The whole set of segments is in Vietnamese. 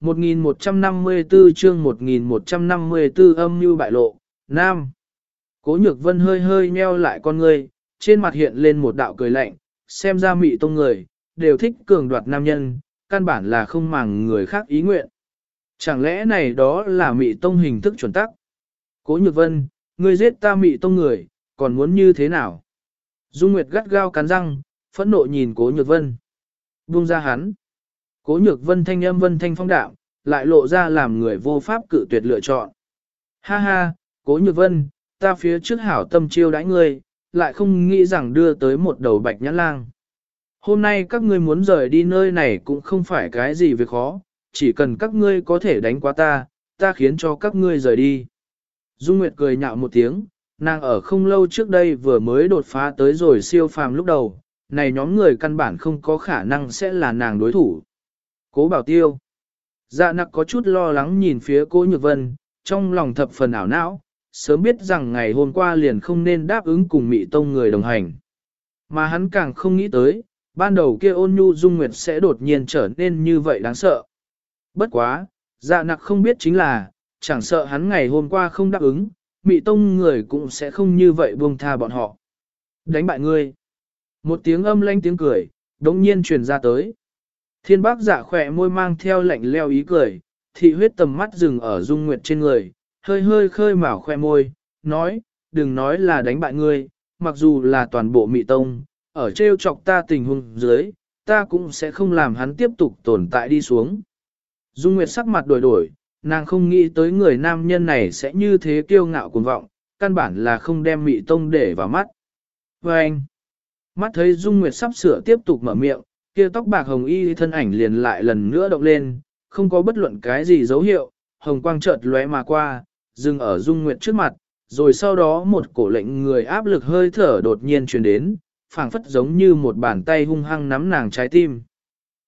1154 chương 1154 âm như bại lộ, Nam. Cố nhược vân hơi hơi nheo lại con người, trên mặt hiện lên một đạo cười lạnh, xem ra mị tông người, đều thích cường đoạt nam nhân, căn bản là không màng người khác ý nguyện. Chẳng lẽ này đó là mị tông hình thức chuẩn tắc? Cố nhược vân, ngươi giết ta mị tông người, còn muốn như thế nào? Dung Nguyệt gắt gao cắn răng, phẫn nộ nhìn cố nhược vân. Buông ra hắn. Cố nhược vân thanh âm vân thanh phong đạo, lại lộ ra làm người vô pháp cự tuyệt lựa chọn. Ha ha, cố nhược vân, ta phía trước hảo tâm chiêu đãi ngươi, lại không nghĩ rằng đưa tới một đầu bạch nhãn lang. Hôm nay các ngươi muốn rời đi nơi này cũng không phải cái gì việc khó, chỉ cần các ngươi có thể đánh qua ta, ta khiến cho các ngươi rời đi. Dung Nguyệt cười nhạo một tiếng, nàng ở không lâu trước đây vừa mới đột phá tới rồi siêu phàm lúc đầu, này nhóm người căn bản không có khả năng sẽ là nàng đối thủ. Cố bảo tiêu. Dạ nặc có chút lo lắng nhìn phía cố nhược vân, trong lòng thập phần ảo não, sớm biết rằng ngày hôm qua liền không nên đáp ứng cùng mị tông người đồng hành. Mà hắn càng không nghĩ tới, ban đầu kia ôn nhu dung nguyệt sẽ đột nhiên trở nên như vậy đáng sợ. Bất quá, dạ nặc không biết chính là, chẳng sợ hắn ngày hôm qua không đáp ứng, mị tông người cũng sẽ không như vậy buông tha bọn họ. Đánh bại ngươi. Một tiếng âm lanh tiếng cười, đống nhiên truyền ra tới. Thiên bác dạ khỏe môi mang theo lạnh leo ý cười, thị huyết tầm mắt dừng ở dung nguyệt trên người, hơi hơi khơi mào khoe môi, nói, đừng nói là đánh bại ngươi, mặc dù là toàn bộ mị tông, ở treo chọc ta tình huống dưới, ta cũng sẽ không làm hắn tiếp tục tồn tại đi xuống. Dung Nguyệt sắc mặt đổi đổi, nàng không nghĩ tới người nam nhân này sẽ như thế kiêu ngạo cuồng vọng, căn bản là không đem mị tông để vào mắt. Và anh, mắt thấy Dung Nguyệt sắp sửa tiếp tục mở miệng, kia tóc bạc hồng y thân ảnh liền lại lần nữa động lên, không có bất luận cái gì dấu hiệu, hồng quang chợt lóe mà qua, dừng ở Dung Nguyệt trước mặt, rồi sau đó một cổ lệnh người áp lực hơi thở đột nhiên truyền đến, phảng phất giống như một bàn tay hung hăng nắm nàng trái tim.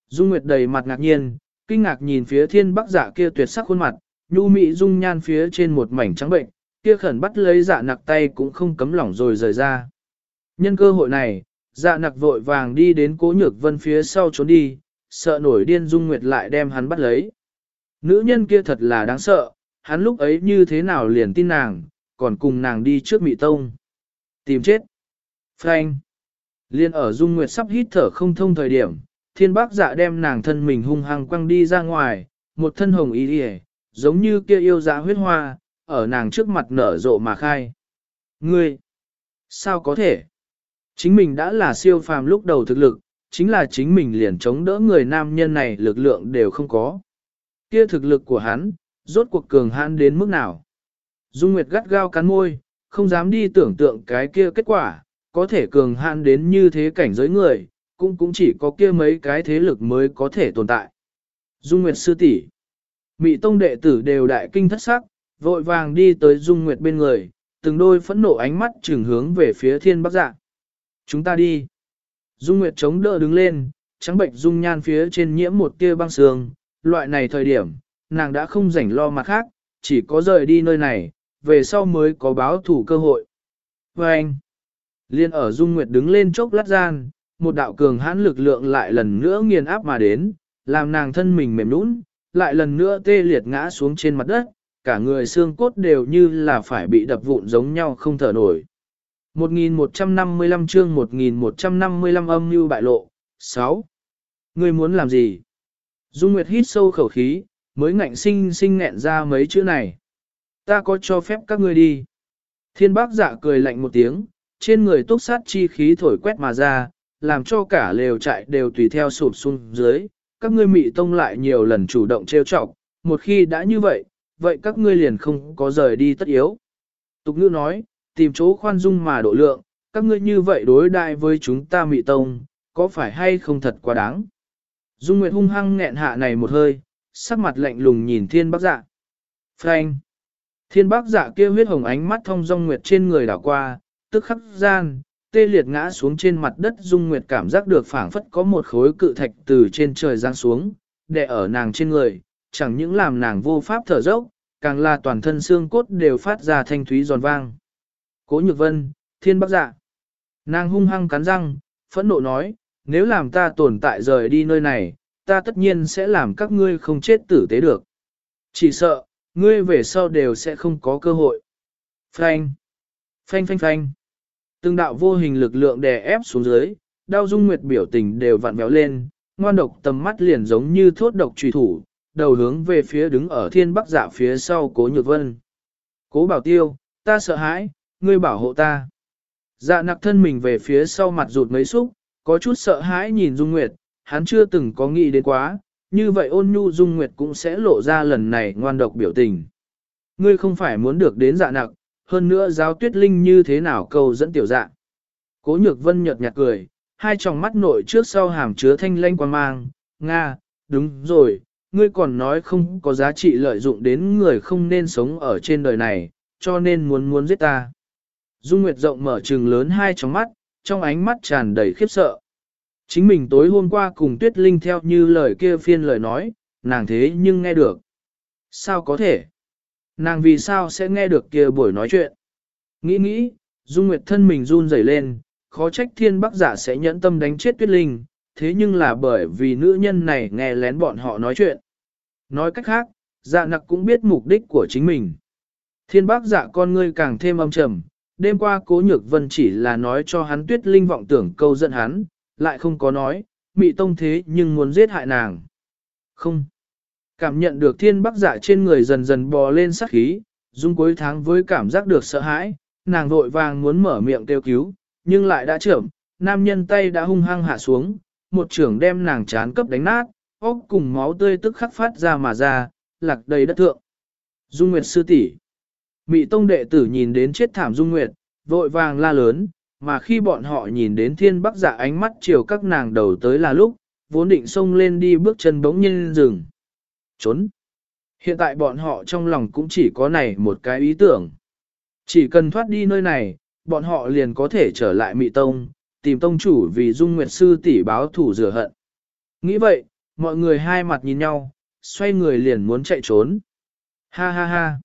Dung Nguyệt đầy mặt ngạc nhiên, kinh ngạc nhìn phía thiên bắc dạ kia tuyệt sắc khuôn mặt, nhu mị dung nhan phía trên một mảnh trắng bệnh, kia khẩn bắt lấy dạ nặc tay cũng không cấm lỏng rồi rời ra. Nhân cơ hội này, dạ nặc vội vàng đi đến cố nhược vân phía sau trốn đi, sợ nổi điên dung nguyệt lại đem hắn bắt lấy. Nữ nhân kia thật là đáng sợ, hắn lúc ấy như thế nào liền tin nàng, còn cùng nàng đi trước mị tông. Tìm chết. Frank. Liên ở dung nguyệt sắp hít thở không thông thời điểm, thiên bác dạ đem nàng thân mình hung hăng quăng đi ra ngoài, một thân hồng ý đi giống như kia yêu dạ huyết hoa, ở nàng trước mặt nở rộ mà khai. Ngươi! Sao có thể? Chính mình đã là siêu phàm lúc đầu thực lực, chính là chính mình liền chống đỡ người nam nhân này lực lượng đều không có. Kia thực lực của hắn, rốt cuộc cường hãn đến mức nào? Dung Nguyệt gắt gao cắn môi, không dám đi tưởng tượng cái kia kết quả, có thể cường hãn đến như thế cảnh giới người, cũng cũng chỉ có kia mấy cái thế lực mới có thể tồn tại. Dung Nguyệt sư tỷ, Mị tông đệ tử đều đại kinh thất sắc, vội vàng đi tới Dung Nguyệt bên người, từng đôi phẫn nộ ánh mắt trừng hướng về phía thiên bắc dạ. Chúng ta đi. Dung Nguyệt chống đỡ đứng lên, trắng bệnh dung nhan phía trên nhiễm một tia băng sương, loại này thời điểm, nàng đã không rảnh lo mặt khác, chỉ có rời đi nơi này, về sau mới có báo thủ cơ hội. Và anh, liên ở Dung Nguyệt đứng lên chốc lát gian, một đạo cường hãn lực lượng lại lần nữa nghiền áp mà đến, làm nàng thân mình mềm nũng, lại lần nữa tê liệt ngã xuống trên mặt đất, cả người xương cốt đều như là phải bị đập vụn giống nhau không thở nổi. 1155 chương 1155 âm mưu bại lộ, 6. Ngươi muốn làm gì? Dung Nguyệt hít sâu khẩu khí, mới ngạnh sinh sinh nghẹn ra mấy chữ này. Ta có cho phép các ngươi đi. Thiên bác dạ cười lạnh một tiếng, trên người túc sát chi khí thổi quét mà ra, làm cho cả lều trại đều tùy theo sụp xuống dưới. Các ngươi mị tông lại nhiều lần chủ động trêu chọc, một khi đã như vậy, vậy các ngươi liền không có rời đi tất yếu. Tục ngữ nói, tìm chỗ khoan dung mà độ lượng, các ngươi như vậy đối đại với chúng ta mị tông, có phải hay không thật quá đáng? Dung Nguyệt hung hăng nghẹn hạ này một hơi, sắc mặt lạnh lùng nhìn thiên bác dạ. Frank! Thiên bác dạ kia huyết hồng ánh mắt thông dung Nguyệt trên người đảo qua, tức khắc gian, tê liệt ngã xuống trên mặt đất Dung Nguyệt cảm giác được phảng phất có một khối cự thạch từ trên trời giáng xuống, đè ở nàng trên người, chẳng những làm nàng vô pháp thở dốc, càng là toàn thân xương cốt đều phát ra thanh thúy giòn vang. Cố Nhược Vân, Thiên Bắc Dạ. Nàng hung hăng cắn răng, phẫn nộ nói, nếu làm ta tồn tại rời đi nơi này, ta tất nhiên sẽ làm các ngươi không chết tử tế được. Chỉ sợ, ngươi về sau đều sẽ không có cơ hội. Phanh, phanh phanh phanh. Từng đạo vô hình lực lượng đè ép xuống dưới, đao dung nguyệt biểu tình đều vặn béo lên, ngoan độc tầm mắt liền giống như thốt độc trùy thủ, đầu hướng về phía đứng ở thiên bắc dạ phía sau cố nhược vân. Cố bảo tiêu, ta sợ hãi, ngươi bảo hộ ta. Dạ nặc thân mình về phía sau mặt rụt mấy xúc, có chút sợ hãi nhìn Dung Nguyệt, hắn chưa từng có nghĩ đến quá, như vậy ôn nhu Dung Nguyệt cũng sẽ lộ ra lần này ngoan độc biểu tình. Ngươi không phải muốn được đến dạ nặc, hơn nữa giáo tuyết linh như thế nào câu dẫn tiểu dạ. Cố nhược vân nhợt nhạt cười, hai tròng mắt nội trước sau hàm chứa thanh lanh quan mang, Nga, đúng rồi, ngươi còn nói không có giá trị lợi dụng đến người không nên sống ở trên đời này, cho nên muốn muốn giết ta. Dung Nguyệt rộng mở trừng lớn hai tròng mắt, trong ánh mắt tràn đầy khiếp sợ. Chính mình tối hôm qua cùng Tuyết Linh theo như lời kia phiên lời nói, nàng thế nhưng nghe được. Sao có thể? Nàng vì sao sẽ nghe được kia buổi nói chuyện? Nghĩ nghĩ, Dung Nguyệt thân mình run rẩy lên, khó trách thiên Bác giả sẽ nhẫn tâm đánh chết Tuyết Linh, thế nhưng là bởi vì nữ nhân này nghe lén bọn họ nói chuyện. Nói cách khác, dạ nặc cũng biết mục đích của chính mình. Thiên bác dạ con ngươi càng thêm âm trầm, đêm qua cố nhược vân chỉ là nói cho hắn tuyết linh vọng tưởng câu dẫn hắn, lại không có nói, mị tông thế nhưng muốn giết hại nàng. Không. Cảm nhận được thiên Bắc dạ trên người dần dần bò lên sắc khí, dung cuối tháng với cảm giác được sợ hãi, nàng vội vàng muốn mở miệng kêu cứu, nhưng lại đã trưởng, nam nhân tay đã hung hăng hạ xuống, một trưởng đem nàng chán cấp đánh nát, óc cùng máu tươi tức khắc phát ra mà ra, lạc đầy đất thượng. Dung Nguyệt sư tỷ, Mị tông đệ tử nhìn đến chết thảm Dung Nguyệt, vội vàng la lớn, mà khi bọn họ nhìn đến thiên bắc giả ánh mắt chiều các nàng đầu tới là lúc, vốn định xông lên đi bước chân bỗng nhiên dừng. Trốn. Hiện tại bọn họ trong lòng cũng chỉ có này một cái ý tưởng. Chỉ cần thoát đi nơi này, bọn họ liền có thể trở lại mị tông, tìm tông chủ vì dung nguyệt sư tỷ báo thủ rửa hận. Nghĩ vậy, mọi người hai mặt nhìn nhau, xoay người liền muốn chạy trốn. Ha ha ha.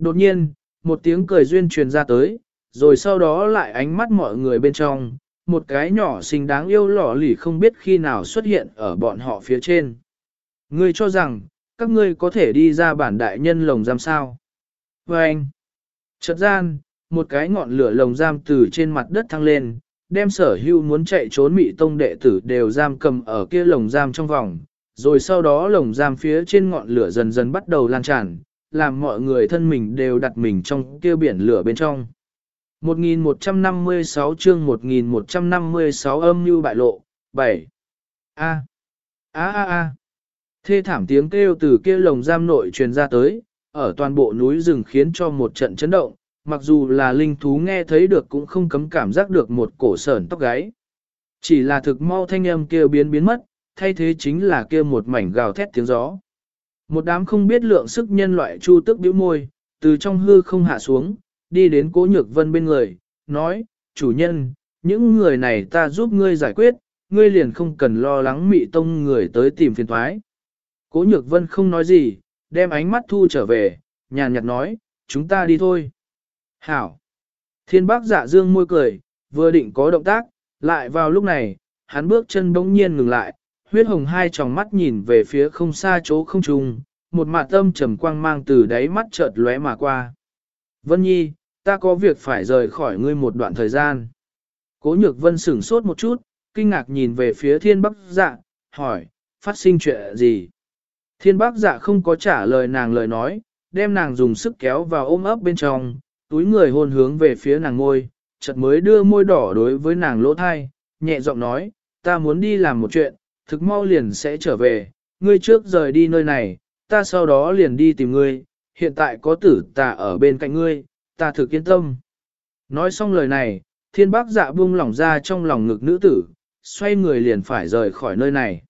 Đột nhiên, một tiếng cười duyên truyền ra tới, rồi sau đó lại ánh mắt mọi người bên trong, một cái nhỏ xinh đáng yêu lọ lì không biết khi nào xuất hiện ở bọn họ phía trên. Ngươi cho rằng, các ngươi có thể đi ra bản đại nhân lồng giam sao. Và anh, chợt gian, một cái ngọn lửa lồng giam từ trên mặt đất thăng lên, đem sở hưu muốn chạy trốn mị tông đệ tử đều giam cầm ở kia lồng giam trong vòng, rồi sau đó lồng giam phía trên ngọn lửa dần dần bắt đầu lan tràn, làm mọi người thân mình đều đặt mình trong kia biển lửa bên trong. 1156 chương 1156 âm như bại lộ, 7. A. A a a. Thê thảm tiếng kêu từ kia lồng giam nội truyền ra tới, ở toàn bộ núi rừng khiến cho một trận chấn động, mặc dù là linh thú nghe thấy được cũng không cấm cảm giác được một cổ sởn tóc gáy. Chỉ là thực mau thanh âm kia biến biến mất, thay thế chính là kia một mảnh gào thét tiếng gió. Một đám không biết lượng sức nhân loại chu tức bĩu môi, từ trong hư không hạ xuống, đi đến cố nhược vân bên người, nói, chủ nhân, những người này ta giúp ngươi giải quyết, ngươi liền không cần lo lắng mị tông người tới tìm phiền thoái. Cố nhược vân không nói gì, đem ánh mắt thu trở về, nhàn nhạt nói, chúng ta đi thôi. Hảo! Thiên bác dạ dương môi cười, vừa định có động tác, lại vào lúc này, hắn bước chân bỗng nhiên ngừng lại, huyết hồng hai tròng mắt nhìn về phía không xa chỗ không trùng, một mạt tâm trầm quang mang từ đáy mắt chợt lóe mà qua. Vân Nhi, ta có việc phải rời khỏi ngươi một đoạn thời gian. Cố nhược vân sửng sốt một chút, kinh ngạc nhìn về phía thiên bắc dạ, hỏi, phát sinh chuyện gì? Thiên bắc dạ không có trả lời nàng lời nói, đem nàng dùng sức kéo vào ôm ấp bên trong, túi người hôn hướng về phía nàng ngôi, chợt mới đưa môi đỏ đối với nàng lỗ thai, nhẹ giọng nói, ta muốn đi làm một chuyện, thực mau liền sẽ trở về, ngươi trước rời đi nơi này, ta sau đó liền đi tìm ngươi, hiện tại có tử ta ở bên cạnh ngươi, ta thực yên tâm. Nói xong lời này, thiên bác dạ buông lỏng ra trong lòng ngực nữ tử, xoay người liền phải rời khỏi nơi này.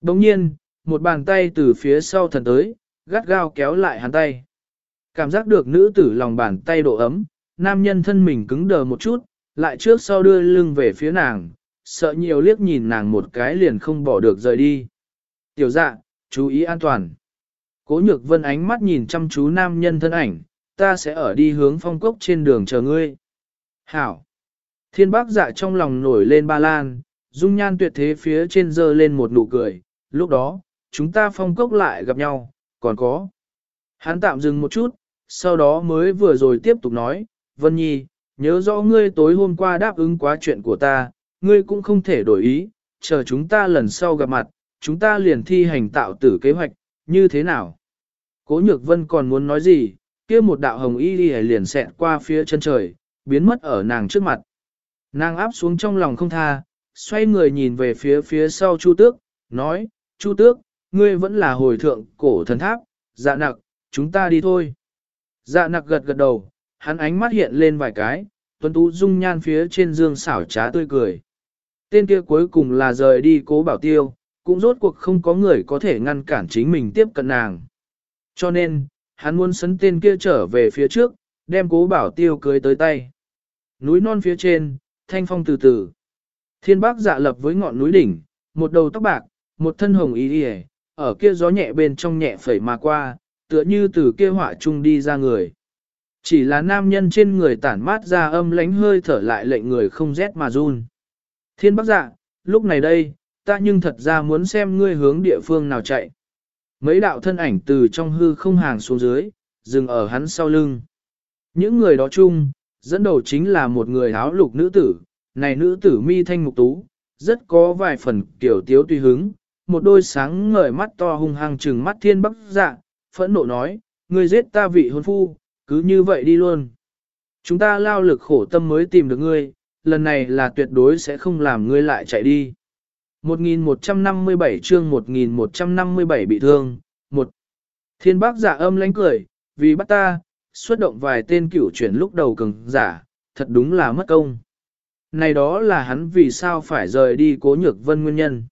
Đồng nhiên, một bàn tay từ phía sau thần tới, gắt gao kéo lại hắn tay. Cảm giác được nữ tử lòng bàn tay độ ấm, nam nhân thân mình cứng đờ một chút, lại trước sau đưa lưng về phía nàng, sợ nhiều liếc nhìn nàng một cái liền không bỏ được rời đi. Tiểu dạ, chú ý an toàn. Cố nhược vân ánh mắt nhìn chăm chú nam nhân thân ảnh, ta sẽ ở đi hướng phong cốc trên đường chờ ngươi. Hảo. Thiên bác dạ trong lòng nổi lên ba lan, dung nhan tuyệt thế phía trên dơ lên một nụ cười, lúc đó, chúng ta phong cốc lại gặp nhau, còn có. Hắn tạm dừng một chút, sau đó mới vừa rồi tiếp tục nói, Vân Nhi, nhớ rõ ngươi tối hôm qua đáp ứng quá chuyện của ta, ngươi cũng không thể đổi ý, chờ chúng ta lần sau gặp mặt, chúng ta liền thi hành tạo tử kế hoạch, như thế nào? Cố Nhược Vân còn muốn nói gì, kia một đạo hồng y đi liền xẹt qua phía chân trời, biến mất ở nàng trước mặt. Nàng áp xuống trong lòng không tha, xoay người nhìn về phía phía sau Chu Tước, nói, Chu Tước, ngươi vẫn là hồi thượng cổ thần tháp, dạ nặc, chúng ta đi thôi. Dạ nặc gật gật đầu, hắn ánh mắt hiện lên vài cái, tuấn tú dung nhan phía trên dương xảo trá tươi cười. Tên kia cuối cùng là rời đi cố bảo tiêu, cũng rốt cuộc không có người có thể ngăn cản chính mình tiếp cận nàng. Cho nên, hắn muốn sấn tên kia trở về phía trước, đem cố bảo tiêu cưới tới tay. Núi non phía trên, thanh phong từ từ. Thiên bác dạ lập với ngọn núi đỉnh, một đầu tóc bạc, một thân hồng y đi ở kia gió nhẹ bên trong nhẹ phẩy mà qua, tựa như từ kia họa chung đi ra người. Chỉ là nam nhân trên người tản mát ra âm lánh hơi thở lại lệnh người không rét mà run. Thiên bác dạ, lúc này đây, ta nhưng thật ra muốn xem ngươi hướng địa phương nào chạy. Mấy đạo thân ảnh từ trong hư không hàng xuống dưới, dừng ở hắn sau lưng. Những người đó chung, dẫn đầu chính là một người áo lục nữ tử, này nữ tử mi thanh mục tú, rất có vài phần kiểu tiếu tùy hứng, một đôi sáng ngời mắt to hung hăng trừng mắt thiên bắc dạ, phẫn nộ nói, ngươi giết ta vị hôn phu, cứ như vậy đi luôn. Chúng ta lao lực khổ tâm mới tìm được ngươi, lần này là tuyệt đối sẽ không làm ngươi lại chạy đi. 1157 chương 1157 bị thương, một Thiên bác giả âm lánh cười, vì bắt ta, xuất động vài tên cửu chuyển lúc đầu cường giả, thật đúng là mất công. Này đó là hắn vì sao phải rời đi cố nhược vân nguyên nhân.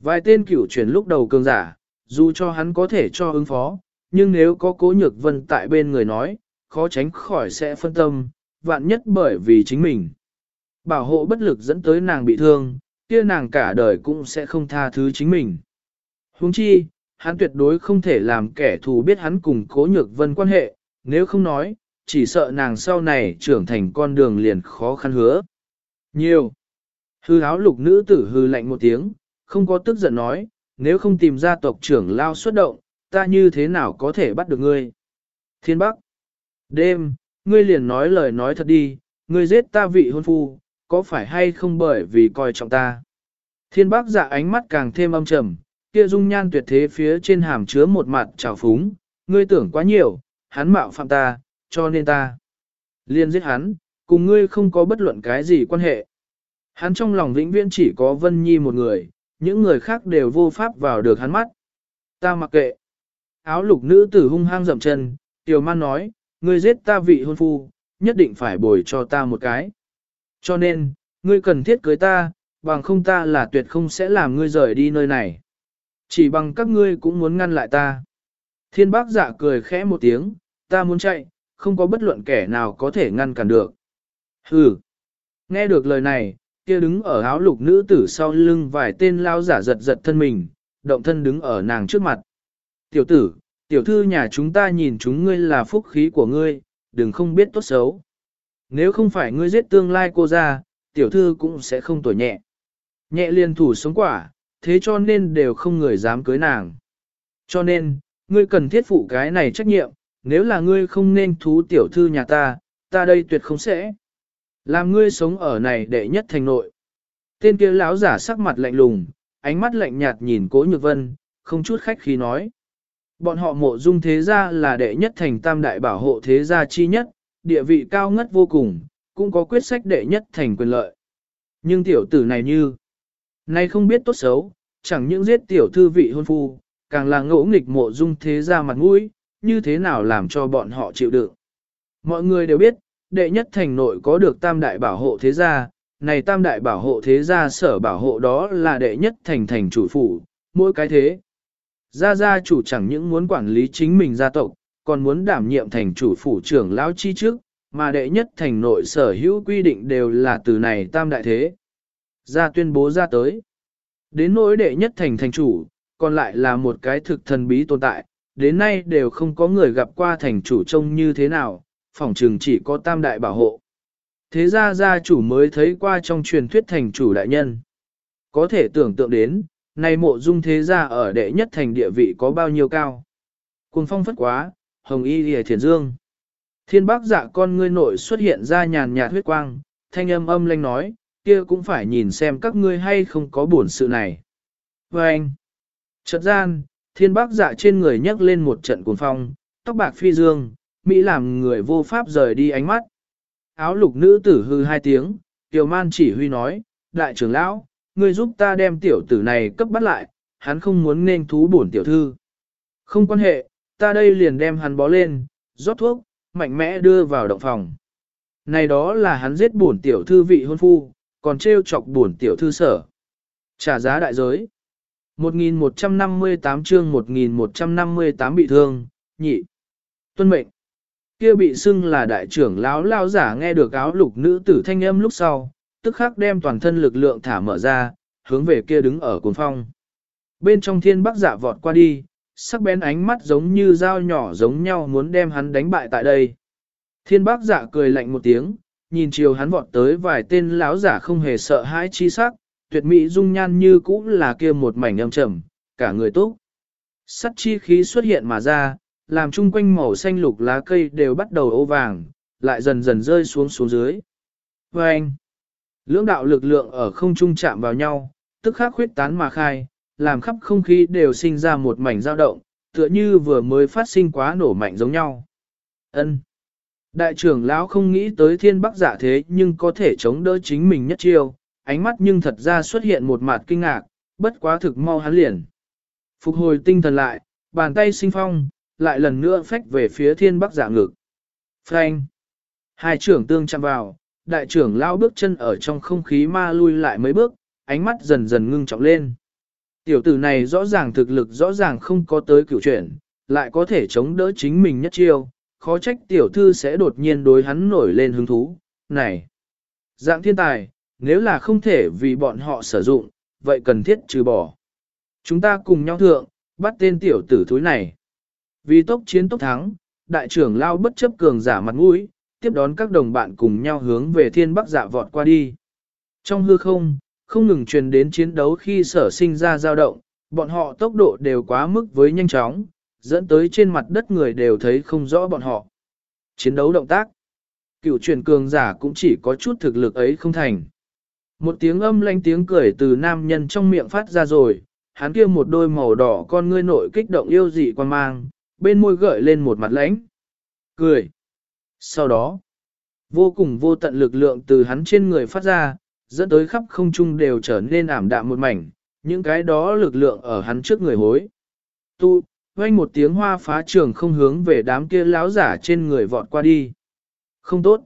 Vài tên cửu chuyển lúc đầu cường giả, dù cho hắn có thể cho ứng phó, nhưng nếu có cố nhược vân tại bên người nói, khó tránh khỏi sẽ phân tâm, vạn nhất bởi vì chính mình. Bảo hộ bất lực dẫn tới nàng bị thương, kia nàng cả đời cũng sẽ không tha thứ chính mình. Huống chi, hắn tuyệt đối không thể làm kẻ thù biết hắn cùng cố nhược vân quan hệ, nếu không nói, chỉ sợ nàng sau này trưởng thành con đường liền khó khăn hứa. Nhiều. Hư áo lục nữ tử hư lạnh một tiếng, không có tức giận nói, nếu không tìm ra tộc trưởng lao xuất động, ta như thế nào có thể bắt được ngươi? Thiên Bắc. Đêm, ngươi liền nói lời nói thật đi, ngươi giết ta vị hôn phu, có phải hay không bởi vì coi trọng ta? Thiên Bác dạ ánh mắt càng thêm âm trầm, kia dung nhan tuyệt thế phía trên hàm chứa một mặt trào phúng, ngươi tưởng quá nhiều, hắn mạo phạm ta, cho nên ta. Liên giết hắn, cùng ngươi không có bất luận cái gì quan hệ. Hắn trong lòng vĩnh viễn chỉ có Vân Nhi một người, những người khác đều vô pháp vào được hắn mắt. Ta mặc kệ. Áo lục nữ tử hung hăng dậm chân, tiểu man nói, ngươi giết ta vị hôn phu, nhất định phải bồi cho ta một cái. Cho nên, ngươi cần thiết cưới ta, bằng không ta là tuyệt không sẽ làm ngươi rời đi nơi này. Chỉ bằng các ngươi cũng muốn ngăn lại ta. Thiên bác giả cười khẽ một tiếng, ta muốn chạy, không có bất luận kẻ nào có thể ngăn cản được. Hừ. Nghe được lời này, kia đứng ở áo lục nữ tử sau lưng vài tên lao giả giật giật thân mình, động thân đứng ở nàng trước mặt. Tiểu tử, tiểu thư nhà chúng ta nhìn chúng ngươi là phúc khí của ngươi, đừng không biết tốt xấu. Nếu không phải ngươi giết tương lai cô ra, tiểu thư cũng sẽ không tuổi nhẹ. Nhẹ liền thủ sống quả, thế cho nên đều không người dám cưới nàng. Cho nên, ngươi cần thiết phụ cái này trách nhiệm, nếu là ngươi không nên thú tiểu thư nhà ta, ta đây tuyệt không sẽ. Làm ngươi sống ở này đệ nhất thành nội. Tên kia lão giả sắc mặt lạnh lùng, ánh mắt lạnh nhạt nhìn cố nhược vân, không chút khách khí nói. Bọn họ mộ dung thế gia là đệ nhất thành tam đại bảo hộ thế gia chi nhất, địa vị cao ngất vô cùng, cũng có quyết sách đệ nhất thành quyền lợi. Nhưng tiểu tử này như, nay không biết tốt xấu, chẳng những giết tiểu thư vị hôn phu, càng là ngỗ nghịch mộ dung thế gia mặt mũi, như thế nào làm cho bọn họ chịu đựng. Mọi người đều biết, đệ nhất thành nội có được tam đại bảo hộ thế gia, này tam đại bảo hộ thế gia sở bảo hộ đó là đệ nhất thành thành chủ phủ, mỗi cái thế. Gia gia chủ chẳng những muốn quản lý chính mình gia tộc, còn muốn đảm nhiệm thành chủ phủ trưởng lão chi trước, mà đệ nhất thành nội sở hữu quy định đều là từ này tam đại thế. Gia tuyên bố ra tới. Đến nỗi đệ nhất thành thành chủ, còn lại là một cái thực thần bí tồn tại, đến nay đều không có người gặp qua thành chủ trông như thế nào, phòng trường chỉ có tam đại bảo hộ. Thế ra gia chủ mới thấy qua trong truyền thuyết thành chủ đại nhân. Có thể tưởng tượng đến, nay mộ dung thế gia ở đệ nhất thành địa vị có bao nhiêu cao? Cùng phong phất quá, hồng y lìa thiền dương. Thiên bác dạ con ngươi nội xuất hiện ra nhàn nhạt huyết quang, thanh âm âm lanh nói, kia cũng phải nhìn xem các ngươi hay không có buồn sự này. Và anh, chợt gian, thiên bác dạ trên người nhấc lên một trận cuồng phong, tóc bạc phi dương, Mỹ làm người vô pháp rời đi ánh mắt. Áo lục nữ tử hư hai tiếng, tiểu man chỉ huy nói, đại trưởng lão, ngươi giúp ta đem tiểu tử này cấp bắt lại, hắn không muốn nên thú bổn tiểu thư. Không quan hệ, ta đây liền đem hắn bó lên, rót thuốc, mạnh mẽ đưa vào động phòng. Này đó là hắn giết bổn tiểu thư vị hôn phu, còn trêu chọc bổn tiểu thư sở. Trả giá đại giới. 1158 chương 1158 bị thương, nhị. Tuân mệnh. Kia bị xưng là đại trưởng lão lao giả nghe được áo lục nữ tử thanh âm lúc sau, tức khắc đem toàn thân lực lượng thả mở ra, hướng về kia đứng ở cuồng phong. Bên trong thiên bắc giả vọt qua đi, sắc bén ánh mắt giống như dao nhỏ giống nhau muốn đem hắn đánh bại tại đây. Thiên bác giả cười lạnh một tiếng, nhìn chiều hắn vọt tới vài tên lão giả không hề sợ hãi chi sắc, tuyệt mỹ dung nhan như cũ là kia một mảnh âm trầm, cả người tốt. Sắt chi khí xuất hiện mà ra, làm chung quanh màu xanh lục lá cây đều bắt đầu ô vàng, lại dần dần rơi xuống xuống dưới. Và anh, lưỡng đạo lực lượng ở không trung chạm vào nhau, tức khắc khuyết tán mà khai, làm khắp không khí đều sinh ra một mảnh dao động, tựa như vừa mới phát sinh quá nổ mạnh giống nhau. Ân. Đại trưởng lão không nghĩ tới thiên bắc giả thế nhưng có thể chống đỡ chính mình nhất chiêu, ánh mắt nhưng thật ra xuất hiện một mặt kinh ngạc, bất quá thực mau hắn liền. Phục hồi tinh thần lại, bàn tay sinh phong, lại lần nữa phách về phía thiên bắc giả ngực. Frank. Hai trưởng tương chạm vào, đại trưởng lão bước chân ở trong không khí ma lui lại mấy bước, ánh mắt dần dần ngưng trọng lên. Tiểu tử này rõ ràng thực lực rõ ràng không có tới cựu chuyển, lại có thể chống đỡ chính mình nhất chiêu, khó trách tiểu thư sẽ đột nhiên đối hắn nổi lên hứng thú. Này, dạng thiên tài, nếu là không thể vì bọn họ sử dụng, vậy cần thiết trừ bỏ. Chúng ta cùng nhau thượng, bắt tên tiểu tử thúi này. Vì tốc chiến tốc thắng, đại trưởng lao bất chấp cường giả mặt mũi, tiếp đón các đồng bạn cùng nhau hướng về thiên bắc dạ vọt qua đi. Trong hư không, không ngừng truyền đến chiến đấu khi sở sinh ra dao động, bọn họ tốc độ đều quá mức với nhanh chóng, dẫn tới trên mặt đất người đều thấy không rõ bọn họ. Chiến đấu động tác. Cựu truyền cường giả cũng chỉ có chút thực lực ấy không thành. Một tiếng âm lanh tiếng cười từ nam nhân trong miệng phát ra rồi, hắn kia một đôi màu đỏ con ngươi nội kích động yêu dị quan mang, bên môi gợi lên một mặt lãnh. Cười. Sau đó, vô cùng vô tận lực lượng từ hắn trên người phát ra, dẫn tới khắp không trung đều trở nên ảm đạm một mảnh, những cái đó lực lượng ở hắn trước người hối. Tu, vang một tiếng hoa phá trường không hướng về đám kia lão giả trên người vọt qua đi. Không tốt.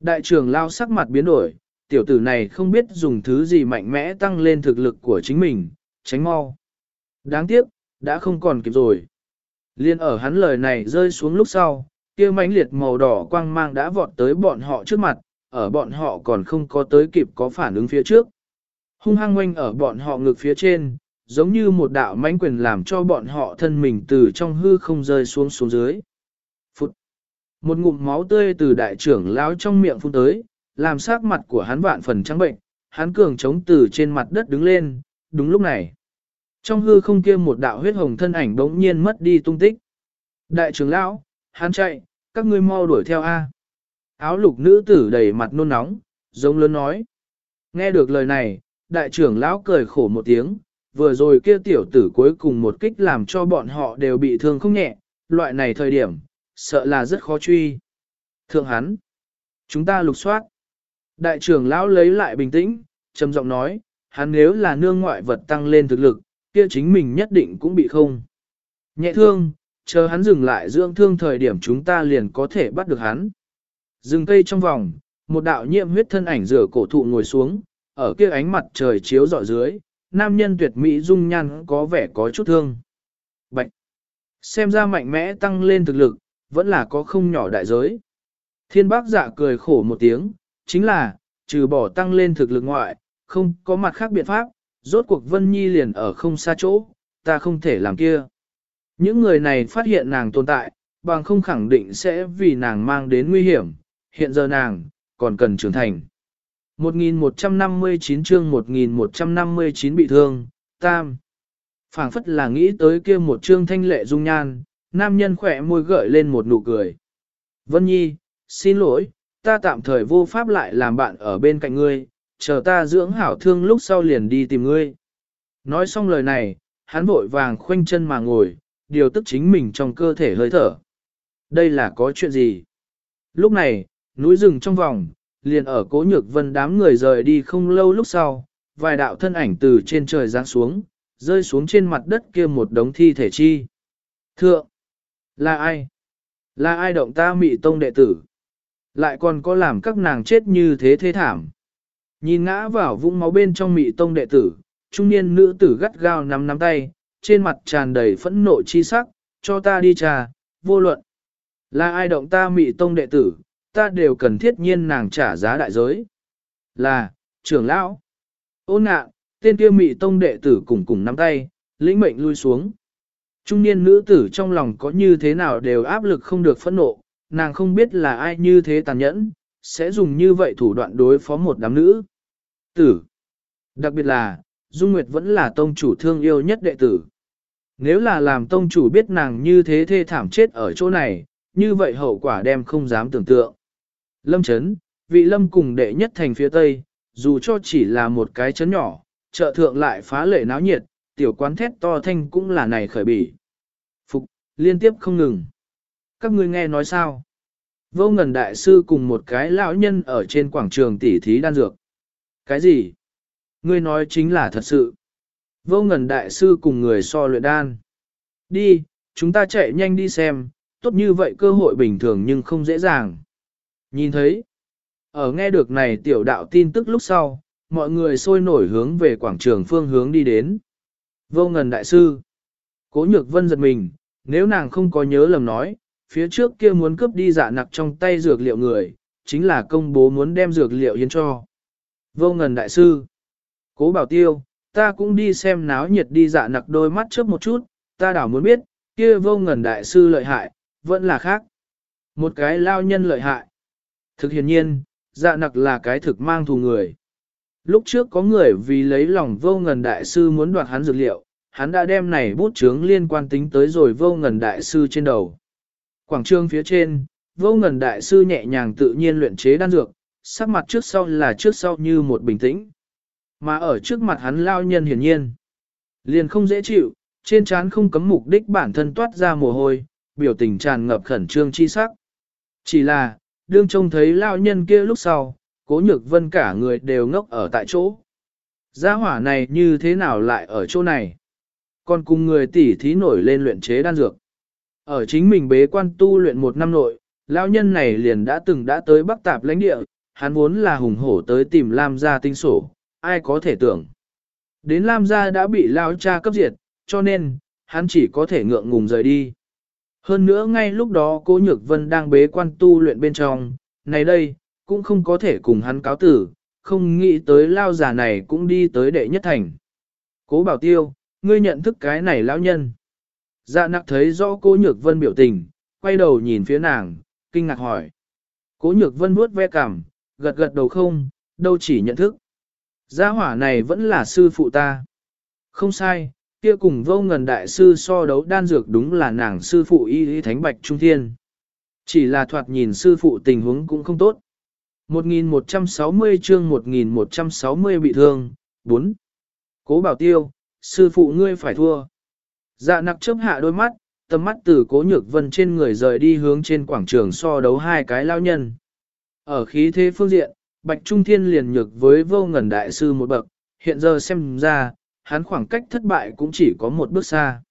Đại trưởng lao sắc mặt biến đổi, tiểu tử này không biết dùng thứ gì mạnh mẽ tăng lên thực lực của chính mình, tránh mau. Đáng tiếc, đã không còn kịp rồi. Liên ở hắn lời này rơi xuống lúc sau, kia mãnh liệt màu đỏ quang mang đã vọt tới bọn họ trước mặt, ở bọn họ còn không có tới kịp có phản ứng phía trước. Hung hăng ngoanh ở bọn họ ngực phía trên, giống như một đạo mãnh quyền làm cho bọn họ thân mình từ trong hư không rơi xuống xuống dưới. Phụt! Một ngụm máu tươi từ đại trưởng lão trong miệng phun tới, làm sắc mặt của hắn vạn phần trắng bệnh, hắn cường chống từ trên mặt đất đứng lên, đúng lúc này. Trong hư không kia một đạo huyết hồng thân ảnh bỗng nhiên mất đi tung tích. Đại trưởng lão, hắn chạy, các ngươi mau đuổi theo A. Áo lục nữ tử đầy mặt nôn nóng, giống lớn nói. Nghe được lời này, đại trưởng lão cười khổ một tiếng, vừa rồi kia tiểu tử cuối cùng một kích làm cho bọn họ đều bị thương không nhẹ, loại này thời điểm, sợ là rất khó truy. Thượng hắn, chúng ta lục soát. Đại trưởng lão lấy lại bình tĩnh, trầm giọng nói, hắn nếu là nương ngoại vật tăng lên thực lực, kia chính mình nhất định cũng bị không. Nhẹ thương, chờ hắn dừng lại dưỡng thương thời điểm chúng ta liền có thể bắt được hắn. Dừng cây trong vòng, một đạo nhiễm huyết thân ảnh rửa cổ thụ ngồi xuống, ở kia ánh mặt trời chiếu rọi dưới, nam nhân tuyệt mỹ dung nhan có vẻ có chút thương. Bạch! Xem ra mạnh mẽ tăng lên thực lực, vẫn là có không nhỏ đại giới. Thiên bác dạ cười khổ một tiếng, chính là, trừ bỏ tăng lên thực lực ngoại, không có mặt khác biện pháp, rốt cuộc Vân Nhi liền ở không xa chỗ, ta không thể làm kia. Những người này phát hiện nàng tồn tại, bằng không khẳng định sẽ vì nàng mang đến nguy hiểm, hiện giờ nàng, còn cần trưởng thành. 1159 chương 1159 bị thương, tam. phảng phất là nghĩ tới kia một chương thanh lệ dung nhan, nam nhân khỏe môi gợi lên một nụ cười. Vân Nhi, xin lỗi, ta tạm thời vô pháp lại làm bạn ở bên cạnh ngươi, chờ ta dưỡng hảo thương lúc sau liền đi tìm ngươi. Nói xong lời này, hắn vội vàng khoanh chân mà ngồi, điều tức chính mình trong cơ thể hơi thở. Đây là có chuyện gì? Lúc này, núi rừng trong vòng, liền ở cố nhược vân đám người rời đi không lâu lúc sau, vài đạo thân ảnh từ trên trời giáng xuống, rơi xuống trên mặt đất kia một đống thi thể chi. Thượng! Là ai? Là ai động ta mị tông đệ tử? Lại còn có làm các nàng chết như thế thế thảm. Nhìn ngã vào vũng máu bên trong mị tông đệ tử, trung niên nữ tử gắt gao nắm nắm tay, trên mặt tràn đầy phẫn nộ chi sắc, cho ta đi trà, vô luận. Là ai động ta mị tông đệ tử, ta đều cần thiết nhiên nàng trả giá đại giới. Là, trưởng lão. Ôn nạ, tên kia mị tông đệ tử cùng cùng nắm tay, lĩnh mệnh lui xuống. Trung niên nữ tử trong lòng có như thế nào đều áp lực không được phẫn nộ, nàng không biết là ai như thế tàn nhẫn, sẽ dùng như vậy thủ đoạn đối phó một đám nữ. Tử. Đặc biệt là, Dung Nguyệt vẫn là tông chủ thương yêu nhất đệ tử. Nếu là làm tông chủ biết nàng như thế thê thảm chết ở chỗ này, như vậy hậu quả đem không dám tưởng tượng. Lâm Trấn, vị lâm cùng đệ nhất thành phía tây, dù cho chỉ là một cái chấn nhỏ, chợ thượng lại phá lệ náo nhiệt, tiểu quán thét to thanh cũng là này khởi bỉ. Phục, liên tiếp không ngừng. Các ngươi nghe nói sao? Vô ngần đại sư cùng một cái lão nhân ở trên quảng trường tỉ thí đan dược. Cái gì? Ngươi nói chính là thật sự. Vô ngần đại sư cùng người so luyện đan. Đi, chúng ta chạy nhanh đi xem, tốt như vậy cơ hội bình thường nhưng không dễ dàng. Nhìn thấy, ở nghe được này tiểu đạo tin tức lúc sau, mọi người sôi nổi hướng về quảng trường phương hướng đi đến. Vô ngần đại sư, cố nhược vân giật mình, nếu nàng không có nhớ lầm nói, phía trước kia muốn cướp đi dạ nặc trong tay dược liệu người, chính là công bố muốn đem dược liệu hiến cho. Vô ngần đại sư, cố bảo tiêu, ta cũng đi xem náo nhiệt đi dạ nặc đôi mắt trước một chút, ta đảo muốn biết, kia vô ngần đại sư lợi hại, vẫn là khác. Một cái lao nhân lợi hại. Thực hiện nhiên, dạ nặc là cái thực mang thù người. Lúc trước có người vì lấy lòng vô ngần đại sư muốn đoạt hắn dược liệu, hắn đã đem này bút chướng liên quan tính tới rồi vô ngần đại sư trên đầu. Quảng trường phía trên, vô ngần đại sư nhẹ nhàng tự nhiên luyện chế đan dược, sắc mặt trước sau là trước sau như một bình tĩnh. Mà ở trước mặt hắn lao nhân hiển nhiên, liền không dễ chịu, trên trán không cấm mục đích bản thân toát ra mồ hôi, biểu tình tràn ngập khẩn trương chi sắc. Chỉ là, đương trông thấy lao nhân kia lúc sau, cố nhược vân cả người đều ngốc ở tại chỗ. Gia hỏa này như thế nào lại ở chỗ này? Còn cùng người tỉ thí nổi lên luyện chế đan dược. Ở chính mình bế quan tu luyện một năm nội, lao nhân này liền đã từng đã tới bắc tạp lãnh địa, hắn vốn là hùng hổ tới tìm Lam gia tinh sổ, ai có thể tưởng. Đến Lam gia đã bị lao cha cấp diệt, cho nên, hắn chỉ có thể ngượng ngùng rời đi. Hơn nữa ngay lúc đó cố nhược vân đang bế quan tu luyện bên trong, này đây, cũng không có thể cùng hắn cáo tử, không nghĩ tới lao giả này cũng đi tới đệ nhất thành. Cố bảo tiêu, ngươi nhận thức cái này lão nhân. Dạ nặc thấy rõ cố nhược vân biểu tình, quay đầu nhìn phía nàng, kinh ngạc hỏi. Cố nhược vân vuốt ve cằm, gật gật đầu không, đâu chỉ nhận thức. Gia hỏa này vẫn là sư phụ ta. Không sai, kia cùng vô ngần đại sư so đấu đan dược đúng là nàng sư phụ y y thánh bạch trung thiên. Chỉ là thoạt nhìn sư phụ tình huống cũng không tốt. 1160 chương 1160 bị thương, 4. Cố bảo tiêu, sư phụ ngươi phải thua. Dạ nặc chớp hạ đôi mắt, tầm mắt từ cố nhược vân trên người rời đi hướng trên quảng trường so đấu hai cái lao nhân. Ở khí thế phương diện, Bạch Trung Thiên liền nhược với vô ngần đại sư một bậc, hiện giờ xem ra, hắn khoảng cách thất bại cũng chỉ có một bước xa.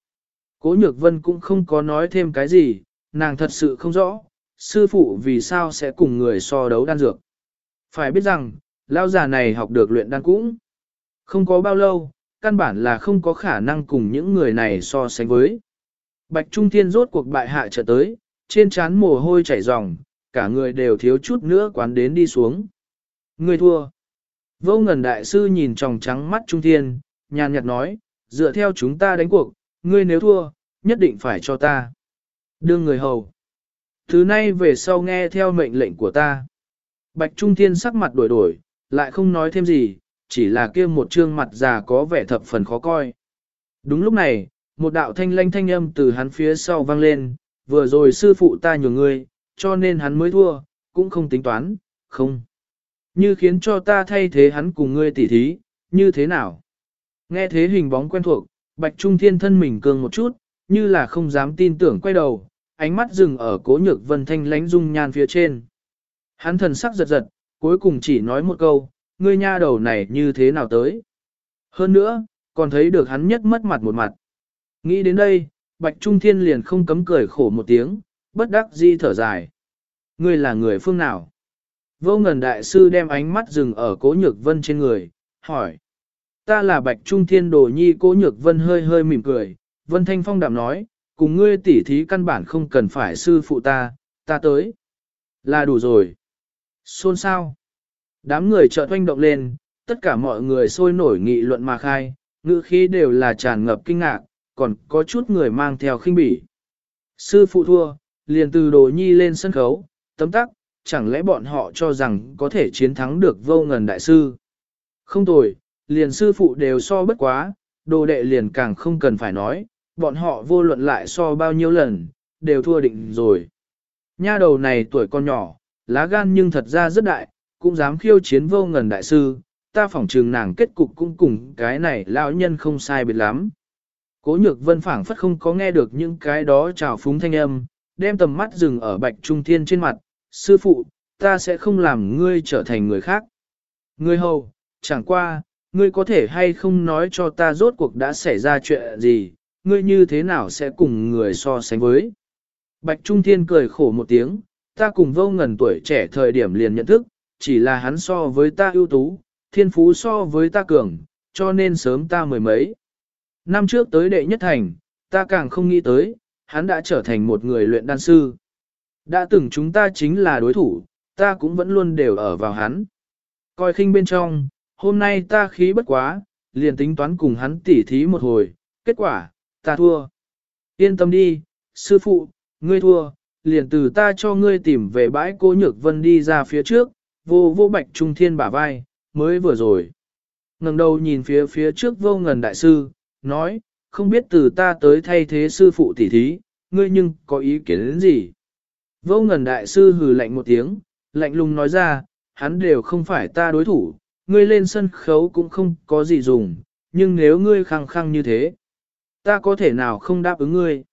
Cố nhược vân cũng không có nói thêm cái gì, nàng thật sự không rõ, sư phụ vì sao sẽ cùng người so đấu đan dược. Phải biết rằng, lao già này học được luyện đan cũng không có bao lâu, căn bản là không có khả năng cùng những người này so sánh với. Bạch Trung Thiên rốt cuộc bại hạ trở tới, trên trán mồ hôi chảy ròng, cả người đều thiếu chút nữa quán đến đi xuống. Người thua. Vô ngần đại sư nhìn tròng trắng mắt Trung Thiên, nhàn nhạt nói, dựa theo chúng ta đánh cuộc, ngươi nếu thua, nhất định phải cho ta. Đương người hầu. Thứ nay về sau nghe theo mệnh lệnh của ta. Bạch Trung Thiên sắc mặt đổi đổi, lại không nói thêm gì, chỉ là kia một trương mặt già có vẻ thập phần khó coi. Đúng lúc này, một đạo thanh lanh thanh âm từ hắn phía sau vang lên, vừa rồi sư phụ ta nhường ngươi, cho nên hắn mới thua, cũng không tính toán, không. Như khiến cho ta thay thế hắn cùng ngươi tỉ thí, như thế nào? Nghe thế hình bóng quen thuộc, Bạch Trung Thiên thân mình cường một chút, như là không dám tin tưởng quay đầu, ánh mắt dừng ở cố nhược vân thanh lánh dung nhan phía trên. Hắn thần sắc giật giật, cuối cùng chỉ nói một câu, ngươi nha đầu này như thế nào tới. Hơn nữa, còn thấy được hắn nhất mất mặt một mặt. Nghĩ đến đây, Bạch Trung Thiên liền không cấm cười khổ một tiếng, bất đắc di thở dài. Ngươi là người phương nào? Vô ngần đại sư đem ánh mắt dừng ở cố nhược vân trên người, hỏi. Ta là Bạch Trung Thiên Đồ Nhi cố nhược vân hơi hơi mỉm cười, Vân Thanh Phong đạm nói, cùng ngươi tỉ thí căn bản không cần phải sư phụ ta, ta tới. Là đủ rồi. Xôn sao? Đám người chợt oanh động lên, tất cả mọi người sôi nổi nghị luận mà khai, ngữ khí đều là tràn ngập kinh ngạc, còn có chút người mang theo khinh bỉ. Sư phụ thua, liền từ đồ nhi lên sân khấu, tấm tắc, chẳng lẽ bọn họ cho rằng có thể chiến thắng được vô ngần đại sư. Không tồi, liền sư phụ đều so bất quá, đồ đệ liền càng không cần phải nói, bọn họ vô luận lại so bao nhiêu lần, đều thua định rồi. Nha đầu này tuổi con nhỏ, lá gan nhưng thật ra rất đại, cũng dám khiêu chiến vô ngần đại sư, ta phỏng trường nàng kết cục cũng cùng cái này lão nhân không sai biệt lắm. Cố nhược vân phảng phất không có nghe được những cái đó trào phúng thanh âm, đem tầm mắt dừng ở bạch trung thiên trên mặt, sư phụ, ta sẽ không làm ngươi trở thành người khác. Ngươi hầu, chẳng qua, ngươi có thể hay không nói cho ta rốt cuộc đã xảy ra chuyện gì, ngươi như thế nào sẽ cùng người so sánh với. Bạch Trung Thiên cười khổ một tiếng, ta cùng vô ngần tuổi trẻ thời điểm liền nhận thức, chỉ là hắn so với ta ưu tú, thiên phú so với ta cường, cho nên sớm ta mười mấy. Năm trước tới đệ nhất thành, ta càng không nghĩ tới, hắn đã trở thành một người luyện đan sư. Đã từng chúng ta chính là đối thủ, ta cũng vẫn luôn đều ở vào hắn. Coi khinh bên trong, hôm nay ta khí bất quá, liền tính toán cùng hắn tỉ thí một hồi, kết quả, ta thua. Yên tâm đi, sư phụ, ngươi thua, liền từ ta cho ngươi tìm về bãi cô nhược vân đi ra phía trước, vô vô bạch trung thiên bả vai, mới vừa rồi. ngẩng đầu nhìn phía phía trước vô ngần đại sư, nói, không biết từ ta tới thay thế sư phụ tỉ thí, ngươi nhưng có ý kiến đến gì? Vô ngần đại sư hừ lạnh một tiếng, lạnh lùng nói ra, hắn đều không phải ta đối thủ, ngươi lên sân khấu cũng không có gì dùng, nhưng nếu ngươi khăng khăng như thế, ta có thể nào không đáp ứng ngươi.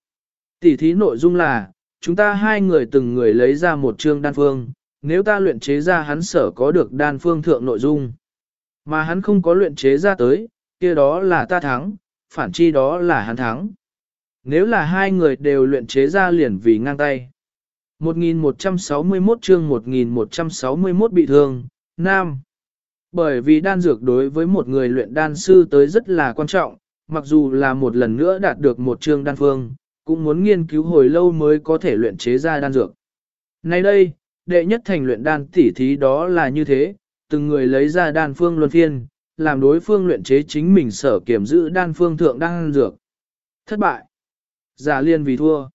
Tỉ thí nội dung là, chúng ta hai người từng người lấy ra một chương đan phương, nếu ta luyện chế ra hắn sở có được đan phương thượng nội dung, mà hắn không có luyện chế ra tới, kia đó là ta thắng, phản chi đó là hắn thắng. Nếu là hai người đều luyện chế ra liền vì ngang tay. 1161 chương 1161 bị thương, Nam. Bởi vì đan dược đối với một người luyện đan sư tới rất là quan trọng, mặc dù là một lần nữa đạt được một chương đan phương, cũng muốn nghiên cứu hồi lâu mới có thể luyện chế ra đan dược. Nay đây, đệ nhất thành luyện đan tỉ thí đó là như thế, từng người lấy ra đan phương luân phiên, làm đối phương luyện chế chính mình sở kiểm giữ đan phương thượng đan dược. Thất bại. Giả liên vì thua.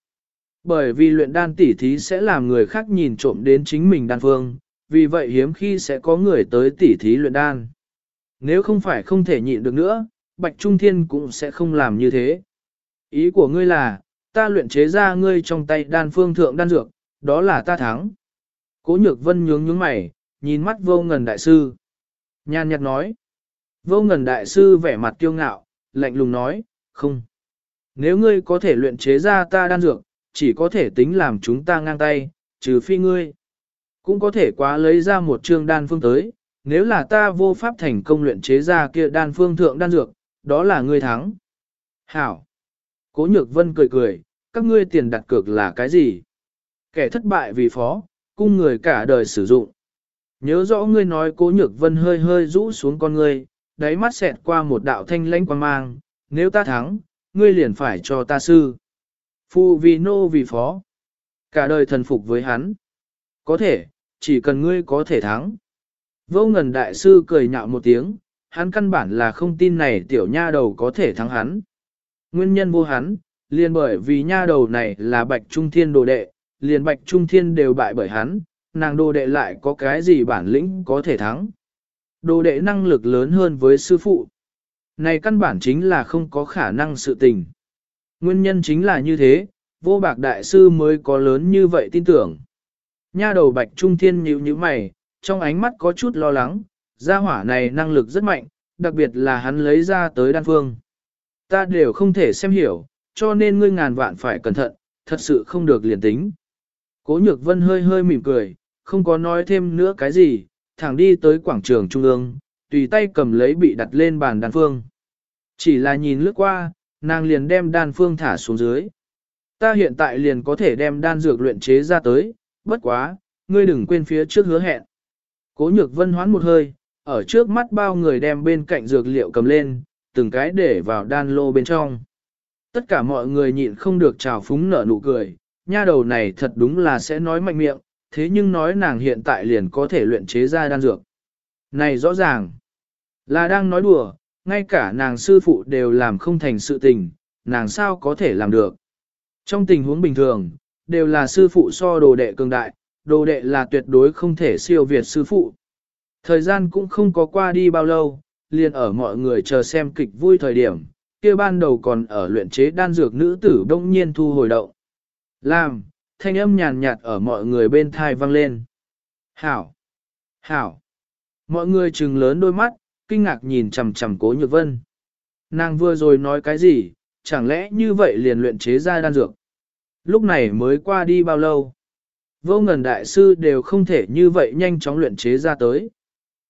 Bởi vì luyện đan tỉ thí sẽ làm người khác nhìn trộm đến chính mình đan phương, vì vậy hiếm khi sẽ có người tới tỉ thí luyện đan. Nếu không phải không thể nhịn được nữa, Bạch Trung Thiên cũng sẽ không làm như thế. Ý của ngươi là, ta luyện chế ra ngươi trong tay đan phương thượng đan dược, đó là ta thắng. Cố nhược vân nhướng nhướng mày, nhìn mắt vô ngần đại sư. Nhan nhạt nói. Vô ngần đại sư vẻ mặt kiêu ngạo, lạnh lùng nói, không. Nếu ngươi có thể luyện chế ra ta đan dược, chỉ có thể tính làm chúng ta ngang tay, trừ phi ngươi. Cũng có thể quá lấy ra một chương đan phương tới, nếu là ta vô pháp thành công luyện chế ra kia đan phương thượng đan dược, đó là ngươi thắng. Hảo. Cố nhược vân cười cười, các ngươi tiền đặt cược là cái gì? Kẻ thất bại vì phó, cung người cả đời sử dụng. Nhớ rõ ngươi nói cố nhược vân hơi hơi rũ xuống con ngươi, đáy mắt xẹt qua một đạo thanh lãnh quan mang, nếu ta thắng, ngươi liền phải cho ta sư. Phu vì nô vì phó. Cả đời thần phục với hắn. Có thể, chỉ cần ngươi có thể thắng. Vô ngần đại sư cười nhạo một tiếng, hắn căn bản là không tin này tiểu nha đầu có thể thắng hắn. Nguyên nhân vô hắn, liền bởi vì nha đầu này là bạch trung thiên đồ đệ, liền bạch trung thiên đều bại bởi hắn, nàng đồ đệ lại có cái gì bản lĩnh có thể thắng. đồ đệ năng lực lớn hơn với sư phụ. Này căn bản chính là không có khả năng sự tình. Nguyên nhân chính là như thế, vô bạc đại sư mới có lớn như vậy tin tưởng. Nha đầu bạch trung thiên nhíu nhíu mày, trong ánh mắt có chút lo lắng, gia hỏa này năng lực rất mạnh, đặc biệt là hắn lấy ra tới đan phương. Ta đều không thể xem hiểu, cho nên ngươi ngàn vạn phải cẩn thận, thật sự không được liền tính. Cố nhược vân hơi hơi mỉm cười, không có nói thêm nữa cái gì, thẳng đi tới quảng trường trung ương, tùy tay cầm lấy bị đặt lên bàn đan phương. Chỉ là nhìn lướt qua, nàng liền đem đan phương thả xuống dưới. Ta hiện tại liền có thể đem đan dược luyện chế ra tới, bất quá, ngươi đừng quên phía trước hứa hẹn. Cố nhược vân hoán một hơi, ở trước mắt bao người đem bên cạnh dược liệu cầm lên, từng cái để vào đan lô bên trong. Tất cả mọi người nhịn không được trào phúng nở nụ cười, nha đầu này thật đúng là sẽ nói mạnh miệng, thế nhưng nói nàng hiện tại liền có thể luyện chế ra đan dược. Này rõ ràng, là đang nói đùa, ngay cả nàng sư phụ đều làm không thành sự tình, nàng sao có thể làm được. Trong tình huống bình thường, đều là sư phụ so đồ đệ cường đại, đồ đệ là tuyệt đối không thể siêu việt sư phụ. Thời gian cũng không có qua đi bao lâu, liền ở mọi người chờ xem kịch vui thời điểm, kia ban đầu còn ở luyện chế đan dược nữ tử đông nhiên thu hồi động. Làm, thanh âm nhàn nhạt ở mọi người bên thai vang lên. Hảo! Hảo! Mọi người trừng lớn đôi mắt, kinh ngạc nhìn chằm chằm cố nhược vân. Nàng vừa rồi nói cái gì, chẳng lẽ như vậy liền luyện chế ra đan dược. Lúc này mới qua đi bao lâu. Vô ngần đại sư đều không thể như vậy nhanh chóng luyện chế ra tới.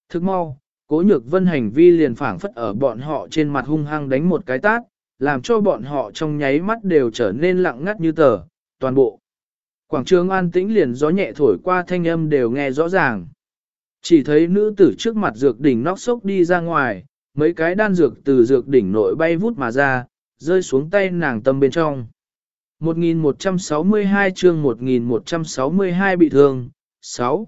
Thức mau, cố nhược vân hành vi liền phảng phất ở bọn họ trên mặt hung hăng đánh một cái tát, làm cho bọn họ trong nháy mắt đều trở nên lặng ngắt như tờ, toàn bộ. Quảng trường an tĩnh liền gió nhẹ thổi qua thanh âm đều nghe rõ ràng. Chỉ thấy nữ tử trước mặt dược đỉnh nóc sốc đi ra ngoài, mấy cái đan dược từ dược đỉnh nội bay vút mà ra, rơi xuống tay nàng tâm bên trong. 1162 chương 1162 bị thương, 6.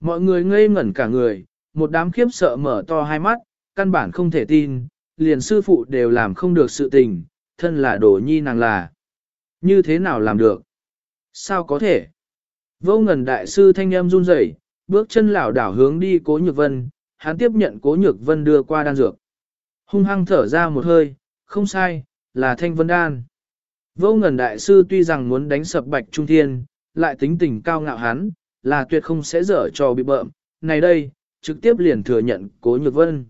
Mọi người ngây ngẩn cả người, một đám khiếp sợ mở to hai mắt, căn bản không thể tin, liền sư phụ đều làm không được sự tình, thân là đồ nhi nàng là. Như thế nào làm được? Sao có thể? Vô ngần đại sư thanh âm run rẩy, bước chân lảo đảo hướng đi cố nhược vân, hắn tiếp nhận cố nhược vân đưa qua đan dược. Hung hăng thở ra một hơi, không sai, là thanh vân đan. Vô ngần đại sư tuy rằng muốn đánh sập bạch trung thiên, lại tính tình cao ngạo hắn, là tuyệt không sẽ dở cho bị bợm. Này đây, trực tiếp liền thừa nhận cố nhược vân.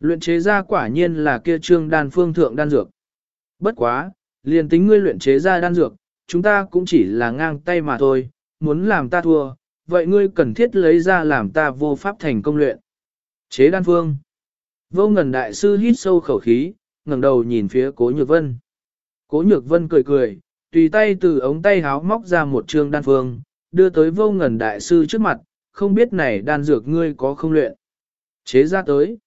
Luyện chế ra quả nhiên là kia trương đan phương thượng đan dược. Bất quá, liền tính ngươi luyện chế ra đan dược, chúng ta cũng chỉ là ngang tay mà thôi, muốn làm ta thua, vậy ngươi cần thiết lấy ra làm ta vô pháp thành công luyện. Chế đan phương. Vô ngần đại sư hít sâu khẩu khí, ngẩng đầu nhìn phía cố nhược vân. Cố nhược vân cười cười, tùy tay từ ống tay háo móc ra một trương đan phương, đưa tới vô ngần đại sư trước mặt, không biết này đan dược ngươi có không luyện. Chế ra tới.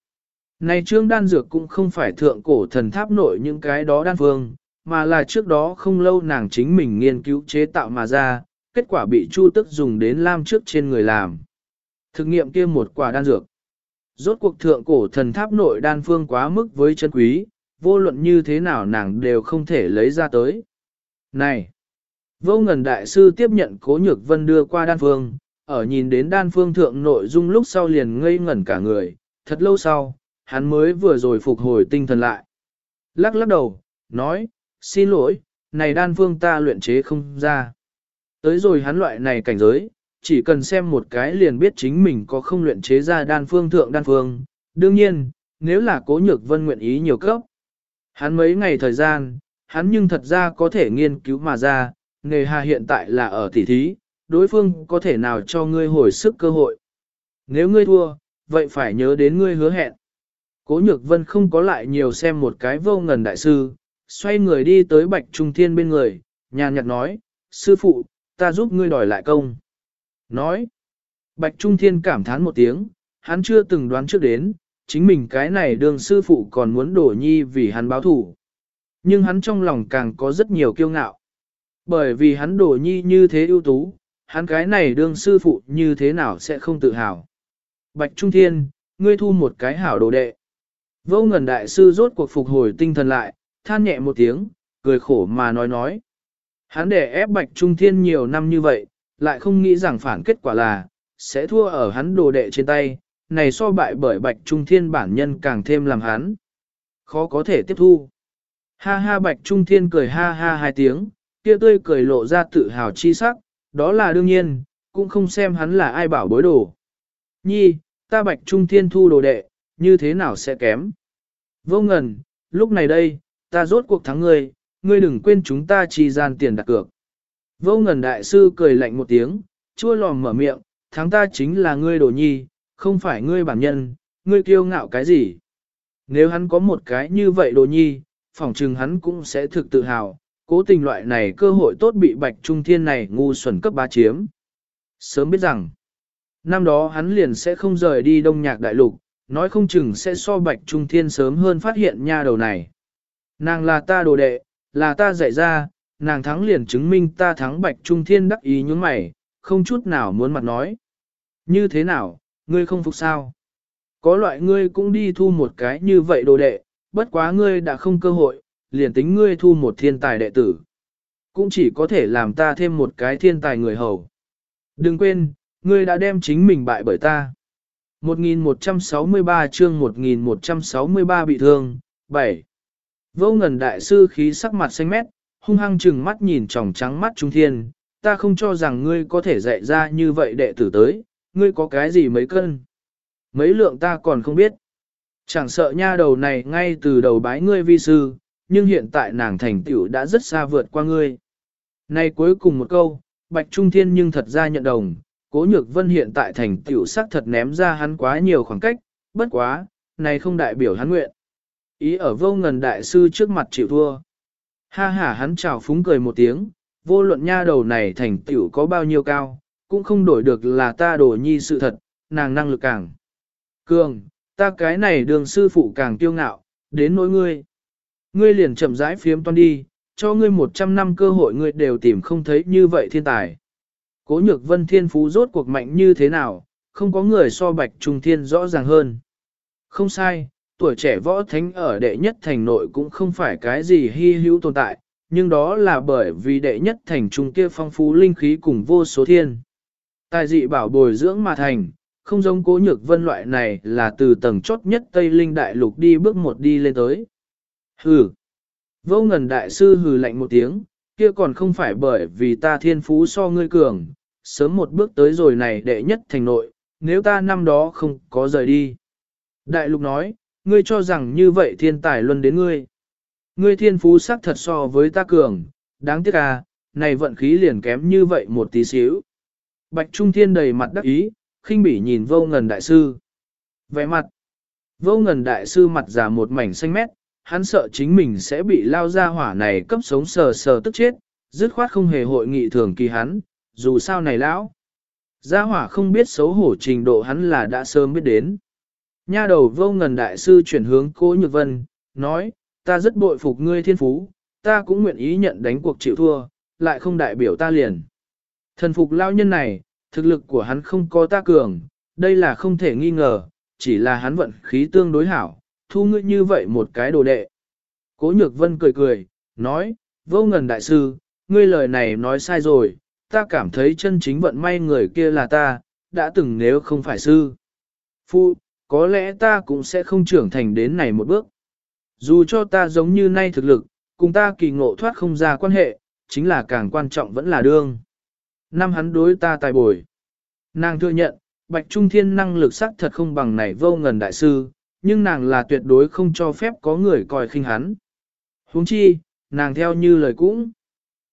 Này trương đan dược cũng không phải thượng cổ thần tháp nội những cái đó đan phương, mà là trước đó không lâu nàng chính mình nghiên cứu chế tạo mà ra, kết quả bị Chu Tức dùng đến lam trước trên người làm. Thực nghiệm kia một quả đan dược. Rốt cuộc thượng cổ thần tháp nội đan phương quá mức với chân quý, vô luận như thế nào nàng đều không thể lấy ra tới. Này! Vô ngần đại sư tiếp nhận cố nhược vân đưa qua đan phương, ở nhìn đến đan phương thượng nội dung lúc sau liền ngây ngẩn cả người, thật lâu sau, hắn mới vừa rồi phục hồi tinh thần lại. Lắc lắc đầu, nói, xin lỗi, này đan phương ta luyện chế không ra. Tới rồi hắn loại này cảnh giới, chỉ cần xem một cái liền biết chính mình có không luyện chế ra đan phương thượng đan phương. Đương nhiên, nếu là cố nhược vân nguyện ý nhiều cấp. Hắn mấy ngày thời gian, hắn nhưng thật ra có thể nghiên cứu mà ra, nghề hà hiện tại là ở tỉ thí, đối phương có thể nào cho ngươi hồi sức cơ hội. Nếu ngươi thua, vậy phải nhớ đến ngươi hứa hẹn. Cố nhược vân không có lại nhiều xem một cái vô ngần đại sư, xoay người đi tới bạch trung thiên bên người, nhàn nhạt nói, sư phụ, ta giúp ngươi đòi lại công. Nói, bạch trung thiên cảm thán một tiếng, hắn chưa từng đoán trước đến, chính mình cái này đường sư phụ còn muốn đổ nhi vì hắn báo thủ. Nhưng hắn trong lòng càng có rất nhiều kiêu ngạo. Bởi vì hắn đổ nhi như thế ưu tú, hắn cái này đương sư phụ như thế nào sẽ không tự hào. Bạch Trung Thiên, ngươi thu một cái hảo đồ đệ. Vô ngần đại sư rốt cuộc phục hồi tinh thần lại, than nhẹ một tiếng, cười khổ mà nói nói. Hắn để ép Bạch Trung Thiên nhiều năm như vậy, lại không nghĩ rằng phản kết quả là, sẽ thua ở hắn đồ đệ trên tay, này so bại bởi bạch trung thiên bản nhân càng thêm làm hắn. Khó có thể tiếp thu. Ha ha bạch trung thiên cười ha ha hai tiếng, kia tươi cười lộ ra tự hào chi sắc, đó là đương nhiên, cũng không xem hắn là ai bảo bối đồ. Nhi, ta bạch trung thiên thu đồ đệ, như thế nào sẽ kém? Vô ngần, lúc này đây, ta rốt cuộc thắng ngươi, ngươi đừng quên chúng ta chi gian tiền đặt cược. Vô ngần đại sư cười lạnh một tiếng, chua lòm mở miệng, thắng ta chính là ngươi đồ nhi, không phải ngươi bản nhân, ngươi kiêu ngạo cái gì. Nếu hắn có một cái như vậy đồ nhi, phỏng chừng hắn cũng sẽ thực tự hào, cố tình loại này cơ hội tốt bị bạch trung thiên này ngu xuẩn cấp bá chiếm. Sớm biết rằng, năm đó hắn liền sẽ không rời đi đông nhạc đại lục, nói không chừng sẽ so bạch trung thiên sớm hơn phát hiện nha đầu này. Nàng là ta đồ đệ, là ta dạy ra, nàng thắng liền chứng minh ta thắng bạch trung thiên đắc ý những mày, không chút nào muốn mặt nói. Như thế nào, ngươi không phục sao? Có loại ngươi cũng đi thu một cái như vậy đồ đệ, bất quá ngươi đã không cơ hội, liền tính ngươi thu một thiên tài đệ tử. Cũng chỉ có thể làm ta thêm một cái thiên tài người hầu. Đừng quên, ngươi đã đem chính mình bại bởi ta. 1163 chương 1163 bị thương, 7. Vô ngần đại sư khí sắc mặt xanh mét, hung hăng trừng mắt nhìn tròng trắng mắt trung thiên, ta không cho rằng ngươi có thể dạy ra như vậy đệ tử tới, ngươi có cái gì mấy cân? Mấy lượng ta còn không biết. Chẳng sợ nha đầu này ngay từ đầu bái ngươi vi sư, nhưng hiện tại nàng thành tựu đã rất xa vượt qua ngươi. Này cuối cùng một câu, Bạch Trung Thiên nhưng thật ra nhận đồng, Cố Nhược Vân hiện tại thành tựu sắc thật ném ra hắn quá nhiều khoảng cách, bất quá, này không đại biểu hắn nguyện. Ý ở vô ngần đại sư trước mặt chịu thua. Ha ha hắn chào phúng cười một tiếng, vô luận nha đầu này thành tựu có bao nhiêu cao, cũng không đổi được là ta đổ nhi sự thật, nàng năng lực càng. Cường, ta cái này đường sư phụ càng kiêu ngạo, đến nỗi ngươi. Ngươi liền chậm rãi phiếm toan đi, cho ngươi 100 năm cơ hội ngươi đều tìm không thấy như vậy thiên tài. Cố nhược vân thiên phú rốt cuộc mạnh như thế nào, không có người so bạch trung thiên rõ ràng hơn. Không sai, tuổi trẻ võ thánh ở đệ nhất thành nội cũng không phải cái gì hy hữu tồn tại, nhưng đó là bởi vì đệ nhất thành trung kia phong phú linh khí cùng vô số thiên. Tài dị bảo bồi dưỡng mà thành, không giống cố nhược vân loại này là từ tầng chốt nhất Tây Linh Đại Lục đi bước một đi lên tới. Hừ. Vô ngần đại sư hừ lạnh một tiếng, kia còn không phải bởi vì ta thiên phú so ngươi cường, sớm một bước tới rồi này đệ nhất thành nội, nếu ta năm đó không có rời đi. Đại lục nói, ngươi cho rằng như vậy thiên tài luân đến ngươi. Ngươi thiên phú sắc thật so với ta cường, đáng tiếc à, này vận khí liền kém như vậy một tí xíu. Bạch Trung Thiên đầy mặt đắc ý, khinh bỉ nhìn vô ngần đại sư. Vẻ mặt, vô ngần đại sư mặt già một mảnh xanh mét, hắn sợ chính mình sẽ bị lao ra hỏa này cấp sống sờ sờ tức chết, dứt khoát không hề hội nghị thường kỳ hắn, dù sao này lão. Gia hỏa không biết xấu hổ trình độ hắn là đã sớm biết đến. Nha đầu vô ngần đại sư chuyển hướng cố nhược vân, nói, ta rất bội phục ngươi thiên phú, ta cũng nguyện ý nhận đánh cuộc chịu thua, lại không đại biểu ta liền. Thần phục lao nhân này, thực lực của hắn không có ta cường, đây là không thể nghi ngờ, chỉ là hắn vận khí tương đối hảo, thu ngươi như vậy một cái đồ đệ. Cố nhược vân cười cười, nói, vô ngần đại sư, ngươi lời này nói sai rồi, ta cảm thấy chân chính vận may người kia là ta, đã từng nếu không phải sư. Phu, có lẽ ta cũng sẽ không trưởng thành đến này một bước. Dù cho ta giống như nay thực lực, cùng ta kỳ ngộ thoát không ra quan hệ, chính là càng quan trọng vẫn là đương. Năm hắn đối ta tài bồi. Nàng thừa nhận, Bạch Trung Thiên năng lực sắc thật không bằng này vô ngần đại sư, nhưng nàng là tuyệt đối không cho phép có người coi khinh hắn. huống chi, nàng theo như lời cũng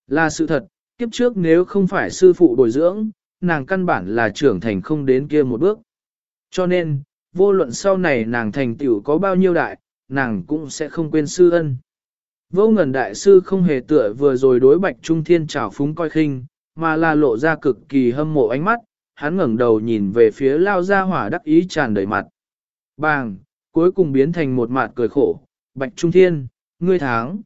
là sự thật, kiếp trước nếu không phải sư phụ bồi dưỡng, nàng căn bản là trưởng thành không đến kia một bước. Cho nên, vô luận sau này nàng thành tiểu có bao nhiêu đại, nàng cũng sẽ không quên sư ân. Vô ngần đại sư không hề tựa vừa rồi đối bạch trung thiên trào phúng coi khinh, mà là lộ ra cực kỳ hâm mộ ánh mắt, hắn ngẩng đầu nhìn về phía lao ra hỏa đắc ý tràn đầy mặt. Bàng, cuối cùng biến thành một mặt cười khổ, bạch trung thiên, ngươi tháng.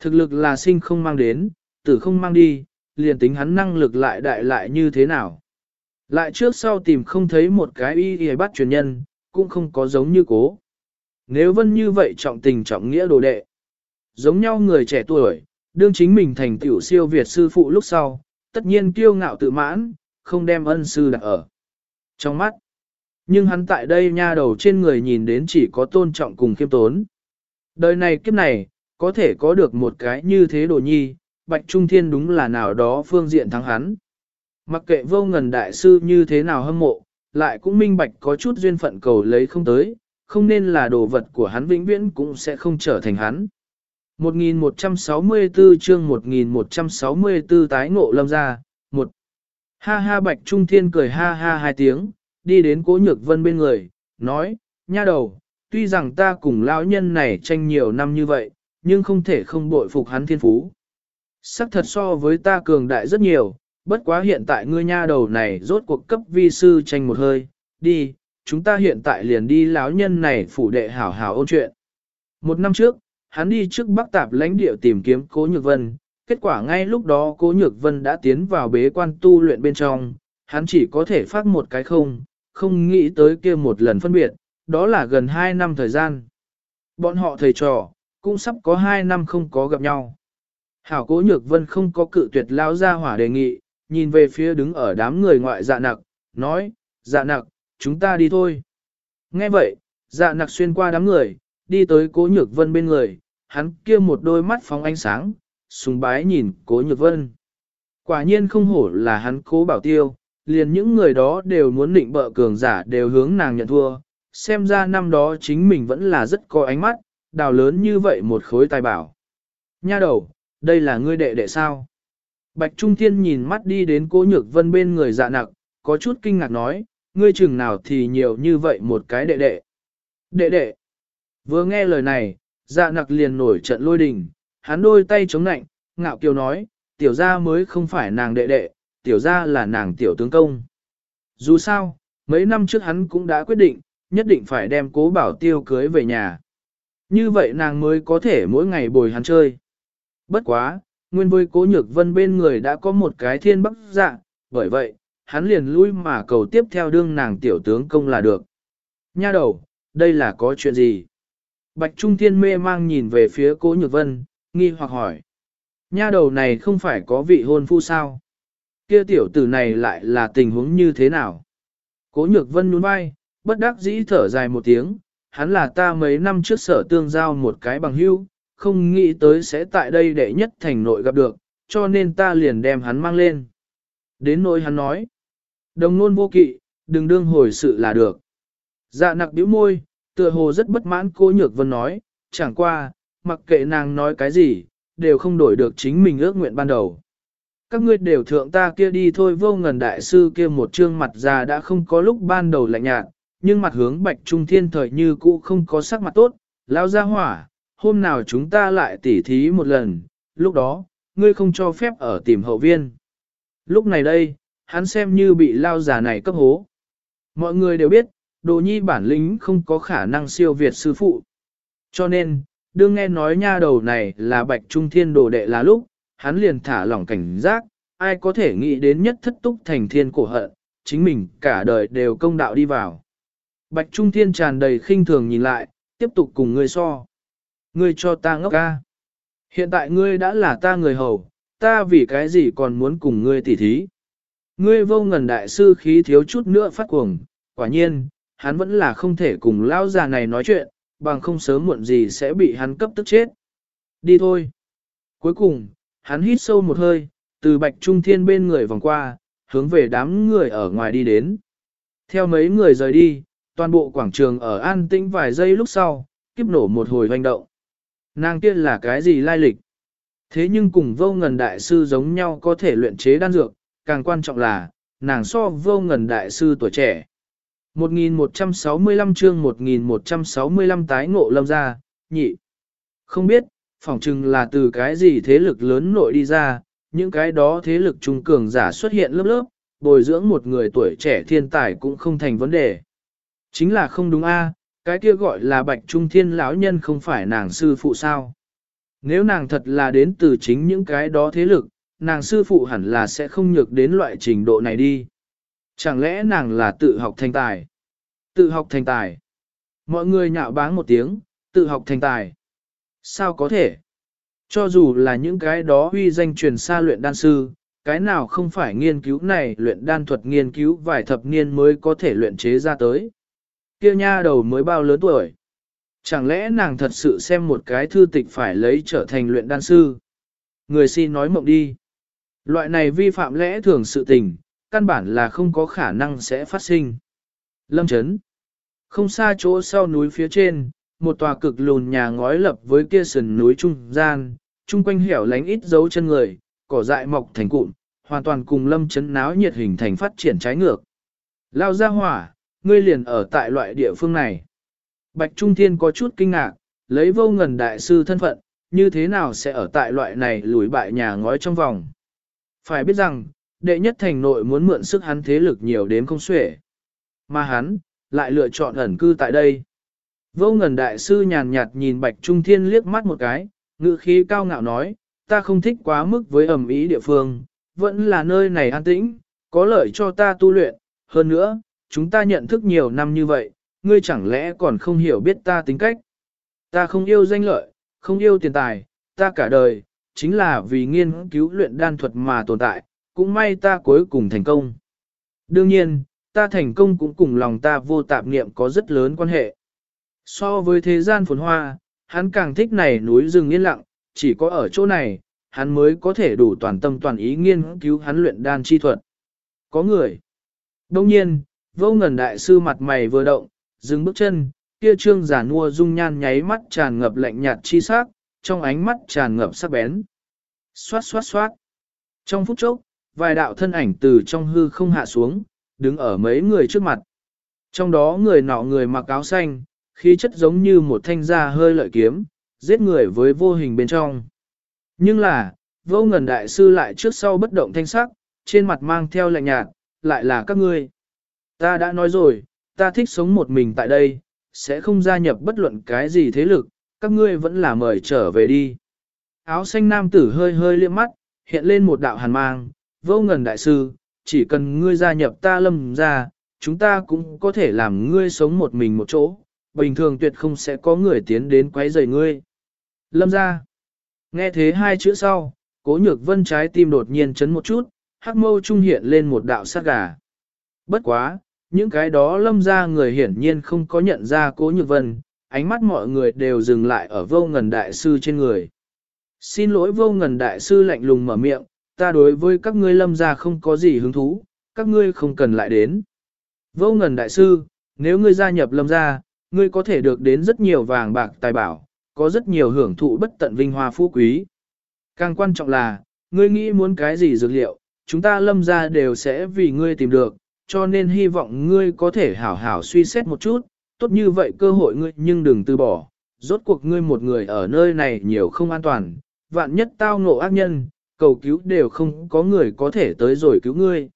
Thực lực là sinh không mang đến, tử không mang đi, liền tính hắn năng lực lại đại lại như thế nào. Lại trước sau tìm không thấy một cái y y bắt truyền nhân, cũng không có giống như cố. Nếu vân như vậy trọng tình trọng nghĩa đồ đệ, giống nhau người trẻ tuổi, đương chính mình thành tiểu siêu Việt sư phụ lúc sau, tất nhiên kiêu ngạo tự mãn, không đem ân sư đặt ở. Trong mắt, Nhưng hắn tại đây nha đầu trên người nhìn đến chỉ có tôn trọng cùng khiêm tốn. Đời này kiếp này, có thể có được một cái như thế đồ nhi, Bạch Trung Thiên đúng là nào đó phương diện thắng hắn. Mặc kệ vô ngần đại sư như thế nào hâm mộ, lại cũng minh bạch có chút duyên phận cầu lấy không tới, không nên là đồ vật của hắn vĩnh viễn cũng sẽ không trở thành hắn. 1164 chương 1164 tái ngộ lâm ra, một Ha ha Bạch Trung Thiên cười ha ha hai tiếng, đi đến cố nhược vân bên người, nói, nha đầu, tuy rằng ta cùng lão nhân này tranh nhiều năm như vậy, nhưng không thể không bội phục hắn thiên phú. Sắc thật so với ta cường đại rất nhiều, bất quá hiện tại ngươi nha đầu này rốt cuộc cấp vi sư tranh một hơi, đi, chúng ta hiện tại liền đi lão nhân này phủ đệ hảo hảo ôn chuyện. Một năm trước, hắn đi trước Bắc Tạp lãnh địa tìm kiếm Cố Nhược Vân, kết quả ngay lúc đó Cố Nhược Vân đã tiến vào bế quan tu luyện bên trong, hắn chỉ có thể phát một cái không, không nghĩ tới kia một lần phân biệt, đó là gần 2 năm thời gian. Bọn họ thầy trò, cũng sắp có 2 năm không có gặp nhau. Hảo Cố Nhược Vân không có cự tuyệt lao ra hỏa đề nghị, nhìn về phía đứng ở đám người ngoại dạ nặc, nói, dạ nặc, chúng ta đi thôi. Nghe vậy, dạ nặc xuyên qua đám người, đi tới cố nhược vân bên người, hắn kia một đôi mắt phóng ánh sáng, sùng bái nhìn cố nhược vân. Quả nhiên không hổ là hắn cố bảo tiêu, liền những người đó đều muốn định bợ cường giả đều hướng nàng nhận thua, xem ra năm đó chính mình vẫn là rất có ánh mắt, đào lớn như vậy một khối tài bảo. Nha đầu, đây là ngươi đệ đệ sao? Bạch Trung Thiên nhìn mắt đi đến cố nhược vân bên người dạ nặc, có chút kinh ngạc nói, ngươi chừng nào thì nhiều như vậy một cái đệ đệ. Đệ đệ. Vừa nghe lời này, dạ nặc liền nổi trận lôi đình, hắn đôi tay chống nạnh, ngạo kiều nói, tiểu gia mới không phải nàng đệ đệ, tiểu gia là nàng tiểu tướng công. Dù sao, mấy năm trước hắn cũng đã quyết định, nhất định phải đem cố bảo tiêu cưới về nhà. Như vậy nàng mới có thể mỗi ngày bồi hắn chơi. Bất quá, nguyên với cố nhược vân bên người đã có một cái thiên bắc dạ, bởi vậy, hắn liền lui mà cầu tiếp theo đương nàng tiểu tướng công là được. Nha đầu, đây là có chuyện gì? Bạch Trung Thiên mê mang nhìn về phía cố nhược vân, nghi hoặc hỏi. Nha đầu này không phải có vị hôn phu sao? Kia tiểu tử này lại là tình huống như thế nào? Cố nhược vân nhún vai, bất đắc dĩ thở dài một tiếng, hắn là ta mấy năm trước sở tương giao một cái bằng hữu, không nghĩ tới sẽ tại đây để nhất thành nội gặp được, cho nên ta liền đem hắn mang lên. Đến nỗi hắn nói, đồng nôn vô kỵ, đừng đương hồi sự là được. Dạ nặc bĩu môi, tựa hồ rất bất mãn cô nhược vân nói, chẳng qua, mặc kệ nàng nói cái gì, đều không đổi được chính mình ước nguyện ban đầu. Các ngươi đều thượng ta kia đi thôi vô ngần đại sư kia một trương mặt già đã không có lúc ban đầu lạnh nhạt, nhưng mặt hướng bạch trung thiên thời như cũ không có sắc mặt tốt, lao ra hỏa, hôm nào chúng ta lại tỉ thí một lần, lúc đó, ngươi không cho phép ở tìm hậu viên. Lúc này đây, hắn xem như bị lao giả này cấp hố. Mọi người đều biết, đồ nhi bản lĩnh không có khả năng siêu việt sư phụ. Cho nên, đương nghe nói nha đầu này là bạch trung thiên đồ đệ là lúc, hắn liền thả lỏng cảnh giác, ai có thể nghĩ đến nhất thất túc thành thiên cổ hận, chính mình cả đời đều công đạo đi vào. Bạch trung thiên tràn đầy khinh thường nhìn lại, tiếp tục cùng ngươi so ngươi cho ta ngốc ca. Hiện tại ngươi đã là ta người hầu, ta vì cái gì còn muốn cùng ngươi tỉ thí. Ngươi vô ngần đại sư khí thiếu chút nữa phát cuồng, quả nhiên, hắn vẫn là không thể cùng lão già này nói chuyện, bằng không sớm muộn gì sẽ bị hắn cấp tức chết. Đi thôi. Cuối cùng, hắn hít sâu một hơi, từ bạch trung thiên bên người vòng qua, hướng về đám người ở ngoài đi đến. Theo mấy người rời đi, toàn bộ quảng trường ở an tĩnh vài giây lúc sau, kiếp nổ một hồi hoành động. Nàng kia là cái gì lai lịch? Thế nhưng cùng vô ngần đại sư giống nhau có thể luyện chế đan dược, càng quan trọng là, nàng so vô ngần đại sư tuổi trẻ. 1165 chương 1165 tái ngộ lâm ra, nhị. Không biết, phỏng chừng là từ cái gì thế lực lớn nội đi ra, những cái đó thế lực trung cường giả xuất hiện lớp lớp, bồi dưỡng một người tuổi trẻ thiên tài cũng không thành vấn đề. Chính là không đúng a, cái kia gọi là bạch trung thiên lão nhân không phải nàng sư phụ sao. Nếu nàng thật là đến từ chính những cái đó thế lực, nàng sư phụ hẳn là sẽ không nhược đến loại trình độ này đi. Chẳng lẽ nàng là tự học thành tài? Tự học thành tài. Mọi người nhạo báng một tiếng, tự học thành tài. Sao có thể? Cho dù là những cái đó huy danh truyền xa luyện đan sư, cái nào không phải nghiên cứu này luyện đan thuật nghiên cứu vài thập niên mới có thể luyện chế ra tới. Kia nha đầu mới bao lớn tuổi. Chẳng lẽ nàng thật sự xem một cái thư tịch phải lấy trở thành luyện đan sư? Người xin nói mộng đi. Loại này vi phạm lẽ thường sự tình, căn bản là không có khả năng sẽ phát sinh. Lâm Trấn Không xa chỗ sau núi phía trên, một tòa cực lùn nhà ngói lập với kia sườn núi trung gian, chung quanh hẻo lánh ít dấu chân người, cỏ dại mọc thành cụm, hoàn toàn cùng lâm chấn náo nhiệt hình thành phát triển trái ngược. Lao ra hỏa, ngươi liền ở tại loại địa phương này. Bạch Trung Thiên có chút kinh ngạc, lấy vô ngần đại sư thân phận, như thế nào sẽ ở tại loại này lùi bại nhà ngói trong vòng. Phải biết rằng, đệ nhất thành nội muốn mượn sức hắn thế lực nhiều đến không xuể. Mà hắn, lại lựa chọn ẩn cư tại đây. Vô ngần đại sư nhàn nhạt nhìn Bạch Trung Thiên liếc mắt một cái, ngữ khí cao ngạo nói, ta không thích quá mức với ẩm ý địa phương, vẫn là nơi này an tĩnh, có lợi cho ta tu luyện, hơn nữa, chúng ta nhận thức nhiều năm như vậy, ngươi chẳng lẽ còn không hiểu biết ta tính cách. Ta không yêu danh lợi, không yêu tiền tài, ta cả đời, chính là vì nghiên cứu luyện đan thuật mà tồn tại, cũng may ta cuối cùng thành công. Đương nhiên, ta thành công cũng cùng lòng ta vô tạp niệm có rất lớn quan hệ. So với thế gian phồn hoa, hắn càng thích này núi rừng yên lặng, chỉ có ở chỗ này, hắn mới có thể đủ toàn tâm toàn ý nghiên cứu hắn luyện đan chi thuật. Có người. Đông nhiên, vô ngần đại sư mặt mày vừa động, dừng bước chân, kia trương giả nua dung nhan nháy mắt tràn ngập lạnh nhạt chi sắc, trong ánh mắt tràn ngập sắc bén. Xoát xoát xoát. Trong phút chốc, vài đạo thân ảnh từ trong hư không hạ xuống, đứng ở mấy người trước mặt. Trong đó người nọ người mặc áo xanh, khí chất giống như một thanh gia hơi lợi kiếm, giết người với vô hình bên trong. Nhưng là, vô ngần đại sư lại trước sau bất động thanh sắc, trên mặt mang theo lạnh nhạt, lại là các ngươi. Ta đã nói rồi, ta thích sống một mình tại đây, sẽ không gia nhập bất luận cái gì thế lực, các ngươi vẫn là mời trở về đi. Áo xanh nam tử hơi hơi liếc mắt, hiện lên một đạo hàn mang, vô ngần đại sư, chỉ cần ngươi gia nhập ta lâm ra, chúng ta cũng có thể làm ngươi sống một mình một chỗ, bình thường tuyệt không sẽ có người tiến đến quấy rầy ngươi. Lâm ra, nghe thế hai chữ sau, cố nhược vân trái tim đột nhiên chấn một chút, hắc mâu trung hiện lên một đạo sát gà. Bất quá, những cái đó lâm ra người hiển nhiên không có nhận ra cố nhược vân, ánh mắt mọi người đều dừng lại ở vô ngần đại sư trên người. Xin lỗi vô ngần đại sư lạnh lùng mở miệng, ta đối với các ngươi lâm gia không có gì hứng thú, các ngươi không cần lại đến. Vô ngần đại sư, nếu ngươi gia nhập lâm gia, ngươi có thể được đến rất nhiều vàng bạc tài bảo, có rất nhiều hưởng thụ bất tận vinh hoa phú quý. Càng quan trọng là, ngươi nghĩ muốn cái gì dược liệu, chúng ta lâm gia đều sẽ vì ngươi tìm được, cho nên hy vọng ngươi có thể hảo hảo suy xét một chút, tốt như vậy cơ hội ngươi nhưng đừng từ bỏ, rốt cuộc ngươi một người ở nơi này nhiều không an toàn, vạn nhất tao ngộ ác nhân, cầu cứu đều không có người có thể tới rồi cứu ngươi.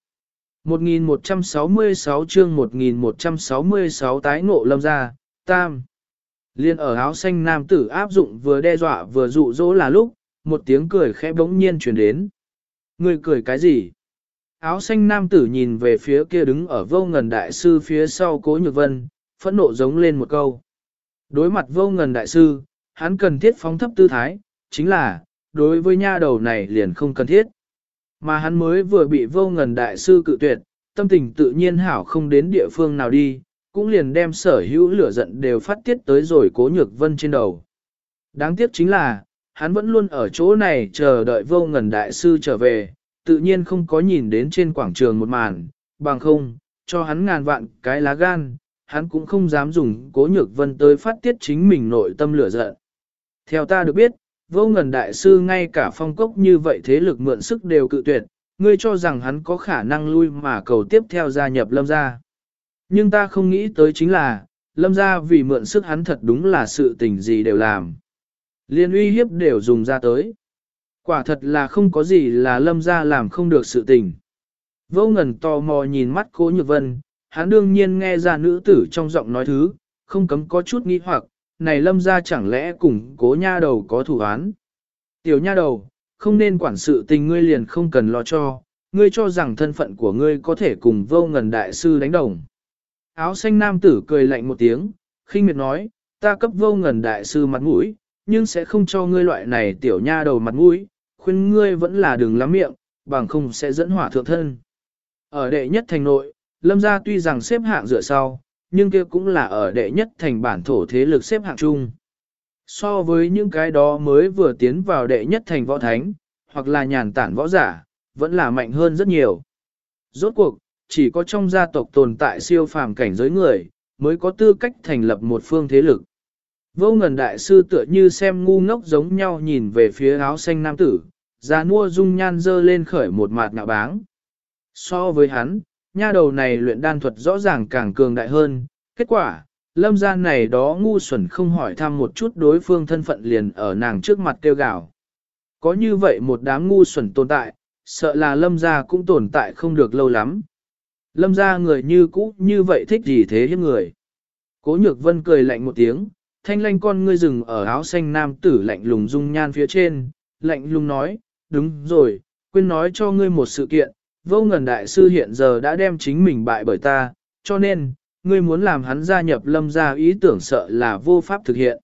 1166 chương 1166 tái ngộ lâm ra, tam. Liên ở áo xanh nam tử áp dụng vừa đe dọa vừa dụ dỗ là lúc, một tiếng cười khẽ bỗng nhiên truyền đến. Người cười cái gì? Áo xanh nam tử nhìn về phía kia đứng ở vô ngần đại sư phía sau cố nhược vân, phẫn nộ giống lên một câu. Đối mặt vô ngần đại sư, hắn cần thiết phóng thấp tư thái, chính là, đối với nha đầu này liền không cần thiết. Mà hắn mới vừa bị vô ngần đại sư cự tuyệt, tâm tình tự nhiên hảo không đến địa phương nào đi, cũng liền đem sở hữu lửa giận đều phát tiết tới rồi cố nhược vân trên đầu. Đáng tiếc chính là, hắn vẫn luôn ở chỗ này chờ đợi vô ngần đại sư trở về, tự nhiên không có nhìn đến trên quảng trường một màn, bằng không, cho hắn ngàn vạn cái lá gan, hắn cũng không dám dùng cố nhược vân tới phát tiết chính mình nội tâm lửa giận. Theo ta được biết, vô ngần đại sư ngay cả phong cốc như vậy thế lực mượn sức đều cự tuyệt, ngươi cho rằng hắn có khả năng lui mà cầu tiếp theo gia nhập lâm gia. Nhưng ta không nghĩ tới chính là, lâm gia vì mượn sức hắn thật đúng là sự tình gì đều làm. Liên uy hiếp đều dùng ra tới. Quả thật là không có gì là lâm gia làm không được sự tình. Vô ngần tò mò nhìn mắt cố nhược vân, hắn đương nhiên nghe ra nữ tử trong giọng nói thứ, không cấm có chút nghi hoặc, này lâm gia chẳng lẽ cùng cố nha đầu có thủ án. Tiểu nha đầu, không nên quản sự tình ngươi liền không cần lo cho, ngươi cho rằng thân phận của ngươi có thể cùng vô ngần đại sư đánh đồng. Áo xanh nam tử cười lạnh một tiếng, khinh miệt nói, ta cấp vô ngần đại sư mặt mũi, nhưng sẽ không cho ngươi loại này tiểu nha đầu mặt mũi, khuyên ngươi vẫn là đừng lắm miệng, bằng không sẽ dẫn hỏa thượng thân. Ở đệ nhất thành nội, lâm gia tuy rằng xếp hạng dựa sau, nhưng kia cũng là ở đệ nhất thành bản thổ thế lực xếp hạng chung. So với những cái đó mới vừa tiến vào đệ nhất thành võ thánh, hoặc là nhàn tản võ giả, vẫn là mạnh hơn rất nhiều. Rốt cuộc, chỉ có trong gia tộc tồn tại siêu phàm cảnh giới người, mới có tư cách thành lập một phương thế lực. Vô ngần đại sư tựa như xem ngu ngốc giống nhau nhìn về phía áo xanh nam tử, già nua dung nhan dơ lên khởi một mạt ngạo báng. So với hắn, nha đầu này luyện đan thuật rõ ràng càng cường đại hơn, kết quả, lâm gian này đó ngu xuẩn không hỏi thăm một chút đối phương thân phận liền ở nàng trước mặt tiêu gạo. Có như vậy một đám ngu xuẩn tồn tại, sợ là lâm gia cũng tồn tại không được lâu lắm. Lâm gia người như cũ như vậy thích gì thế hiếp người. Cố nhược vân cười lạnh một tiếng, thanh lanh con ngươi rừng ở áo xanh nam tử lạnh lùng dung nhan phía trên, lạnh lùng nói, đúng rồi, quên nói cho ngươi một sự kiện, vô ngần đại sư hiện giờ đã đem chính mình bại bởi ta, cho nên, ngươi muốn làm hắn gia nhập lâm gia ý tưởng sợ là vô pháp thực hiện.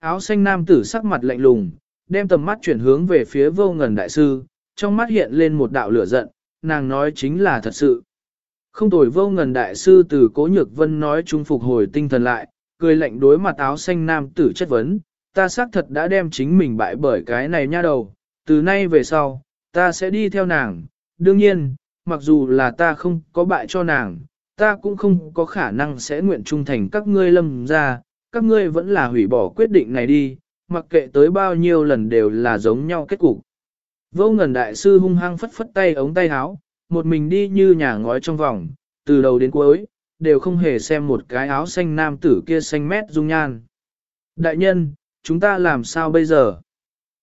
Áo xanh nam tử sắc mặt lạnh lùng, đem tầm mắt chuyển hướng về phía vô ngần đại sư, trong mắt hiện lên một đạo lửa giận, nàng nói chính là thật sự. Không tồi vô ngần đại sư từ cố nhược vân nói trung phục hồi tinh thần lại, cười lạnh đối mặt áo xanh nam tử chất vấn, ta xác thật đã đem chính mình bại bởi cái này nha đầu, từ nay về sau, ta sẽ đi theo nàng, đương nhiên, mặc dù là ta không có bại cho nàng, ta cũng không có khả năng sẽ nguyện trung thành các ngươi lâm ra, các ngươi vẫn là hủy bỏ quyết định này đi, mặc kệ tới bao nhiêu lần đều là giống nhau kết cục. Vô ngần đại sư hung hăng phất phất tay ống tay áo, một mình đi như nhà ngói trong vòng, từ đầu đến cuối, đều không hề xem một cái áo xanh nam tử kia xanh mét dung nhan. Đại nhân, chúng ta làm sao bây giờ?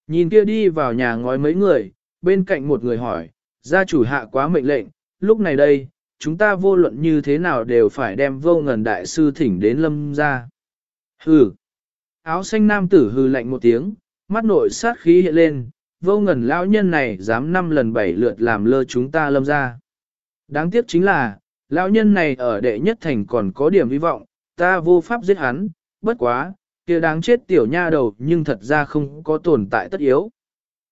Nhìn kia đi vào nhà ngói mấy người, bên cạnh một người hỏi, gia chủ hạ quá mệnh lệnh, lúc này đây, chúng ta vô luận như thế nào đều phải đem vô ngần đại sư thỉnh đến lâm ra. Hừ! Áo xanh nam tử hừ lạnh một tiếng, mắt nội sát khí hiện lên, vô ngần lão nhân này dám năm lần bảy lượt làm lơ chúng ta lâm ra. Đáng tiếc chính là, lão nhân này ở đệ nhất thành còn có điểm hy vọng, ta vô pháp giết hắn, bất quá, kia đáng chết tiểu nha đầu nhưng thật ra không có tồn tại tất yếu.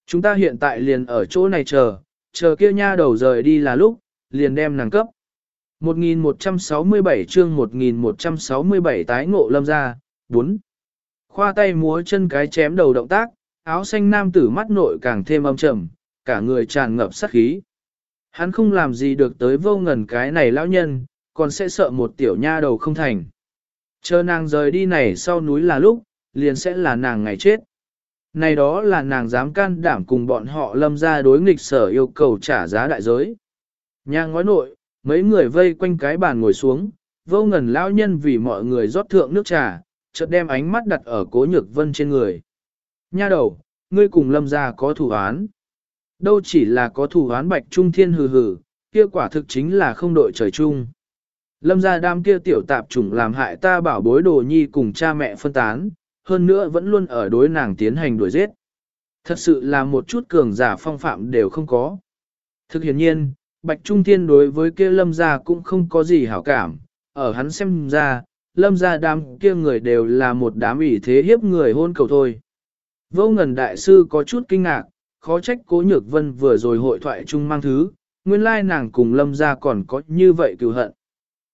Chúng ta hiện tại liền ở chỗ này chờ, chờ kia nha đầu rời đi là lúc, liền đem nàng cấp. 1167 chương 1167 tái ngộ lâm ra, 4. Khoa tay múa chân cái chém đầu động tác, áo xanh nam tử mắt nội càng thêm âm trầm, cả người tràn ngập sát khí. Hắn không làm gì được tới vô ngần cái này lão nhân, còn sẽ sợ một tiểu nha đầu không thành. Chờ nàng rời đi này sau núi là lúc, liền sẽ là nàng ngày chết. Này đó là nàng dám can đảm cùng bọn họ lâm ra đối nghịch sở yêu cầu trả giá đại giới. Nhà ngói nội, mấy người vây quanh cái bàn ngồi xuống, vô ngần lão nhân vì mọi người rót thượng nước trà, chợt đem ánh mắt đặt ở cố nhược vân trên người. Nha đầu, ngươi cùng lâm ra có thủ án. Đâu chỉ là có thủ án bạch trung thiên hừ hừ, kia quả thực chính là không đội trời chung. Lâm ra đam kia tiểu tạp chủng làm hại ta bảo bối đồ nhi cùng cha mẹ phân tán, hơn nữa vẫn luôn ở đối nàng tiến hành đuổi giết. Thật sự là một chút cường giả phong phạm đều không có. Thực hiện nhiên, Bạch Trung Thiên đối với kia lâm gia cũng không có gì hảo cảm, ở hắn xem ra, lâm gia đám kia người đều là một đám ủy thế hiếp người hôn cầu thôi. Vô ngần đại sư có chút kinh ngạc, khó trách cố nhược vân vừa rồi hội thoại chung mang thứ, nguyên lai nàng cùng lâm gia còn có như vậy cựu hận.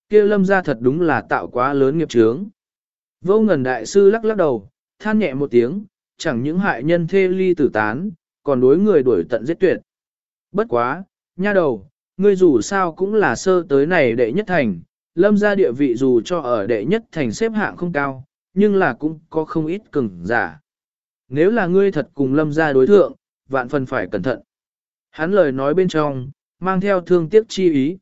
kia lâm gia thật đúng là tạo quá lớn nghiệp chướng. Vô ngần đại sư lắc lắc đầu, than nhẹ một tiếng, chẳng những hại nhân thê ly tử tán, còn đối người đuổi tận giết tuyệt. Bất quá, nha đầu, ngươi dù sao cũng là sơ tới này đệ nhất thành, lâm gia địa vị dù cho ở đệ nhất thành xếp hạng không cao, nhưng là cũng có không ít cứng giả. Nếu là ngươi thật cùng lâm gia đối thượng, vạn phần phải cẩn thận. Hắn lời nói bên trong, mang theo thương tiếc chi ý.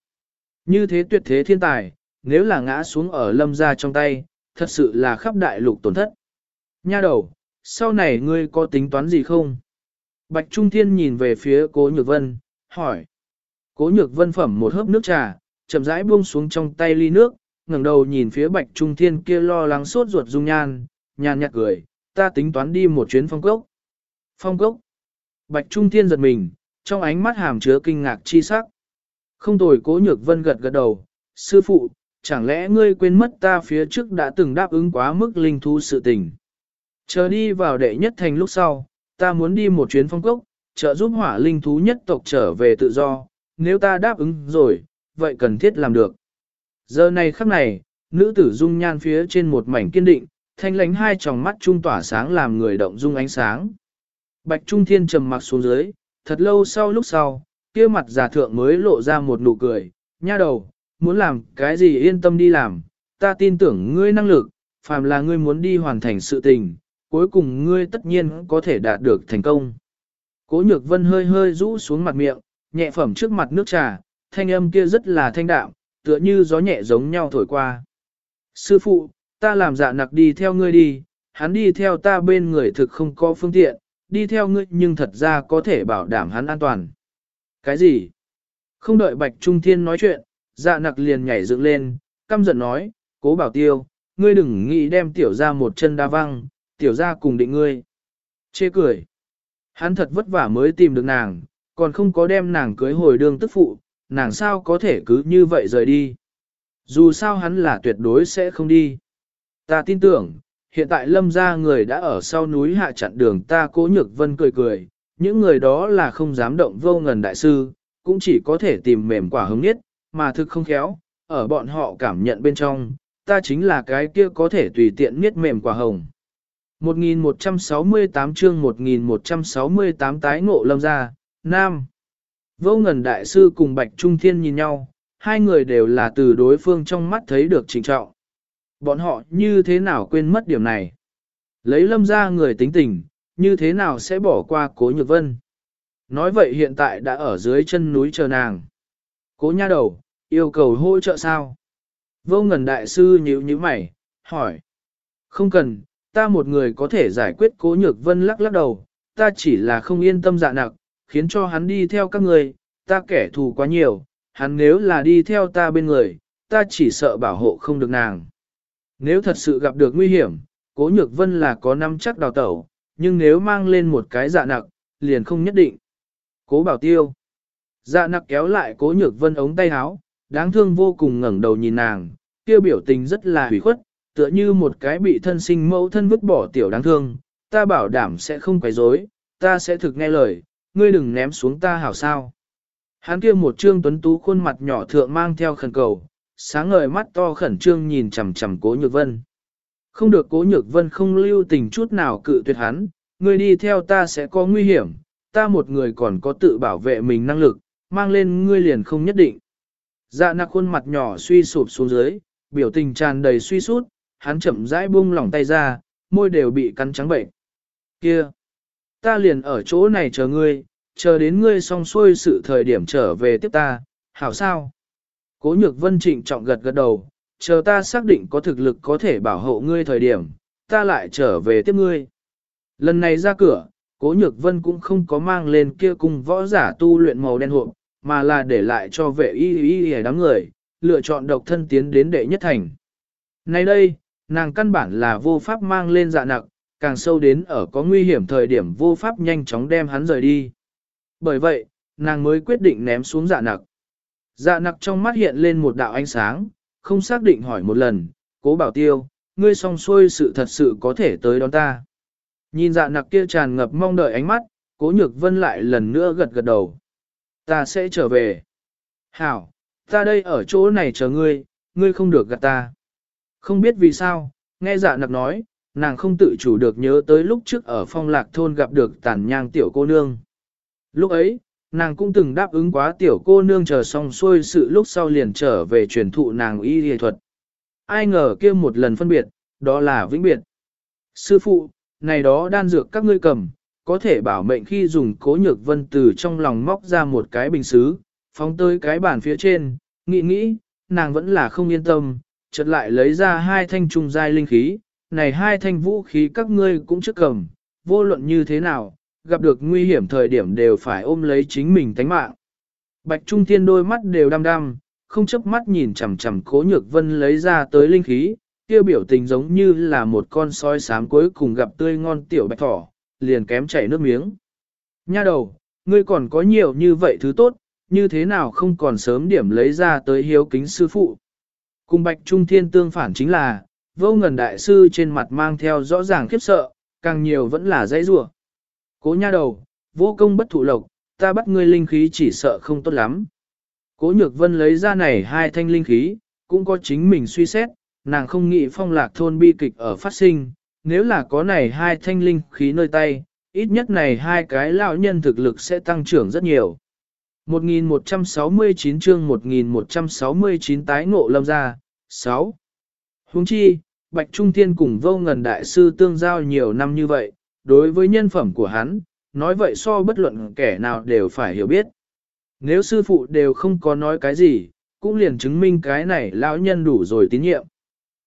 Như thế tuyệt thế thiên tài, nếu là ngã xuống ở lâm gia trong tay, thật sự là khắp đại lục tổn thất. Nha đầu, sau này ngươi có tính toán gì không? Bạch Trung Thiên nhìn về phía cố Nhược Vân, hỏi. Cố Nhược Vân phẩm một hớp nước trà, chậm rãi buông xuống trong tay ly nước, ngẩng đầu nhìn phía Bạch Trung Thiên kia lo lắng sốt ruột dung nhan, nhàn nhạt cười, ta tính toán đi một chuyến phong cốc. Phong cốc. Bạch Trung Thiên giật mình, trong ánh mắt hàm chứa kinh ngạc chi sắc. Không tồi cố nhược vân gật gật đầu, sư phụ, chẳng lẽ ngươi quên mất ta phía trước đã từng đáp ứng quá mức linh thú sự tình. Chờ đi vào đệ nhất thành lúc sau, ta muốn đi một chuyến phong cốc, trợ giúp hỏa linh thú nhất tộc trở về tự do, nếu ta đáp ứng rồi, vậy cần thiết làm được. Giờ này khắc này, Nữ tử dung nhan phía trên một mảnh kiên định, thanh lánh hai tròng mắt trung tỏa sáng làm người động dung ánh sáng. Bạch Trung Thiên trầm mặc xuống dưới, thật lâu sau lúc sau, kia mặt giả thượng mới lộ ra một nụ cười, nha đầu, muốn làm cái gì yên tâm đi làm, ta tin tưởng ngươi năng lực, phàm là ngươi muốn đi hoàn thành sự tình, cuối cùng ngươi tất nhiên có thể đạt được thành công. Cố nhược vân hơi hơi rũ xuống mặt miệng, nhẹ phẩm trước mặt nước trà, thanh âm kia rất là thanh đạm, tựa như gió nhẹ giống nhau thổi qua. Sư phụ, ta làm dạ nặc đi theo ngươi đi, hắn đi theo ta bên người thực không có phương tiện, đi theo ngươi nhưng thật ra có thể bảo đảm hắn an toàn. Cái gì? Không đợi Bạch Trung Thiên nói chuyện, dạ nặc liền nhảy dựng lên, căm giận nói, cố bảo tiêu, ngươi đừng nghĩ đem tiểu ra một chân đa văng, tiểu ra cùng định ngươi. Chê cười. Hắn thật vất vả mới tìm được nàng, còn không có đem nàng cưới hồi đường tức phụ, nàng sao có thể cứ như vậy rời đi. Dù sao hắn là tuyệt đối sẽ không đi. Ta tin tưởng, hiện tại lâm gia người đã ở sau núi hạ chặn đường ta cố nhược vân cười cười, những người đó là không dám động vô ngần đại sư, cũng chỉ có thể tìm mềm quả hứng nhất, mà thực không khéo, ở bọn họ cảm nhận bên trong, ta chính là cái kia có thể tùy tiện miết mềm quả hồng. 1168 chương 1168 tái ngộ lâm gia, Nam. Vô ngần đại sư cùng Bạch Trung Thiên nhìn nhau, hai người đều là từ đối phương trong mắt thấy được trình trọng. Bọn họ như thế nào quên mất điểm này? Lấy lâm ra người tính tình, như thế nào sẽ bỏ qua cố nhược vân? Nói vậy hiện tại đã ở dưới chân núi chờ nàng. Cố nha đầu, yêu cầu hỗ trợ sao? Vô ngần đại sư nhíu nhíu mày, hỏi. Không cần, ta một người có thể giải quyết cố nhược vân lắc lắc đầu, ta chỉ là không yên tâm dạ nặc, khiến cho hắn đi theo các người, ta kẻ thù quá nhiều, hắn nếu là đi theo ta bên người, ta chỉ sợ bảo hộ không được nàng. Nếu thật sự gặp được nguy hiểm, cố nhược vân là có năm chắc đào tẩu, nhưng nếu mang lên một cái dạ nặc, liền không nhất định. Cố bảo tiêu. Dạ nặc kéo lại cố nhược vân ống tay áo, đáng thương vô cùng ngẩng đầu nhìn nàng, kia biểu tình rất là hủy khuất, tựa như một cái bị thân sinh mẫu thân vứt bỏ tiểu đáng thương, ta bảo đảm sẽ không quấy rối, ta sẽ thực nghe lời, ngươi đừng ném xuống ta hảo sao. Hắn kia một trương tuấn tú khuôn mặt nhỏ thượng mang theo khẩn cầu, sáng ngời mắt to khẩn trương nhìn chằm chằm cố nhược vân. Không được cố nhược vân không lưu tình chút nào cự tuyệt hắn, ngươi đi theo ta sẽ có nguy hiểm, ta một người còn có tự bảo vệ mình năng lực, mang lên ngươi liền không nhất định. Dạ nạc khuôn mặt nhỏ suy sụp xuống dưới, biểu tình tràn đầy suy sút, hắn chậm rãi buông lỏng tay ra, môi đều bị cắn trắng bệnh. Kia! Ta liền ở chỗ này chờ ngươi, chờ đến ngươi xong xuôi sự thời điểm trở về tiếp ta, hảo sao? Cố nhược vân trịnh trọng gật gật đầu, chờ ta xác định có thực lực có thể bảo hộ ngươi thời điểm, ta lại trở về tiếp ngươi. Lần này ra cửa, cố nhược vân cũng không có mang lên kia cùng võ giả tu luyện màu đen hộp, mà là để lại cho vệ y y y đám người, lựa chọn độc thân tiến đến đệ nhất thành. Nay đây, nàng căn bản là vô pháp mang lên dạ nặc, càng sâu đến ở có nguy hiểm thời điểm vô pháp nhanh chóng đem hắn rời đi. Bởi vậy, nàng mới quyết định ném xuống dạ nặc. Dạ nặc trong mắt hiện lên một đạo ánh sáng, không xác định hỏi một lần, cố bảo tiêu, ngươi song xuôi sự thật sự có thể tới đón ta. Nhìn dạ nặc kia tràn ngập mong đợi ánh mắt, cố nhược vân lại lần nữa gật gật đầu. Ta sẽ trở về. Hảo, ta đây ở chỗ này chờ ngươi, ngươi không được gạt ta. Không biết vì sao, nghe dạ nặc nói, nàng không tự chủ được nhớ tới lúc trước ở phong lạc thôn gặp được tàn nhang tiểu cô nương. Lúc ấy, nàng cũng từng đáp ứng quá tiểu cô nương chờ xong xuôi sự lúc sau liền trở về truyền thụ nàng y y thuật. Ai ngờ kia một lần phân biệt, đó là vĩnh biệt. Sư phụ, này đó đan dược các ngươi cầm, có thể bảo mệnh khi dùng cố nhược vân từ trong lòng móc ra một cái bình xứ, phóng tới cái bàn phía trên, nghĩ nghĩ, nàng vẫn là không yên tâm, chợt lại lấy ra hai thanh trung giai linh khí, này hai thanh vũ khí các ngươi cũng trước cầm, vô luận như thế nào, gặp được nguy hiểm thời điểm đều phải ôm lấy chính mình tánh mạng. Bạch Trung Thiên đôi mắt đều đăm đăm, không chấp mắt nhìn chằm chằm cố nhược vân lấy ra tới linh khí, kia biểu tình giống như là một con sói sám cuối cùng gặp tươi ngon tiểu bạch thỏ, liền kém chảy nước miếng. Nha đầu, ngươi còn có nhiều như vậy thứ tốt, như thế nào không còn sớm điểm lấy ra tới hiếu kính sư phụ. Cùng Bạch Trung Thiên tương phản chính là, vô ngần đại sư trên mặt mang theo rõ ràng khiếp sợ, càng nhiều vẫn là dãy rủa. Cố nha đầu, vô công bất thụ lộc, ta bắt ngươi linh khí chỉ sợ không tốt lắm. Cố nhược vân lấy ra này hai thanh linh khí, cũng có chính mình suy xét, nàng không nghĩ phong lạc thôn bi kịch ở phát sinh, nếu là có này hai thanh linh khí nơi tay, ít nhất này hai cái lão nhân thực lực sẽ tăng trưởng rất nhiều. 1169 chương 1169 tái ngộ lâm ra, 6. Huống chi, Bạch Trung Thiên cùng vô ngần đại sư tương giao nhiều năm như vậy, đối với nhân phẩm của hắn, nói vậy so bất luận kẻ nào đều phải hiểu biết. Nếu sư phụ đều không có nói cái gì, cũng liền chứng minh cái này lão nhân đủ rồi tín nhiệm.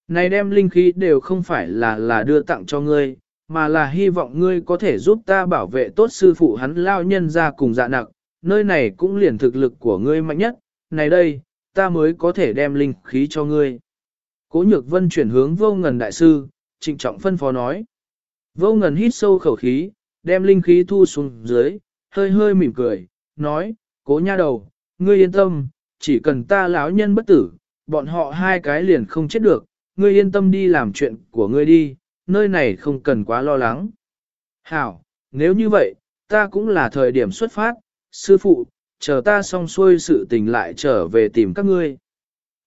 Này đem linh khí đều không phải là là đưa tặng cho ngươi, mà là hy vọng ngươi có thể giúp ta bảo vệ tốt sư phụ hắn lao nhân ra cùng dạ nặc, nơi này cũng liền thực lực của ngươi mạnh nhất, này đây, ta mới có thể đem linh khí cho ngươi. Cố nhược vân chuyển hướng vô ngần đại sư, trịnh trọng phân phó nói. Vô ngần hít sâu khẩu khí, đem linh khí thu xuống dưới, hơi hơi mỉm cười, nói, cố nha đầu, ngươi yên tâm, chỉ cần ta lão nhân bất tử, bọn họ hai cái liền không chết được, ngươi yên tâm đi làm chuyện của ngươi đi, nơi này không cần quá lo lắng. Hảo, nếu như vậy, ta cũng là thời điểm xuất phát, sư phụ, chờ ta xong xuôi sự tình lại trở về tìm các ngươi.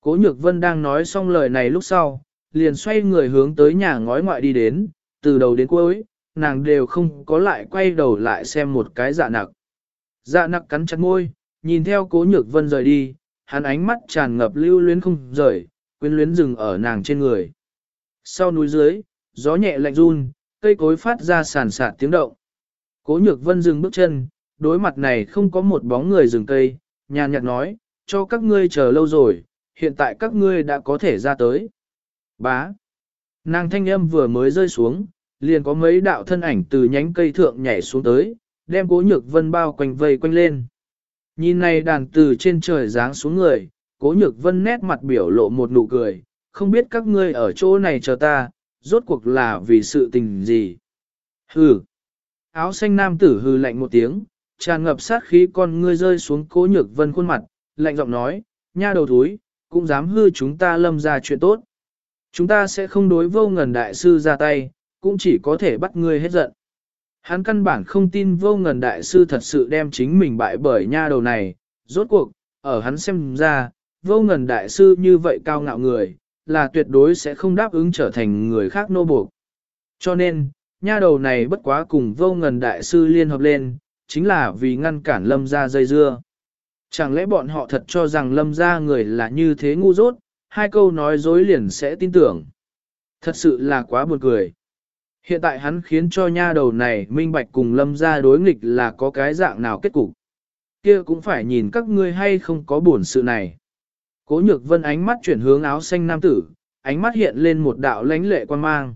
Cố Nhược Vân đang nói xong lời này lúc sau, liền xoay người hướng tới nhà ngói ngoại đi đến, từ đầu đến cuối, nàng đều không có lại quay đầu lại xem một cái dạ nặc. Dạ nặc cắn chặt môi, nhìn theo Cố Nhược Vân rời đi, hắn ánh mắt tràn ngập lưu luyến không rời, quyến luyến dừng ở nàng trên người. Sau núi dưới, gió nhẹ lạnh run, cây cối phát ra sàn sạt tiếng động. Cố nhược vân dừng bước chân, đối mặt này không có một bóng người dừng cây, nhàn nhạt nói, cho các ngươi chờ lâu rồi, hiện tại các ngươi đã có thể ra tới. Bá. Nàng thanh âm vừa mới rơi xuống, liền có mấy đạo thân ảnh từ nhánh cây thượng nhảy xuống tới, đem cố nhược vân bao quanh vây quanh lên. Nhìn này đàn từ trên trời giáng xuống người, cố nhược vân nét mặt biểu lộ một nụ cười, không biết các ngươi ở chỗ này chờ ta, rốt cuộc là vì sự tình gì. Hừ. Áo xanh nam tử hừ lạnh một tiếng, tràn ngập sát khí con ngươi rơi xuống cố nhược vân khuôn mặt, lạnh giọng nói, nha đầu thúi, cũng dám hư chúng ta lâm ra chuyện tốt. Chúng ta sẽ không đối vô ngần đại sư ra tay, cũng chỉ có thể bắt ngươi hết giận. Hắn căn bản không tin vô ngần đại sư thật sự đem chính mình bại bởi nha đầu này, rốt cuộc, ở hắn xem ra, vô ngần đại sư như vậy cao ngạo người, là tuyệt đối sẽ không đáp ứng trở thành người khác nô buộc. Cho nên, nha đầu này bất quá cùng vô ngần đại sư liên hợp lên, chính là vì ngăn cản lâm ra dây dưa. Chẳng lẽ bọn họ thật cho rằng lâm ra người là như thế ngu dốt, hai câu nói dối liền sẽ tin tưởng. Thật sự là quá buồn cười. Hiện tại hắn khiến cho nha đầu này minh bạch cùng lâm ra đối nghịch là có cái dạng nào kết cục. Kia cũng phải nhìn các ngươi hay không có buồn sự này. Cố nhược vân ánh mắt chuyển hướng áo xanh nam tử, ánh mắt hiện lên một đạo lánh lệ quan mang.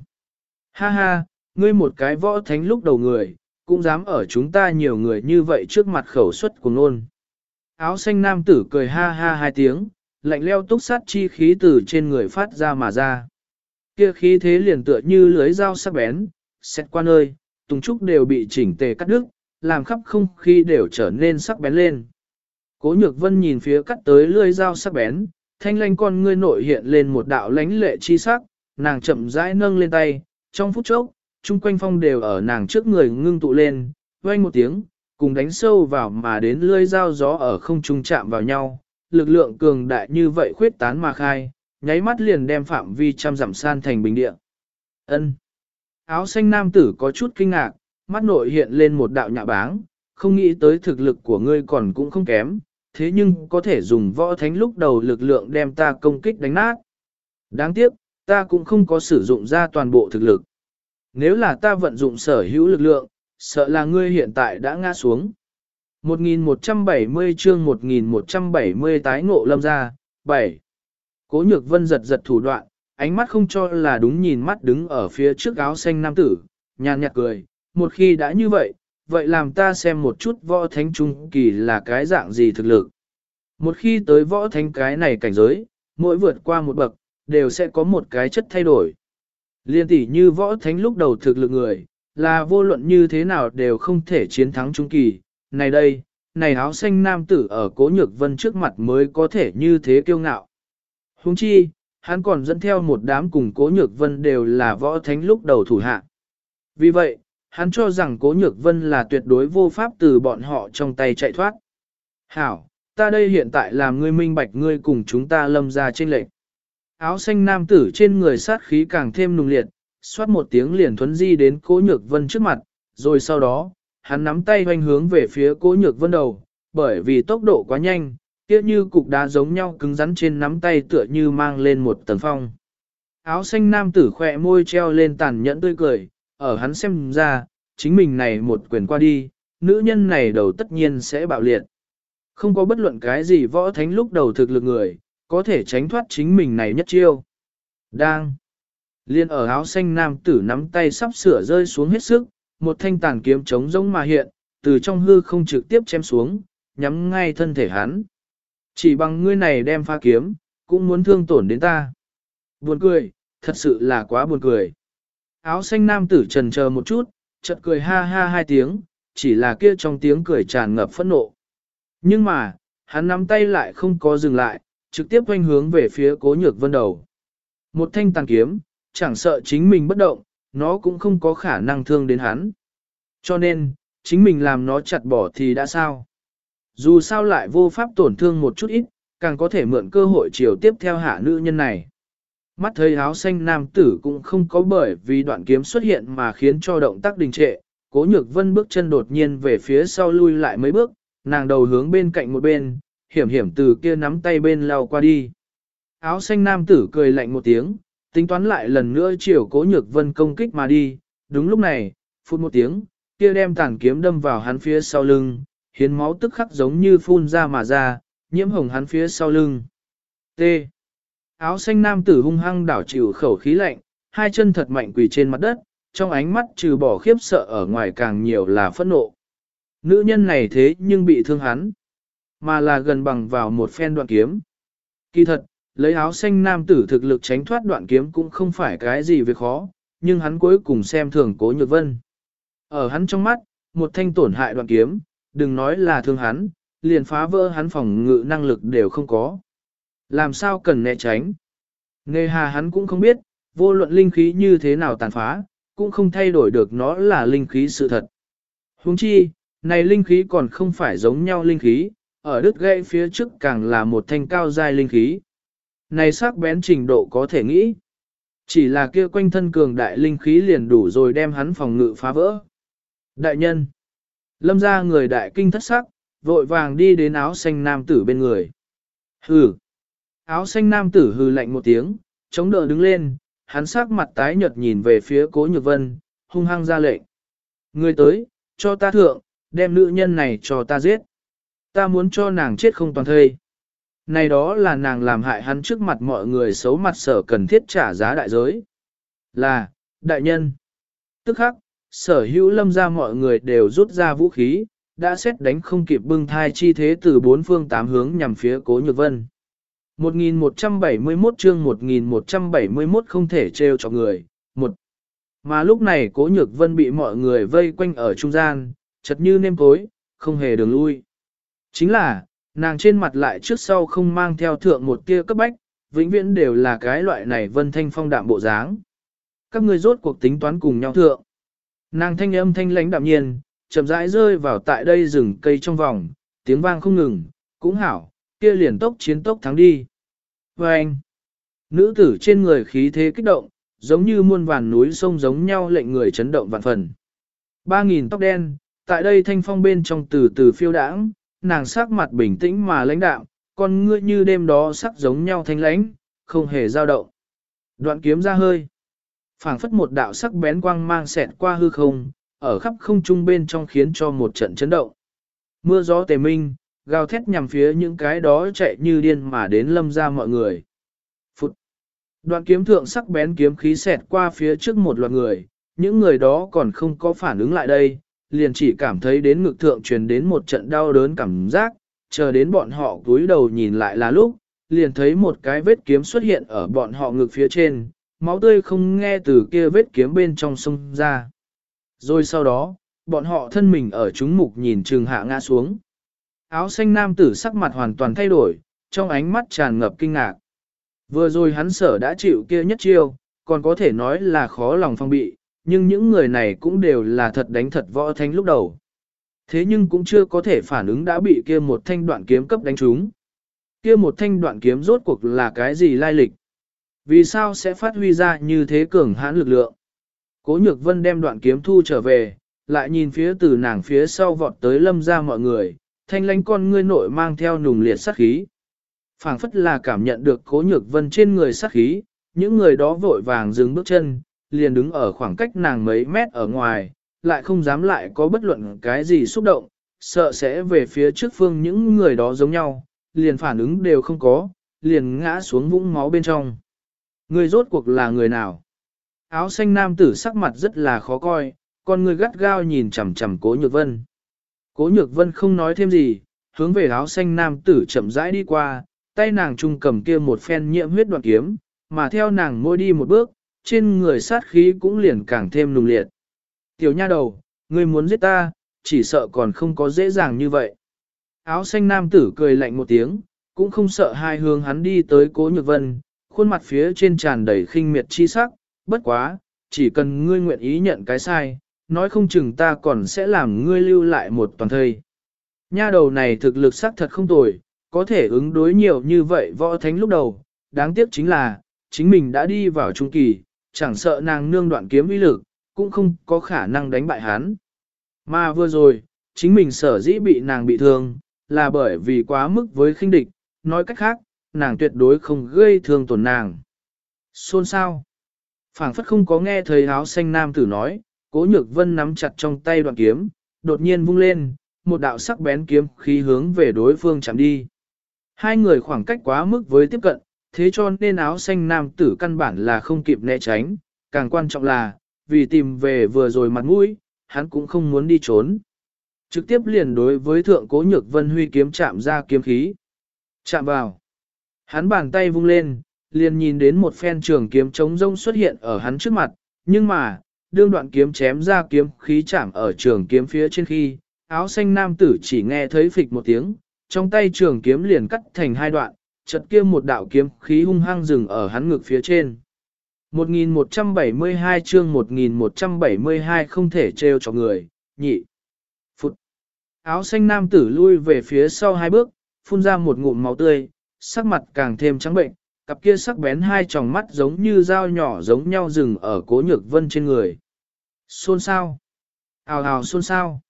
Ha ha, ngươi một cái võ thánh lúc đầu người, cũng dám ở chúng ta nhiều người như vậy trước mặt khẩu suất của ngôn. Áo xanh nam tử cười ha ha hai tiếng, lạnh leo túc sát chi khí từ trên người phát ra mà ra. Kia khí thế liền tựa như lưới dao sắc bén, xét qua nơi, tùng trúc đều bị chỉnh tề cắt đứt, làm khắp không khí đều trở nên sắc bén lên. Cố nhược vân nhìn phía cắt tới lưỡi dao sắc bén, thanh lanh con ngươi nội hiện lên một đạo lánh lệ chi sắc, nàng chậm rãi nâng lên tay, trong phút chốc, chung quanh phong đều ở nàng trước người ngưng tụ lên, vang một tiếng, cùng đánh sâu vào mà đến lưỡi dao gió ở không trung chạm vào nhau, lực lượng cường đại như vậy khuyết tán mà khai, nháy mắt liền đem phạm vi trăm dặm san thành bình địa. Ân. Áo xanh nam tử có chút kinh ngạc, mắt nội hiện lên một đạo nhạ báng, không nghĩ tới thực lực của ngươi còn cũng không kém, thế nhưng có thể dùng võ thánh lúc đầu lực lượng đem ta công kích đánh nát. Đáng tiếc, ta cũng không có sử dụng ra toàn bộ thực lực. Nếu là ta vận dụng sở hữu lực lượng, sợ là ngươi hiện tại đã ngã xuống. 1170 chương 1170 tái ngộ lâm ra, 7. Cố nhược vân giật giật thủ đoạn, ánh mắt không cho là đúng nhìn mắt đứng ở phía trước áo xanh nam tử, nhàn nhạt cười, một khi đã như vậy, vậy làm ta xem một chút võ thánh trung kỳ là cái dạng gì thực lực. Một khi tới võ thánh cái này cảnh giới, mỗi vượt qua một bậc, đều sẽ có một cái chất thay đổi. Liên tỷ như võ thánh lúc đầu thực lực người, là vô luận như thế nào đều không thể chiến thắng trung kỳ. Này đây, này áo xanh nam tử ở cố nhược vân trước mặt mới có thể như thế kiêu ngạo. Huống chi, hắn còn dẫn theo một đám cùng cố nhược vân đều là võ thánh lúc đầu thủ hạ. Vì vậy, hắn cho rằng cố nhược vân là tuyệt đối vô pháp từ bọn họ trong tay chạy thoát. Hảo, ta đây hiện tại làm ngươi minh bạch ngươi cùng chúng ta lâm ra trên lệnh. Áo xanh nam tử trên người sát khí càng thêm nùng liệt, xoát một tiếng liền thuấn di đến cố nhược vân trước mặt, rồi sau đó, hắn nắm tay hoành hướng về phía cố nhược vân đầu, bởi vì tốc độ quá nhanh, kia như cục đá giống nhau cứng rắn trên nắm tay tựa như mang lên một tầng phong. Áo xanh nam tử khỏe môi treo lên tàn nhẫn tươi cười, ở hắn xem ra, chính mình này một quyền qua đi, nữ nhân này đầu tất nhiên sẽ bạo liệt. Không có bất luận cái gì võ thánh lúc đầu thực lực người, có thể tránh thoát chính mình này nhất chiêu. Đang. Liên ở áo xanh nam tử nắm tay sắp sửa rơi xuống hết sức, một thanh tàn kiếm trống rỗng mà hiện, từ trong hư không trực tiếp chém xuống, nhắm ngay thân thể hắn. Chỉ bằng ngươi này đem pha kiếm, cũng muốn thương tổn đến ta. Buồn cười, thật sự là quá buồn cười. Áo xanh nam tử trần chờ một chút, chợt cười ha ha hai tiếng, chỉ là kia trong tiếng cười tràn ngập phẫn nộ. Nhưng mà, hắn nắm tay lại không có dừng lại, trực tiếp quanh hướng về phía cố nhược vân đầu. Một thanh tàn kiếm, chẳng sợ chính mình bất động, nó cũng không có khả năng thương đến hắn. Cho nên, chính mình làm nó chặt bỏ thì đã sao? Dù sao lại vô pháp tổn thương một chút ít, càng có thể mượn cơ hội chiều tiếp theo hạ nữ nhân này. Mắt thấy áo xanh nam tử cũng không có bởi vì đoạn kiếm xuất hiện mà khiến cho động tác đình trệ, cố nhược vân bước chân đột nhiên về phía sau lui lại mấy bước, nàng đầu hướng bên cạnh một bên, hiểm hiểm từ kia nắm tay bên lao qua đi. Áo xanh nam tử cười lạnh một tiếng, tính toán lại lần nữa chiều cố nhược vân công kích mà đi, đúng lúc này, phút một tiếng, kia đem tàn kiếm đâm vào hắn phía sau lưng, hiến máu tức khắc giống như phun ra mà ra, nhiễm hồng hắn phía sau lưng. T. Áo xanh nam tử hung hăng đảo chịu khẩu khí lạnh, hai chân thật mạnh quỳ trên mặt đất, trong ánh mắt trừ bỏ khiếp sợ ở ngoài càng nhiều là phẫn nộ. Nữ nhân này thế nhưng bị thương hắn, mà là gần bằng vào một phen đoạn kiếm. Kỳ thật, lấy áo xanh nam tử thực lực tránh thoát đoạn kiếm cũng không phải cái gì việc khó, nhưng hắn cuối cùng xem thường cố nhược vân. Ở hắn trong mắt, một thanh tổn hại đoạn kiếm, đừng nói là thương hắn, liền phá vỡ hắn phòng ngự năng lực đều không có. Làm sao cần né tránh? Nề hà hắn cũng không biết, vô luận linh khí như thế nào tàn phá, cũng không thay đổi được nó là linh khí sự thật. Huống chi, này linh khí còn không phải giống nhau linh khí, ở đứt gãy phía trước càng là một thanh cao dài linh khí. Này sắc bén trình độ có thể nghĩ. Chỉ là kia quanh thân cường đại linh khí liền đủ rồi đem hắn phòng ngự phá vỡ. Đại nhân. Lâm ra người đại kinh thất sắc, vội vàng đi đến áo xanh nam tử bên người. Hừ. Áo xanh nam tử hừ lạnh một tiếng, chống đỡ đứng lên, hắn sắc mặt tái nhợt nhìn về phía cố nhược vân, hung hăng ra lệnh. Người tới, cho ta thượng, đem nữ nhân này cho ta giết. Ta muốn cho nàng chết không toàn thây. Này đó là nàng làm hại hắn trước mặt mọi người xấu mặt sở cần thiết trả giá đại giới. Là, đại nhân. Tức khắc, sở hữu lâm ra mọi người đều rút ra vũ khí, đã xét đánh không kịp bưng thai chi thế từ bốn phương tám hướng nhằm phía cố nhược vân. 1171 chương 1171 không thể trêu cho người. Một. Mà lúc này cố nhược vân bị mọi người vây quanh ở trung gian, chật như nêm tối, không hề đường lui. Chính là, nàng trên mặt lại trước sau không mang theo thượng một tia cấp bách, vĩnh viễn đều là cái loại này vân thanh phong đạm bộ dáng. Các người rốt cuộc tính toán cùng nhau thượng. Nàng thanh âm thanh lãnh đạm nhiên, chậm rãi rơi vào tại đây rừng cây trong vòng, tiếng vang không ngừng, cũng hảo, kia liền tốc chiến tốc thắng đi. Và anh, nữ tử trên người khí thế kích động, giống như muôn vàn núi sông giống nhau lệnh người chấn động vạn phần. Ba nghìn tóc đen, tại đây thanh phong bên trong từ từ phiêu đãng, nàng sắc mặt bình tĩnh mà lãnh đạo con ngươi như đêm đó sắc giống nhau thanh lãnh, không hề dao động. Đoạn kiếm ra hơi, phảng phất một đạo sắc bén quang mang xẹt qua hư không, ở khắp không trung bên trong khiến cho một trận chấn động. Mưa gió tề minh, gào thét nhằm phía những cái đó chạy như điên mà đến lâm ra mọi người. Phụt! Đoạn kiếm thượng sắc bén kiếm khí xẹt qua phía trước một loạt người, những người đó còn không có phản ứng lại đây, liền chỉ cảm thấy đến ngực thượng truyền đến một trận đau đớn cảm giác, chờ đến bọn họ cúi đầu nhìn lại là lúc, liền thấy một cái vết kiếm xuất hiện ở bọn họ ngực phía trên, máu tươi không nghe từ kia vết kiếm bên trong sông ra. Rồi sau đó, bọn họ thân mình ở chúng mục nhìn trường hạ ngã xuống. Áo xanh nam tử sắc mặt hoàn toàn thay đổi, trong ánh mắt tràn ngập kinh ngạc. Vừa rồi hắn sở đã chịu kia nhất chiêu, còn có thể nói là khó lòng phong bị, nhưng những người này cũng đều là thật đánh thật võ thanh lúc đầu. Thế nhưng cũng chưa có thể phản ứng đã bị kia một thanh đoạn kiếm cấp đánh trúng. Kia một thanh đoạn kiếm rốt cuộc là cái gì lai lịch? Vì sao sẽ phát huy ra như thế cường hãn lực lượng? Cố nhược vân đem đoạn kiếm thu trở về, lại nhìn phía từ nàng phía sau vọt tới lâm ra mọi người, thanh lánh con ngươi nội mang theo nùng liệt sát khí. phảng phất là cảm nhận được cố nhược vân trên người sát khí, những người đó vội vàng dừng bước chân, liền đứng ở khoảng cách nàng mấy mét ở ngoài, lại không dám lại có bất luận cái gì xúc động, sợ sẽ về phía trước phương những người đó giống nhau, liền phản ứng đều không có, liền ngã xuống vũng máu bên trong. Người rốt cuộc là người nào? Áo xanh nam tử sắc mặt rất là khó coi, con người gắt gao nhìn chằm chằm cố nhược vân. Cố nhược vân không nói thêm gì, hướng về áo xanh nam tử chậm rãi đi qua, tay nàng trung cầm kia một phen nhiễm huyết đoạn kiếm, mà theo nàng môi đi một bước, trên người sát khí cũng liền càng thêm nùng liệt. Tiểu nha đầu, ngươi muốn giết ta, chỉ sợ còn không có dễ dàng như vậy. Áo xanh nam tử cười lạnh một tiếng, cũng không sợ hai hướng hắn đi tới cố nhược vân, khuôn mặt phía trên tràn đầy khinh miệt chi sắc, bất quá, chỉ cần ngươi nguyện ý nhận cái sai, nói không chừng ta còn sẽ làm ngươi lưu lại một toàn thây. Nha đầu này thực lực sắc thật không tồi, có thể ứng đối nhiều như vậy võ thánh lúc đầu, đáng tiếc chính là, chính mình đã đi vào trung kỳ, chẳng sợ nàng nương đoạn kiếm uy lực, cũng không có khả năng đánh bại hắn. Mà vừa rồi, chính mình sở dĩ bị nàng bị thương, là bởi vì quá mức với khinh địch, nói cách khác, nàng tuyệt đối không gây thương tổn nàng. Xôn sao? phảng phất không có nghe thấy áo xanh nam tử nói, cố nhược vân nắm chặt trong tay đoạn kiếm, đột nhiên vung lên, một đạo sắc bén kiếm khí hướng về đối phương chạm đi. Hai người khoảng cách quá mức với tiếp cận, thế cho nên áo xanh nam tử căn bản là không kịp né tránh, càng quan trọng là, vì tìm về vừa rồi mặt mũi, hắn cũng không muốn đi trốn. Trực tiếp liền đối với thượng cố nhược vân huy kiếm chạm ra kiếm khí. Chạm vào. Hắn bàn tay vung lên, liền nhìn đến một phen trường kiếm trống rông xuất hiện ở hắn trước mặt, nhưng mà, đương đoạn kiếm chém ra kiếm khí chạm ở trường kiếm phía trên khi, áo xanh nam tử chỉ nghe thấy phịch một tiếng, trong tay trường kiếm liền cắt thành hai đoạn, chật kia một đạo kiếm khí hung hăng dừng ở hắn ngực phía trên. 1172 chương 1172 không thể trêu cho người, nhị. Phụt. Áo xanh nam tử lui về phía sau hai bước, phun ra một ngụm máu tươi, sắc mặt càng thêm trắng bệnh, cặp kia sắc bén hai tròng mắt giống như dao nhỏ giống nhau dừng ở cố nhược vân trên người. Xôn sao? Hào hào xôn sao?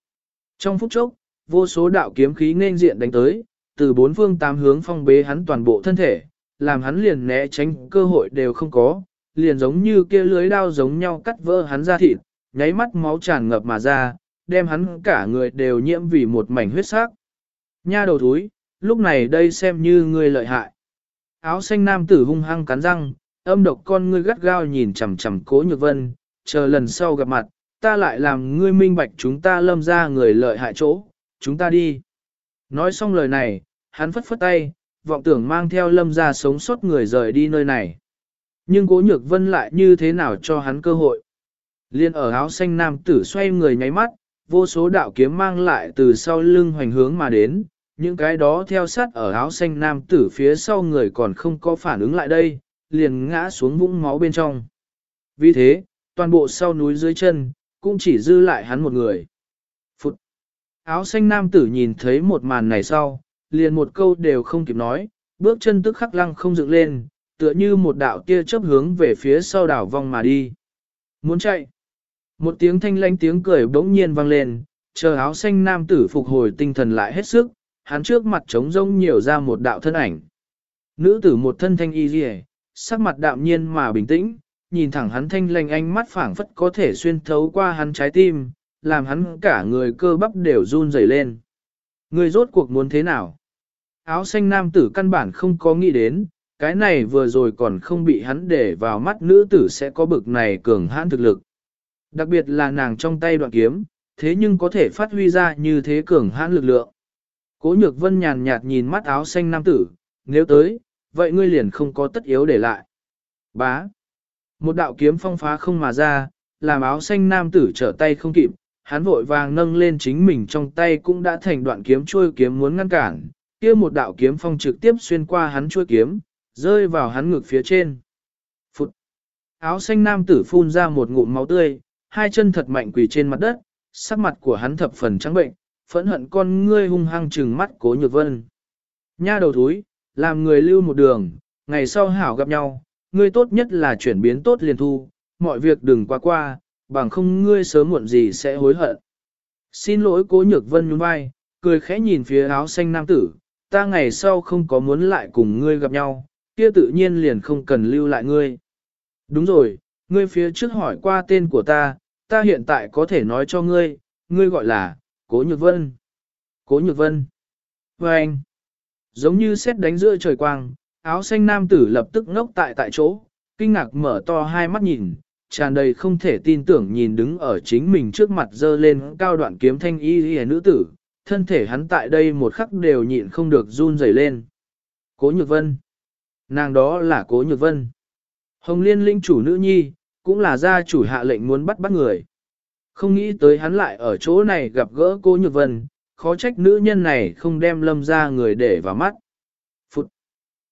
Trong phút chốc, vô số đạo kiếm khí nên diện đánh tới, từ bốn phương tám hướng phong bế hắn toàn bộ thân thể, làm hắn liền né tránh cơ hội đều không có, liền giống như kia lưới đao giống nhau cắt vỡ hắn ra thịt, nháy mắt máu tràn ngập mà ra, đem hắn cả người đều nhiễm vì một mảnh huyết sắc. Nha đầu thúi, lúc này đây xem như ngươi lợi hại. Áo xanh nam tử hung hăng cắn răng, âm độc con ngươi gắt gao nhìn chằm chằm cố nhược vân, chờ lần sau gặp mặt, ta lại làm ngươi minh bạch chúng ta lâm ra người lợi hại chỗ, chúng ta đi. Nói xong lời này, hắn phất phất tay, vọng tưởng mang theo lâm ra sống sót người rời đi nơi này. Nhưng cố nhược vân lại như thế nào cho hắn cơ hội. Liên ở áo xanh nam tử xoay người nháy mắt, vô số đạo kiếm mang lại từ sau lưng hoành hướng mà đến, những cái đó theo sát ở áo xanh nam tử phía sau người còn không có phản ứng lại đây, liền ngã xuống vũng máu bên trong. Vì thế, toàn bộ sau núi dưới chân, cũng chỉ dư lại hắn một người. Phụt! Áo xanh nam tử nhìn thấy một màn này sau, liền một câu đều không kịp nói, bước chân tức khắc lăng không dựng lên, tựa như một đạo tia chớp hướng về phía sau đảo vong mà đi. Muốn chạy! Một tiếng thanh lanh tiếng cười bỗng nhiên vang lên, chờ áo xanh nam tử phục hồi tinh thần lại hết sức, hắn trước mặt trống rông nhiều ra một đạo thân ảnh. Nữ tử một thân thanh y rìa, sắc mặt đạm nhiên mà bình tĩnh, nhìn thẳng hắn thanh lanh ánh mắt phảng phất có thể xuyên thấu qua hắn trái tim, làm hắn cả người cơ bắp đều run rẩy lên. Người rốt cuộc muốn thế nào? Áo xanh nam tử căn bản không có nghĩ đến, cái này vừa rồi còn không bị hắn để vào mắt nữ tử sẽ có bực này cường hãn thực lực. Đặc biệt là nàng trong tay đoạn kiếm, thế nhưng có thể phát huy ra như thế cường hãn lực lượng. Cố nhược vân nhàn nhạt nhìn mắt áo xanh nam tử, nếu tới, vậy ngươi liền không có tất yếu để lại. Bá. Một đạo kiếm phong phá không mà ra, làm áo xanh nam tử trở tay không kịp, hắn vội vàng nâng lên chính mình trong tay cũng đã thành đoạn kiếm trôi kiếm muốn ngăn cản, kia một đạo kiếm phong trực tiếp xuyên qua hắn trôi kiếm, rơi vào hắn ngực phía trên. Phụt! Áo xanh nam tử phun ra một ngụm máu tươi, hai chân thật mạnh quỳ trên mặt đất, sắc mặt của hắn thập phần trắng bệnh, phẫn hận con ngươi hung hăng trừng mắt cố nhược vân. Nha đầu thúi, làm người lưu một đường, ngày sau hảo gặp nhau, ngươi tốt nhất là chuyển biến tốt liền thu, mọi việc đừng qua qua, bằng không ngươi sớm muộn gì sẽ hối hận. Xin lỗi cố nhược vân nhún vai, cười khẽ nhìn phía áo xanh nam tử, ta ngày sau không có muốn lại cùng ngươi gặp nhau, kia tự nhiên liền không cần lưu lại ngươi. Đúng rồi, ngươi phía trước hỏi qua tên của ta, ta hiện tại có thể nói cho ngươi, ngươi gọi là, Cố Nhược Vân. Cố Nhược Vân. Và anh, giống như xét đánh giữa trời quang, áo xanh nam tử lập tức ngốc tại tại chỗ, kinh ngạc mở to hai mắt nhìn, tràn đầy không thể tin tưởng nhìn đứng ở chính mình trước mặt dơ lên cao đoạn kiếm thanh y y nữ tử, thân thể hắn tại đây một khắc đều nhịn không được run rẩy lên. Cố Nhược Vân. Nàng đó là Cố Nhược Vân. Hồng Liên linh chủ nữ nhi, cũng là gia chủ hạ lệnh muốn bắt bắt người. Không nghĩ tới hắn lại ở chỗ này gặp gỡ cô Nhược Vân, khó trách nữ nhân này không đem lâm ra người để vào mắt. Phụt!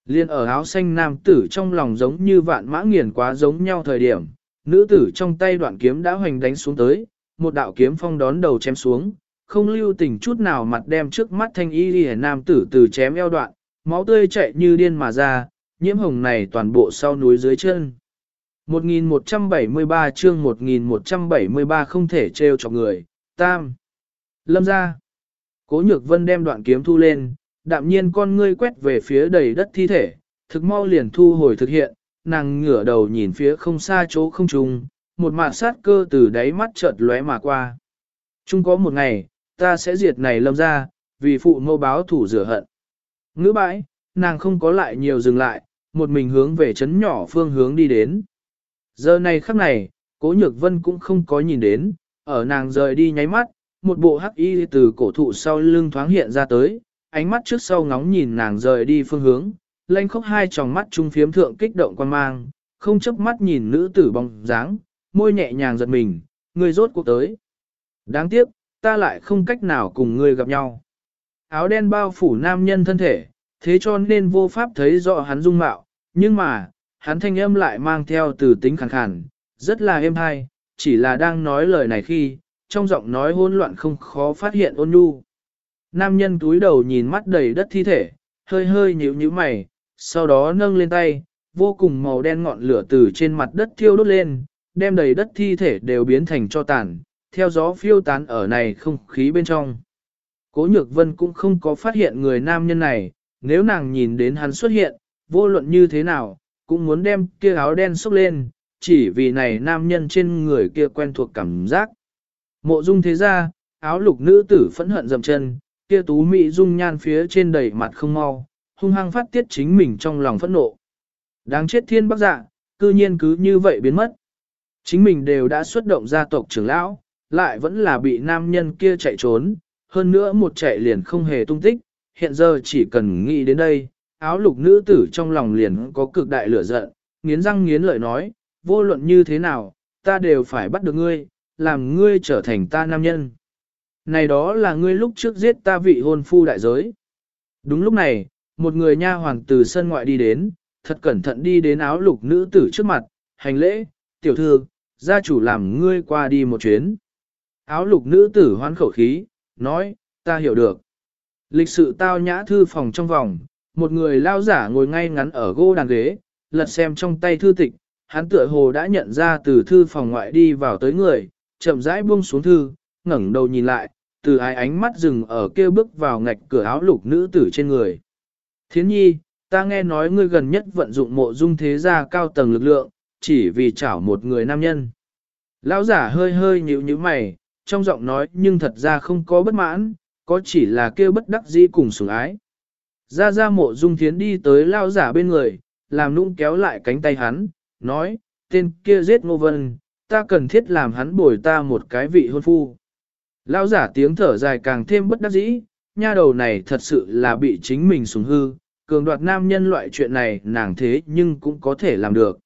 Liên ở áo xanh nam tử trong lòng giống như vạn mã nghiền quá giống nhau thời điểm, nữ tử trong tay đoạn kiếm đã hoành đánh xuống tới, một đạo kiếm phong đón đầu chém xuống, không lưu tình chút nào mặt đem trước mắt thanh y lìa nam tử từ chém eo đoạn, máu tươi chạy như điên mà ra, nhiễm hồng này toàn bộ sau núi dưới chân. 1173 chương 1173 không thể trêu cho người, tam. Lâm ra. Cố nhược vân đem đoạn kiếm thu lên, đạm nhiên con ngươi quét về phía đầy đất thi thể, thực mau liền thu hồi thực hiện, nàng ngửa đầu nhìn phía không xa chỗ không trùng, một mạt sát cơ từ đáy mắt chợt lóe mà qua. Chung có một ngày, ta sẽ diệt này lâm ra, vì phụ mâu báo thủ rửa hận. Ngữ bãi, nàng không có lại nhiều dừng lại, một mình hướng về chấn nhỏ phương hướng đi đến. Giờ này khắc này, cố nhược vân cũng không có nhìn đến, ở nàng rời đi nháy mắt, một bộ hắc y từ cổ thụ sau lưng thoáng hiện ra tới, ánh mắt trước sau ngóng nhìn nàng rời đi phương hướng, lanh khóc hai tròng mắt trung phiếm thượng kích động quan mang, không chấp mắt nhìn nữ tử bóng dáng, môi nhẹ nhàng giật mình, người rốt cuộc tới. Đáng tiếc, ta lại không cách nào cùng ngươi gặp nhau. Áo đen bao phủ nam nhân thân thể, thế cho nên vô pháp thấy rõ hắn dung mạo, nhưng mà, hắn thanh âm lại mang theo từ tính khàn khàn, rất là êm hay, chỉ là đang nói lời này khi, trong giọng nói hỗn loạn không khó phát hiện ôn nhu. Nam nhân túi đầu nhìn mắt đầy đất thi thể, hơi hơi nhíu nhíu mày, sau đó nâng lên tay, vô cùng màu đen ngọn lửa từ trên mặt đất thiêu đốt lên, đem đầy đất thi thể đều biến thành cho tàn, theo gió phiêu tán ở này không khí bên trong. Cố nhược vân cũng không có phát hiện người nam nhân này, nếu nàng nhìn đến hắn xuất hiện, vô luận như thế nào, cũng muốn đem kia áo đen xốc lên, chỉ vì này nam nhân trên người kia quen thuộc cảm giác. Mộ dung thế ra, áo lục nữ tử phẫn hận dầm chân, kia tú mỹ dung nhan phía trên đầy mặt không mau, hung hăng phát tiết chính mình trong lòng phẫn nộ. Đáng chết thiên bác dạ, cư nhiên cứ như vậy biến mất. Chính mình đều đã xuất động gia tộc trưởng lão, lại vẫn là bị nam nhân kia chạy trốn, hơn nữa một chạy liền không hề tung tích, hiện giờ chỉ cần nghĩ đến đây, áo lục nữ tử trong lòng liền có cực đại lửa giận, nghiến răng nghiến lợi nói, vô luận như thế nào, ta đều phải bắt được ngươi, làm ngươi trở thành ta nam nhân. Này đó là ngươi lúc trước giết ta vị hôn phu đại giới. Đúng lúc này, một người nha hoàng từ sân ngoại đi đến, thật cẩn thận đi đến áo lục nữ tử trước mặt, hành lễ, tiểu thư, gia chủ làm ngươi qua đi một chuyến. Áo lục nữ tử hoán khẩu khí, nói, ta hiểu được. Lịch sự tao nhã thư phòng trong vòng, một người lao giả ngồi ngay ngắn ở gỗ đàn ghế, lật xem trong tay thư tịch, hắn tựa hồ đã nhận ra từ thư phòng ngoại đi vào tới người, chậm rãi buông xuống thư, ngẩng đầu nhìn lại, từ ai ánh mắt dừng ở kêu bước vào ngạch cửa áo lục nữ tử trên người. Thiến nhi, ta nghe nói ngươi gần nhất vận dụng mộ dung thế gia cao tầng lực lượng, chỉ vì chảo một người nam nhân. Lão giả hơi hơi nhíu nhíu mày, trong giọng nói nhưng thật ra không có bất mãn, có chỉ là kêu bất đắc dĩ cùng sủng ái. Ra ra mộ dung thiến đi tới lao giả bên người, làm nũng kéo lại cánh tay hắn, nói, tên kia giết ngô vân, ta cần thiết làm hắn bồi ta một cái vị hôn phu. Lao giả tiếng thở dài càng thêm bất đắc dĩ, nha đầu này thật sự là bị chính mình sủng hư, cường đoạt nam nhân loại chuyện này nàng thế nhưng cũng có thể làm được.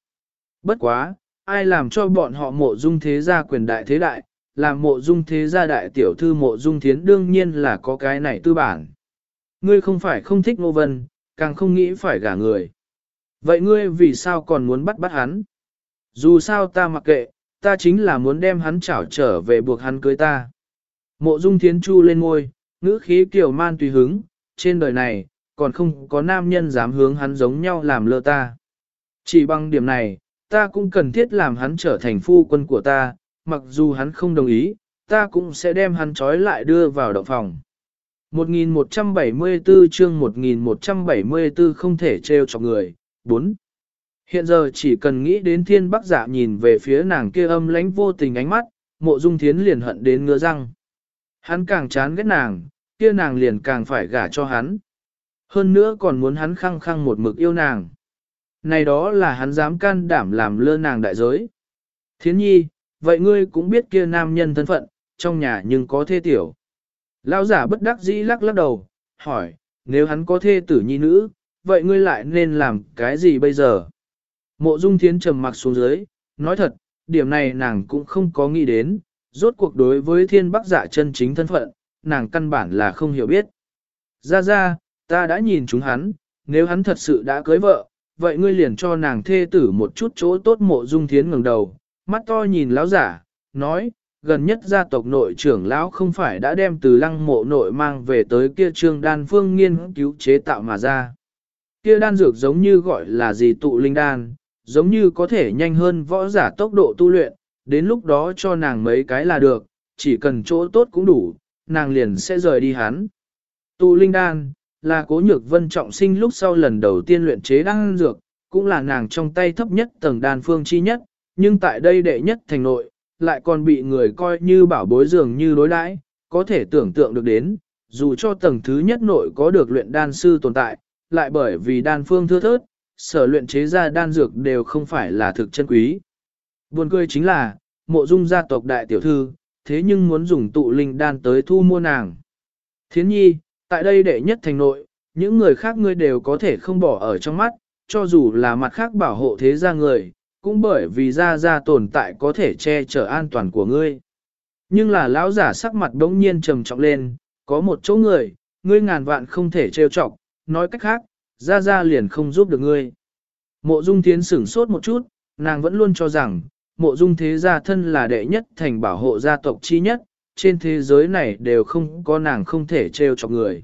Bất quá, ai làm cho bọn họ mộ dung thế gia quyền đại thế đại, làm mộ dung thế gia đại tiểu thư mộ dung thiến đương nhiên là có cái này tư bản. Ngươi không phải không thích Ngô Vân, càng không nghĩ phải gả người. Vậy ngươi vì sao còn muốn bắt bắt hắn? Dù sao ta mặc kệ, ta chính là muốn đem hắn trảo trở về buộc hắn cưới ta. Mộ dung thiến chu lên ngôi, ngữ khí kiểu man tùy hứng, trên đời này, còn không có nam nhân dám hướng hắn giống nhau làm lơ ta. Chỉ bằng điểm này, ta cũng cần thiết làm hắn trở thành phu quân của ta, mặc dù hắn không đồng ý, ta cũng sẽ đem hắn trói lại đưa vào động phòng. 1174 chương 1174 không thể trêu cho người. 4. Hiện giờ chỉ cần nghĩ đến thiên bắc giả nhìn về phía nàng kia âm lãnh vô tình ánh mắt, mộ dung thiến liền hận đến ngứa răng. Hắn càng chán ghét nàng, kia nàng liền càng phải gả cho hắn. Hơn nữa còn muốn hắn khăng khăng một mực yêu nàng. Này đó là hắn dám can đảm làm lơ nàng đại giới. Thiến nhi, vậy ngươi cũng biết kia nam nhân thân phận, trong nhà nhưng có thê tiểu. Lão giả bất đắc dĩ lắc lắc đầu, hỏi, nếu hắn có thê tử nhi nữ, vậy ngươi lại nên làm cái gì bây giờ? Mộ dung thiến trầm mặc xuống dưới, nói thật, điểm này nàng cũng không có nghĩ đến, rốt cuộc đối với thiên bắc giả chân chính thân phận, nàng căn bản là không hiểu biết. Ra ra, ta đã nhìn chúng hắn, nếu hắn thật sự đã cưới vợ, vậy ngươi liền cho nàng thê tử một chút chỗ tốt mộ dung thiến ngẩng đầu, mắt to nhìn lão giả, nói, gần nhất gia tộc nội trưởng lão không phải đã đem từ lăng mộ nội mang về tới kia trương đan phương nghiên cứu chế tạo mà ra. Kia đan dược giống như gọi là gì tụ linh đan, giống như có thể nhanh hơn võ giả tốc độ tu luyện, đến lúc đó cho nàng mấy cái là được, chỉ cần chỗ tốt cũng đủ, nàng liền sẽ rời đi hắn. Tụ linh đan, là cố nhược vân trọng sinh lúc sau lần đầu tiên luyện chế đan dược, cũng là nàng trong tay thấp nhất tầng đan phương chi nhất, nhưng tại đây đệ nhất thành nội, lại còn bị người coi như bảo bối dường như đối đãi, có thể tưởng tượng được đến, dù cho tầng thứ nhất nội có được luyện đan sư tồn tại, lại bởi vì đan phương thưa thớt, sở luyện chế ra đan dược đều không phải là thực chân quý. Buồn cười chính là, mộ dung gia tộc đại tiểu thư, thế nhưng muốn dùng tụ linh đan tới thu mua nàng. Thiến nhi, tại đây đệ nhất thành nội, những người khác ngươi đều có thể không bỏ ở trong mắt, cho dù là mặt khác bảo hộ thế gia người, cũng bởi vì gia gia tồn tại có thể che chở an toàn của ngươi. Nhưng là lão giả sắc mặt đống nhiên trầm trọng lên, có một chỗ người, ngươi ngàn vạn không thể trêu chọc, nói cách khác, gia gia liền không giúp được ngươi. Mộ dung thiến sửng sốt một chút, nàng vẫn luôn cho rằng, mộ dung thế gia thân là đệ nhất thành bảo hộ gia tộc chi nhất, trên thế giới này đều không có nàng không thể trêu chọc người.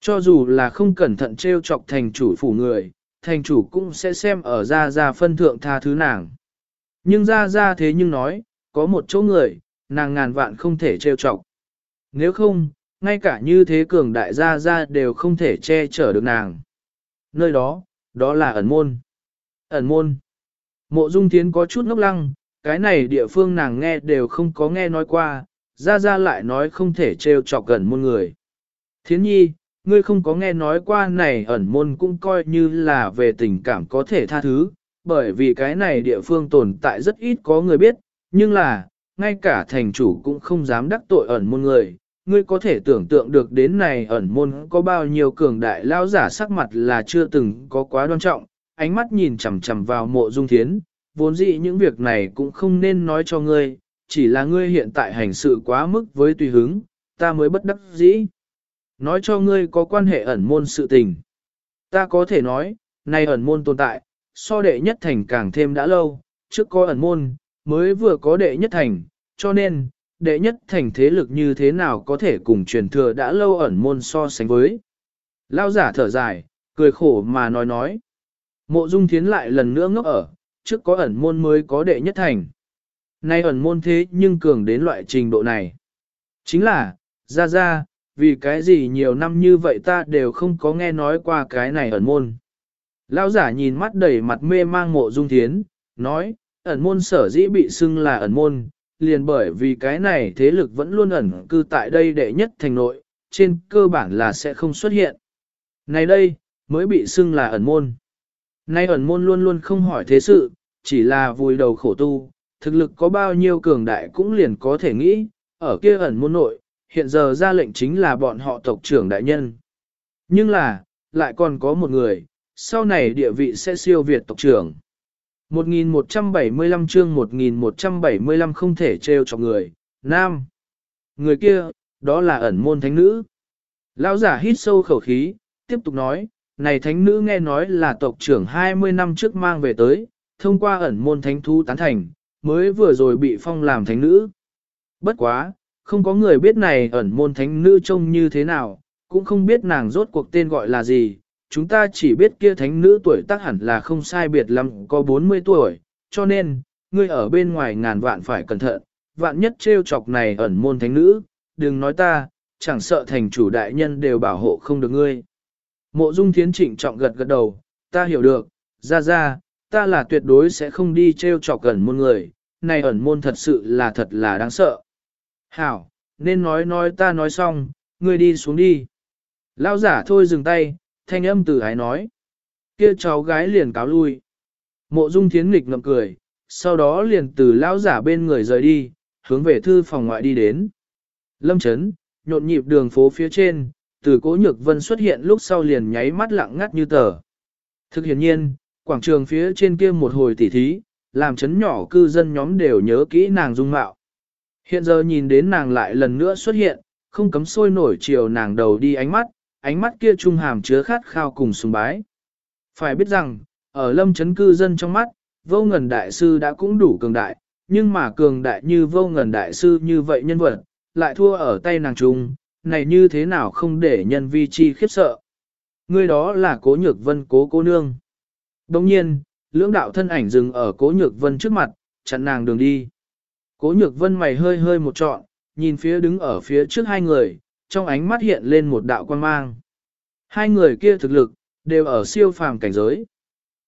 Cho dù là không cẩn thận trêu chọc thành chủ phủ người, thành chủ cũng sẽ xem ở ra ra phân thượng tha thứ nàng. Nhưng ra ra thế nhưng nói, có một chỗ người, nàng ngàn vạn không thể trêu chọc. Nếu không, ngay cả như thế cường đại gia gia đều không thể che chở được nàng. Nơi đó, đó là ẩn môn. Ẩn môn. Mộ dung thiến có chút ngốc lăng, cái này địa phương nàng nghe đều không có nghe nói qua, ra ra lại nói không thể trêu chọc gần môn người. Thiến nhi, ngươi không có nghe nói qua này ẩn môn cũng coi như là về tình cảm có thể tha thứ, bởi vì cái này địa phương tồn tại rất ít có người biết, nhưng là, ngay cả thành chủ cũng không dám đắc tội ẩn môn người. Ngươi có thể tưởng tượng được đến này ẩn môn có bao nhiêu cường đại lao giả sắc mặt là chưa từng có quá đoan trọng, ánh mắt nhìn chằm chằm vào mộ dung thiến, vốn dĩ những việc này cũng không nên nói cho ngươi, chỉ là ngươi hiện tại hành sự quá mức với tùy hứng, ta mới bất đắc dĩ. Nói cho ngươi có quan hệ ẩn môn sự tình. Ta có thể nói, nay ẩn môn tồn tại, so đệ nhất thành càng thêm đã lâu, trước có ẩn môn, mới vừa có đệ nhất thành, cho nên, đệ nhất thành thế lực như thế nào có thể cùng truyền thừa đã lâu ẩn môn so sánh với. Lao giả thở dài, cười khổ mà nói nói. Mộ dung thiến lại lần nữa ngốc ở, trước có ẩn môn mới có đệ nhất thành. Nay ẩn môn thế nhưng cường đến loại trình độ này. Chính là, ra ra, vì cái gì nhiều năm như vậy ta đều không có nghe nói qua cái này ẩn môn. Lão giả nhìn mắt đầy mặt mê mang mộ dung thiến, nói, ẩn môn sở dĩ bị xưng là ẩn môn, liền bởi vì cái này thế lực vẫn luôn ẩn cư tại đây đệ nhất thành nội, trên cơ bản là sẽ không xuất hiện. Này đây, mới bị xưng là ẩn môn. Nay ẩn môn luôn luôn không hỏi thế sự, chỉ là vùi đầu khổ tu, thực lực có bao nhiêu cường đại cũng liền có thể nghĩ, ở kia ẩn môn nội, hiện giờ ra lệnh chính là bọn họ tộc trưởng đại nhân. Nhưng là, lại còn có một người, sau này địa vị sẽ siêu việt tộc trưởng. 1175 chương 1175 không thể trêu cho người, nam. Người kia, đó là ẩn môn thánh nữ. Lão giả hít sâu khẩu khí, tiếp tục nói, này thánh nữ nghe nói là tộc trưởng 20 năm trước mang về tới, thông qua ẩn môn thánh thú tán thành, mới vừa rồi bị phong làm thánh nữ. Bất quá, không có người biết này ẩn môn thánh nữ trông như thế nào, cũng không biết nàng rốt cuộc tên gọi là gì, chúng ta chỉ biết kia thánh nữ tuổi tác hẳn là không sai biệt lắm có 40 tuổi, cho nên, ngươi ở bên ngoài ngàn vạn phải cẩn thận, vạn nhất trêu chọc này ẩn môn thánh nữ, đừng nói ta, chẳng sợ thành chủ đại nhân đều bảo hộ không được ngươi. Mộ dung thiến trịnh trọng gật gật đầu, ta hiểu được, ra ra, ta là tuyệt đối sẽ không đi trêu chọc ẩn môn người, này ẩn môn thật sự là thật là đáng sợ. Hảo, nên nói nói ta nói xong, ngươi đi xuống đi. Lão giả thôi dừng tay, thanh âm từ ái nói. Kia cháu gái liền cáo lui. Mộ dung thiến nghịch ngậm cười, sau đó liền từ lão giả bên người rời đi, hướng về thư phòng ngoại đi đến. Lâm chấn, nhộn nhịp đường phố phía trên, từ cố nhược vân xuất hiện lúc sau liền nháy mắt lặng ngắt như tờ. Thực hiện nhiên, quảng trường phía trên kia một hồi tỉ thí, làm chấn nhỏ cư dân nhóm đều nhớ kỹ nàng dung mạo. Hiện giờ nhìn đến nàng lại lần nữa xuất hiện, không cấm sôi nổi chiều nàng đầu đi ánh mắt, ánh mắt kia trung hàm chứa khát khao cùng sùng bái. Phải biết rằng, ở lâm chấn cư dân trong mắt, vô ngần đại sư đã cũng đủ cường đại, nhưng mà cường đại như vô ngần đại sư như vậy nhân vật, lại thua ở tay nàng trung, này như thế nào không để nhân vi chi khiếp sợ. Người đó là cố nhược vân cố cô nương. Đồng nhiên, lưỡng đạo thân ảnh dừng ở cố nhược vân trước mặt, chặn nàng đường đi. Cố nhược vân mày hơi hơi một trọn, nhìn phía đứng ở phía trước hai người, trong ánh mắt hiện lên một đạo quan mang. Hai người kia thực lực, đều ở siêu phàm cảnh giới.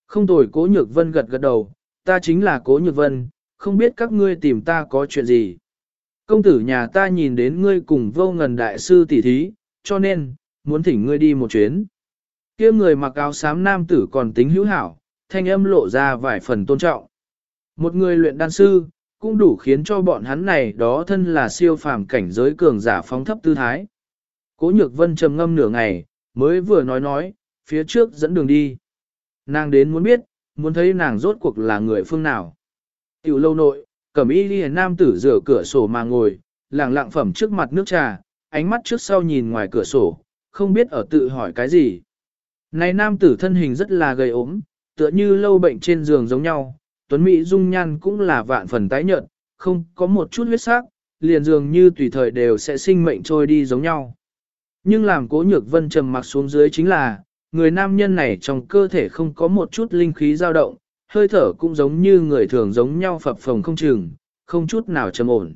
Không tồi cố nhược vân gật gật đầu, ta chính là cố nhược vân, không biết các ngươi tìm ta có chuyện gì. Công tử nhà ta nhìn đến ngươi cùng vô ngần đại sư tỷ thí, cho nên, muốn thỉnh ngươi đi một chuyến. kia người mặc áo xám nam tử còn tính hữu hảo, thanh âm lộ ra vài phần tôn trọng. Một người luyện đan sư, cũng đủ khiến cho bọn hắn này đó thân là siêu phàm cảnh giới cường giả phóng thấp tư thái. Cố nhược vân trầm ngâm nửa ngày, mới vừa nói nói, phía trước dẫn đường đi. Nàng đến muốn biết, muốn thấy nàng rốt cuộc là người phương nào. Tiểu lâu nội, cẩm y đi nam tử rửa cửa sổ mà ngồi, lặng lặng phẩm trước mặt nước trà, ánh mắt trước sau nhìn ngoài cửa sổ, không biết ở tự hỏi cái gì. Này nam tử thân hình rất là gầy ốm, tựa như lâu bệnh trên giường giống nhau, tuấn mỹ dung nhan cũng là vạn phần tái nhợt, không có một chút huyết sắc, liền dường như tùy thời đều sẽ sinh mệnh trôi đi giống nhau. Nhưng làm cố nhược vân trầm mặc xuống dưới chính là, người nam nhân này trong cơ thể không có một chút linh khí dao động, hơi thở cũng giống như người thường giống nhau phập phồng không chừng, không chút nào trầm ổn.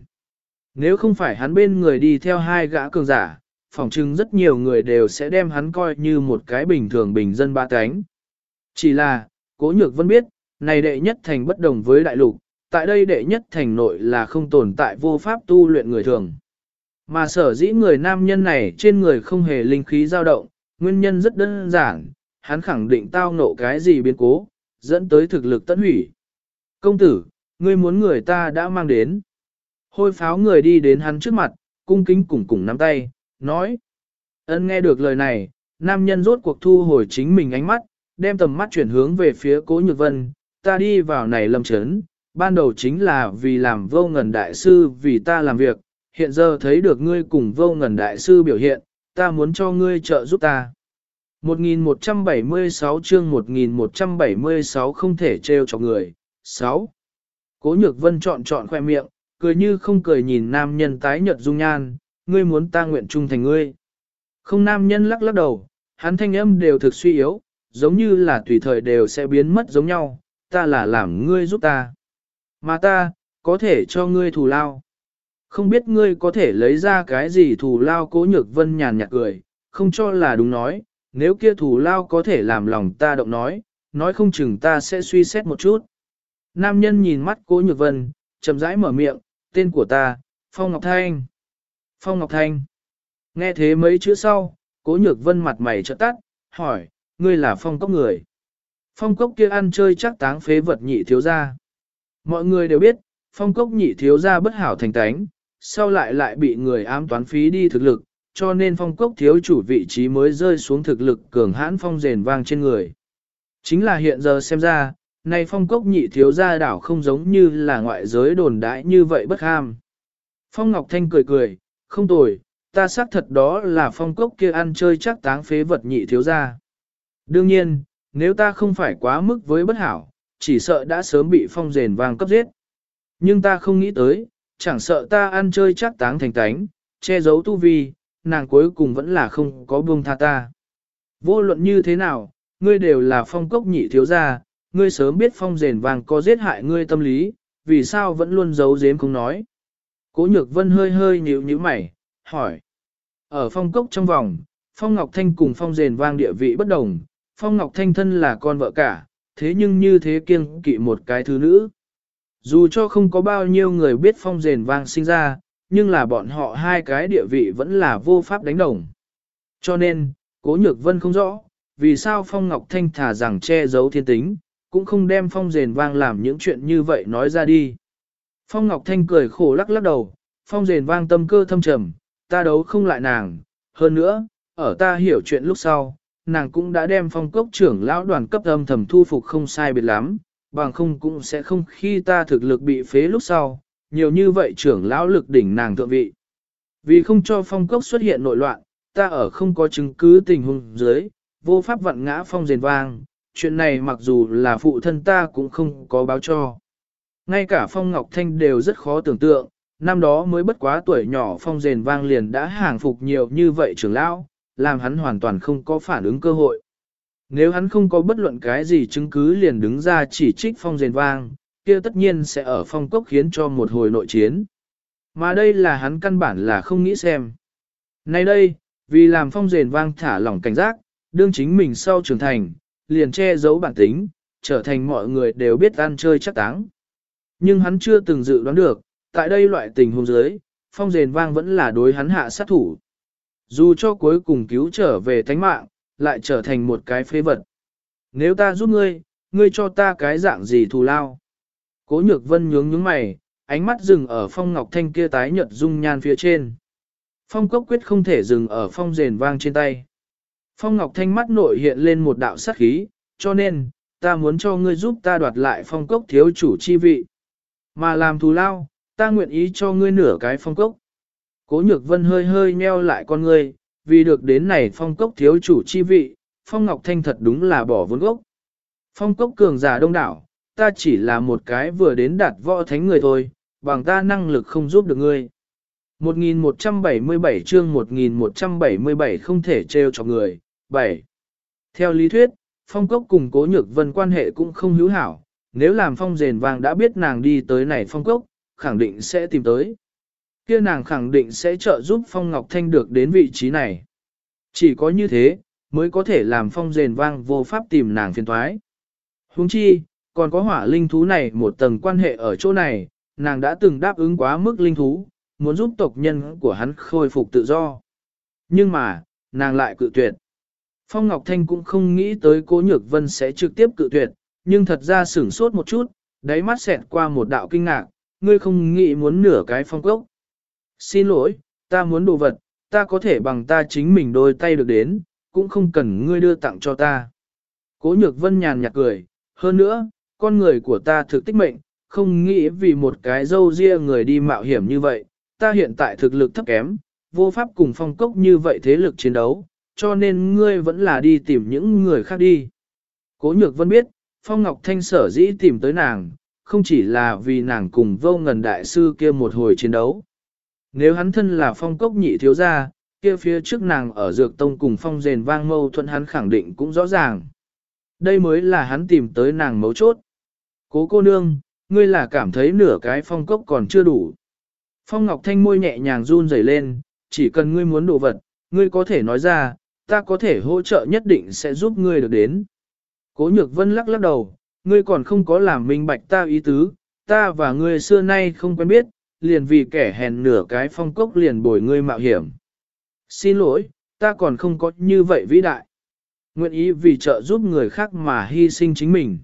Nếu không phải hắn bên người đi theo hai gã cường giả, phỏng chừng rất nhiều người đều sẽ đem hắn coi như một cái bình thường bình dân ba cánh. Chỉ là, cố nhược vân biết, này đệ nhất thành bất đồng với đại lục, tại đây đệ nhất thành nội là không tồn tại vô pháp tu luyện người thường. Mà sở dĩ người nam nhân này trên người không hề linh khí dao động, nguyên nhân rất đơn giản, hắn khẳng định tao nộ cái gì biến cố, dẫn tới thực lực tận hủy. Công tử, ngươi muốn người ta đã mang đến. Hôi pháo người đi đến hắn trước mặt, cung kính cùng cùng nắm tay, nói. Ân nghe được lời này, nam nhân rốt cuộc thu hồi chính mình ánh mắt, đem tầm mắt chuyển hướng về phía cố nhược vân, ta đi vào này lâm chấn, ban đầu chính là vì làm vô ngần đại sư vì ta làm việc, hiện giờ thấy được ngươi cùng vô ngần đại sư biểu hiện, ta muốn cho ngươi trợ giúp ta. 1176 chương 1176 không thể trêu cho người. 6. Cố nhược vân chọn chọn khoe miệng, cười như không cười nhìn nam nhân tái nhợt dung nhan, ngươi muốn ta nguyện trung thành ngươi. Không nam nhân lắc lắc đầu, hắn thanh âm đều thực suy yếu, giống như là tùy thời đều sẽ biến mất giống nhau, ta là làm ngươi giúp ta. Mà ta, có thể cho ngươi thù lao. Không biết ngươi có thể lấy ra cái gì thù lao cố nhược vân nhàn nhạt cười, không cho là đúng nói, nếu kia thù lao có thể làm lòng ta động nói, nói không chừng ta sẽ suy xét một chút. Nam nhân nhìn mắt cố nhược vân, chậm rãi mở miệng, tên của ta, Phong Ngọc Thanh. Phong Ngọc Thanh. Nghe thế mấy chữ sau, cố nhược vân mặt mày trợn tắt, hỏi, ngươi là phong cốc người. Phong cốc kia ăn chơi chắc táng phế vật nhị thiếu gia. Mọi người đều biết, phong cốc nhị thiếu gia bất hảo thành tánh, sau lại lại bị người ám toán phí đi thực lực, cho nên phong cốc thiếu chủ vị trí mới rơi xuống thực lực cường hãn phong rền vang trên người. Chính là hiện giờ xem ra, nay phong cốc nhị thiếu gia đảo không giống như là ngoại giới đồn đãi như vậy bất ham. Phong Ngọc Thanh cười cười, không tồi, ta xác thật đó là phong cốc kia ăn chơi chắc táng phế vật nhị thiếu gia. Đương nhiên, nếu ta không phải quá mức với bất hảo, chỉ sợ đã sớm bị phong rền vang cấp giết. Nhưng ta không nghĩ tới, chẳng sợ ta ăn chơi chắc táng thành tánh, che giấu tu vi, nàng cuối cùng vẫn là không có buông tha ta. Vô luận như thế nào, ngươi đều là phong cốc nhị thiếu gia, ngươi sớm biết phong rền vàng có giết hại ngươi tâm lý, vì sao vẫn luôn giấu giếm không nói. Cố nhược vân hơi hơi nhíu nhíu mày, hỏi. Ở phong cốc trong vòng, phong ngọc thanh cùng phong rền vang địa vị bất đồng, phong ngọc thanh thân là con vợ cả, thế nhưng như thế kiêng kỵ một cái thứ nữ. Dù cho không có bao nhiêu người biết phong rền vang sinh ra, nhưng là bọn họ hai cái địa vị vẫn là vô pháp đánh đồng. Cho nên, cố nhược vân không rõ, vì sao phong ngọc thanh thả rằng che giấu thiên tính, cũng không đem phong rền vang làm những chuyện như vậy nói ra đi. Phong ngọc thanh cười khổ lắc lắc đầu, phong rền vang tâm cơ thâm trầm, ta đấu không lại nàng, hơn nữa, ở ta hiểu chuyện lúc sau, nàng cũng đã đem phong cốc trưởng lão đoàn cấp âm thầm thu phục không sai biệt lắm, bằng không cũng sẽ không khi ta thực lực bị phế lúc sau, nhiều như vậy trưởng lão lực đỉnh nàng thượng vị. Vì không cho phong cốc xuất hiện nội loạn, ta ở không có chứng cứ tình huống dưới, vô pháp vặn ngã phong rền vang, chuyện này mặc dù là phụ thân ta cũng không có báo cho. Ngay cả phong ngọc thanh đều rất khó tưởng tượng, năm đó mới bất quá tuổi nhỏ phong rền vang liền đã hàng phục nhiều như vậy trưởng lão, làm hắn hoàn toàn không có phản ứng cơ hội. Nếu hắn không có bất luận cái gì chứng cứ liền đứng ra chỉ trích phong rền vang, kia tất nhiên sẽ ở phong cốc khiến cho một hồi nội chiến. Mà đây là hắn căn bản là không nghĩ xem. Nay đây, vì làm phong rền vang thả lỏng cảnh giác, đương chính mình sau trưởng thành, liền che giấu bản tính, trở thành mọi người đều biết ăn chơi chắc táng. Nhưng hắn chưa từng dự đoán được, tại đây loại tình huống dưới, phong rền vang vẫn là đối hắn hạ sát thủ. Dù cho cuối cùng cứu trở về thánh mạng, lại trở thành một cái phế vật. Nếu ta giúp ngươi, ngươi cho ta cái dạng gì thù lao? Cố nhược vân nhướng nhướng mày, ánh mắt dừng ở phong ngọc thanh kia tái nhợt dung nhan phía trên. Phong cốc quyết không thể dừng ở phong rền vang trên tay. Phong ngọc thanh mắt nội hiện lên một đạo sát khí, cho nên, ta muốn cho ngươi giúp ta đoạt lại phong cốc thiếu chủ chi vị. Mà làm thù lao, ta nguyện ý cho ngươi nửa cái phong cốc. Cố nhược vân hơi hơi nheo lại con ngươi, vì được đến này phong cốc thiếu chủ chi vị, phong ngọc thanh thật đúng là bỏ vốn gốc. Phong cốc cường giả đông đảo, ta chỉ là một cái vừa đến đạt võ thánh người thôi, bằng ta năng lực không giúp được ngươi. 1177 chương 1177 không thể trêu cho người. 7. Theo lý thuyết, phong cốc cùng cố nhược vân quan hệ cũng không hữu hảo, nếu làm phong rền vàng đã biết nàng đi tới này phong cốc, khẳng định sẽ tìm tới. Kia nàng khẳng định sẽ trợ giúp phong ngọc thanh được đến vị trí này. Chỉ có như thế, mới có thể làm phong rền vang vô pháp tìm nàng phiền thoái. Huống chi, còn có hỏa linh thú này một tầng quan hệ ở chỗ này, nàng đã từng đáp ứng quá mức linh thú, muốn giúp tộc nhân của hắn khôi phục tự do. Nhưng mà, nàng lại cự tuyệt. Phong Ngọc Thanh cũng không nghĩ tới Cố Nhược Vân sẽ trực tiếp cự tuyệt, nhưng thật ra sửng sốt một chút, đáy mắt xẹt qua một đạo kinh ngạc, ngươi không nghĩ muốn nửa cái phong cốc. Xin lỗi, ta muốn đồ vật, ta có thể bằng ta chính mình đôi tay được đến, cũng không cần ngươi đưa tặng cho ta. Cố Nhược Vân nhàn nhạt cười, hơn nữa, con người của ta thực tích mệnh, không nghĩ vì một cái dâu ria người đi mạo hiểm như vậy, ta hiện tại thực lực thấp kém, vô pháp cùng phong cốc như vậy thế lực chiến đấu, cho nên ngươi vẫn là đi tìm những người khác đi. Cố nhược vân biết, Phong Ngọc Thanh sở dĩ tìm tới nàng, không chỉ là vì nàng cùng vô ngần đại sư kia một hồi chiến đấu. Nếu hắn thân là phong cốc nhị thiếu gia, kia phía trước nàng ở dược tông cùng phong rền vang mâu thuẫn hắn khẳng định cũng rõ ràng. Đây mới là hắn tìm tới nàng mấu chốt. Cố cô nương, ngươi là cảm thấy nửa cái phong cốc còn chưa đủ. Phong Ngọc Thanh môi nhẹ nhàng run rẩy lên, chỉ cần ngươi muốn đồ vật, ngươi có thể nói ra, ta có thể hỗ trợ nhất định sẽ giúp ngươi được đến. Cố nhược vân lắc lắc đầu, ngươi còn không có làm minh bạch ta ý tứ, ta và ngươi xưa nay không quen biết, liền vì kẻ hèn nửa cái phong cốc liền bồi ngươi mạo hiểm. Xin lỗi, ta còn không có như vậy vĩ đại. Nguyện ý vì trợ giúp người khác mà hy sinh chính mình.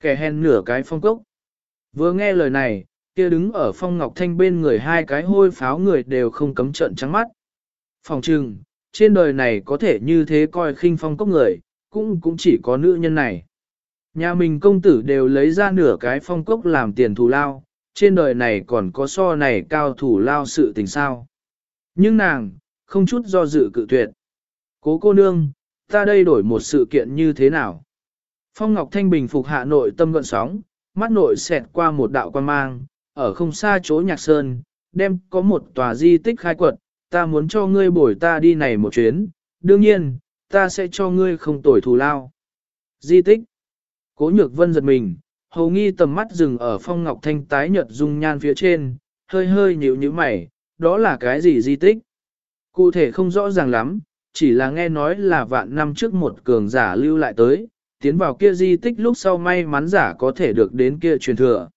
Kẻ hèn nửa cái phong cốc. Vừa nghe lời này, kia đứng ở phong ngọc thanh bên người hai cái hôi pháo người đều không cấm trận trắng mắt. Phòng trừng, trên đời này có thể như thế coi khinh phong cốc người, cũng cũng chỉ có nữ nhân này. Nhà mình công tử đều lấy ra nửa cái phong cốc làm tiền thù lao, trên đời này còn có so này cao thủ lao sự tình sao. Nhưng nàng, không chút do dự cự tuyệt. Cố cô nương, ta đây đổi một sự kiện như thế nào? Phong Ngọc Thanh bình phục hạ nội tâm gợn sóng, mắt nội xẹt qua một đạo quan mang, ở không xa chỗ nhạc sơn, đem có một tòa di tích khai quật, ta muốn cho ngươi bổi ta đi này một chuyến, đương nhiên, ta sẽ cho ngươi không tồi thù lao. Di tích. Cố nhược vân giật mình, hầu nghi tầm mắt dừng ở phong ngọc thanh tái nhợt dung nhan phía trên, hơi hơi nhíu nhíu mày, đó là cái gì di tích? Cụ thể không rõ ràng lắm, chỉ là nghe nói là vạn năm trước một cường giả lưu lại tới, tiến vào kia di tích lúc sau may mắn giả có thể được đến kia truyền thừa.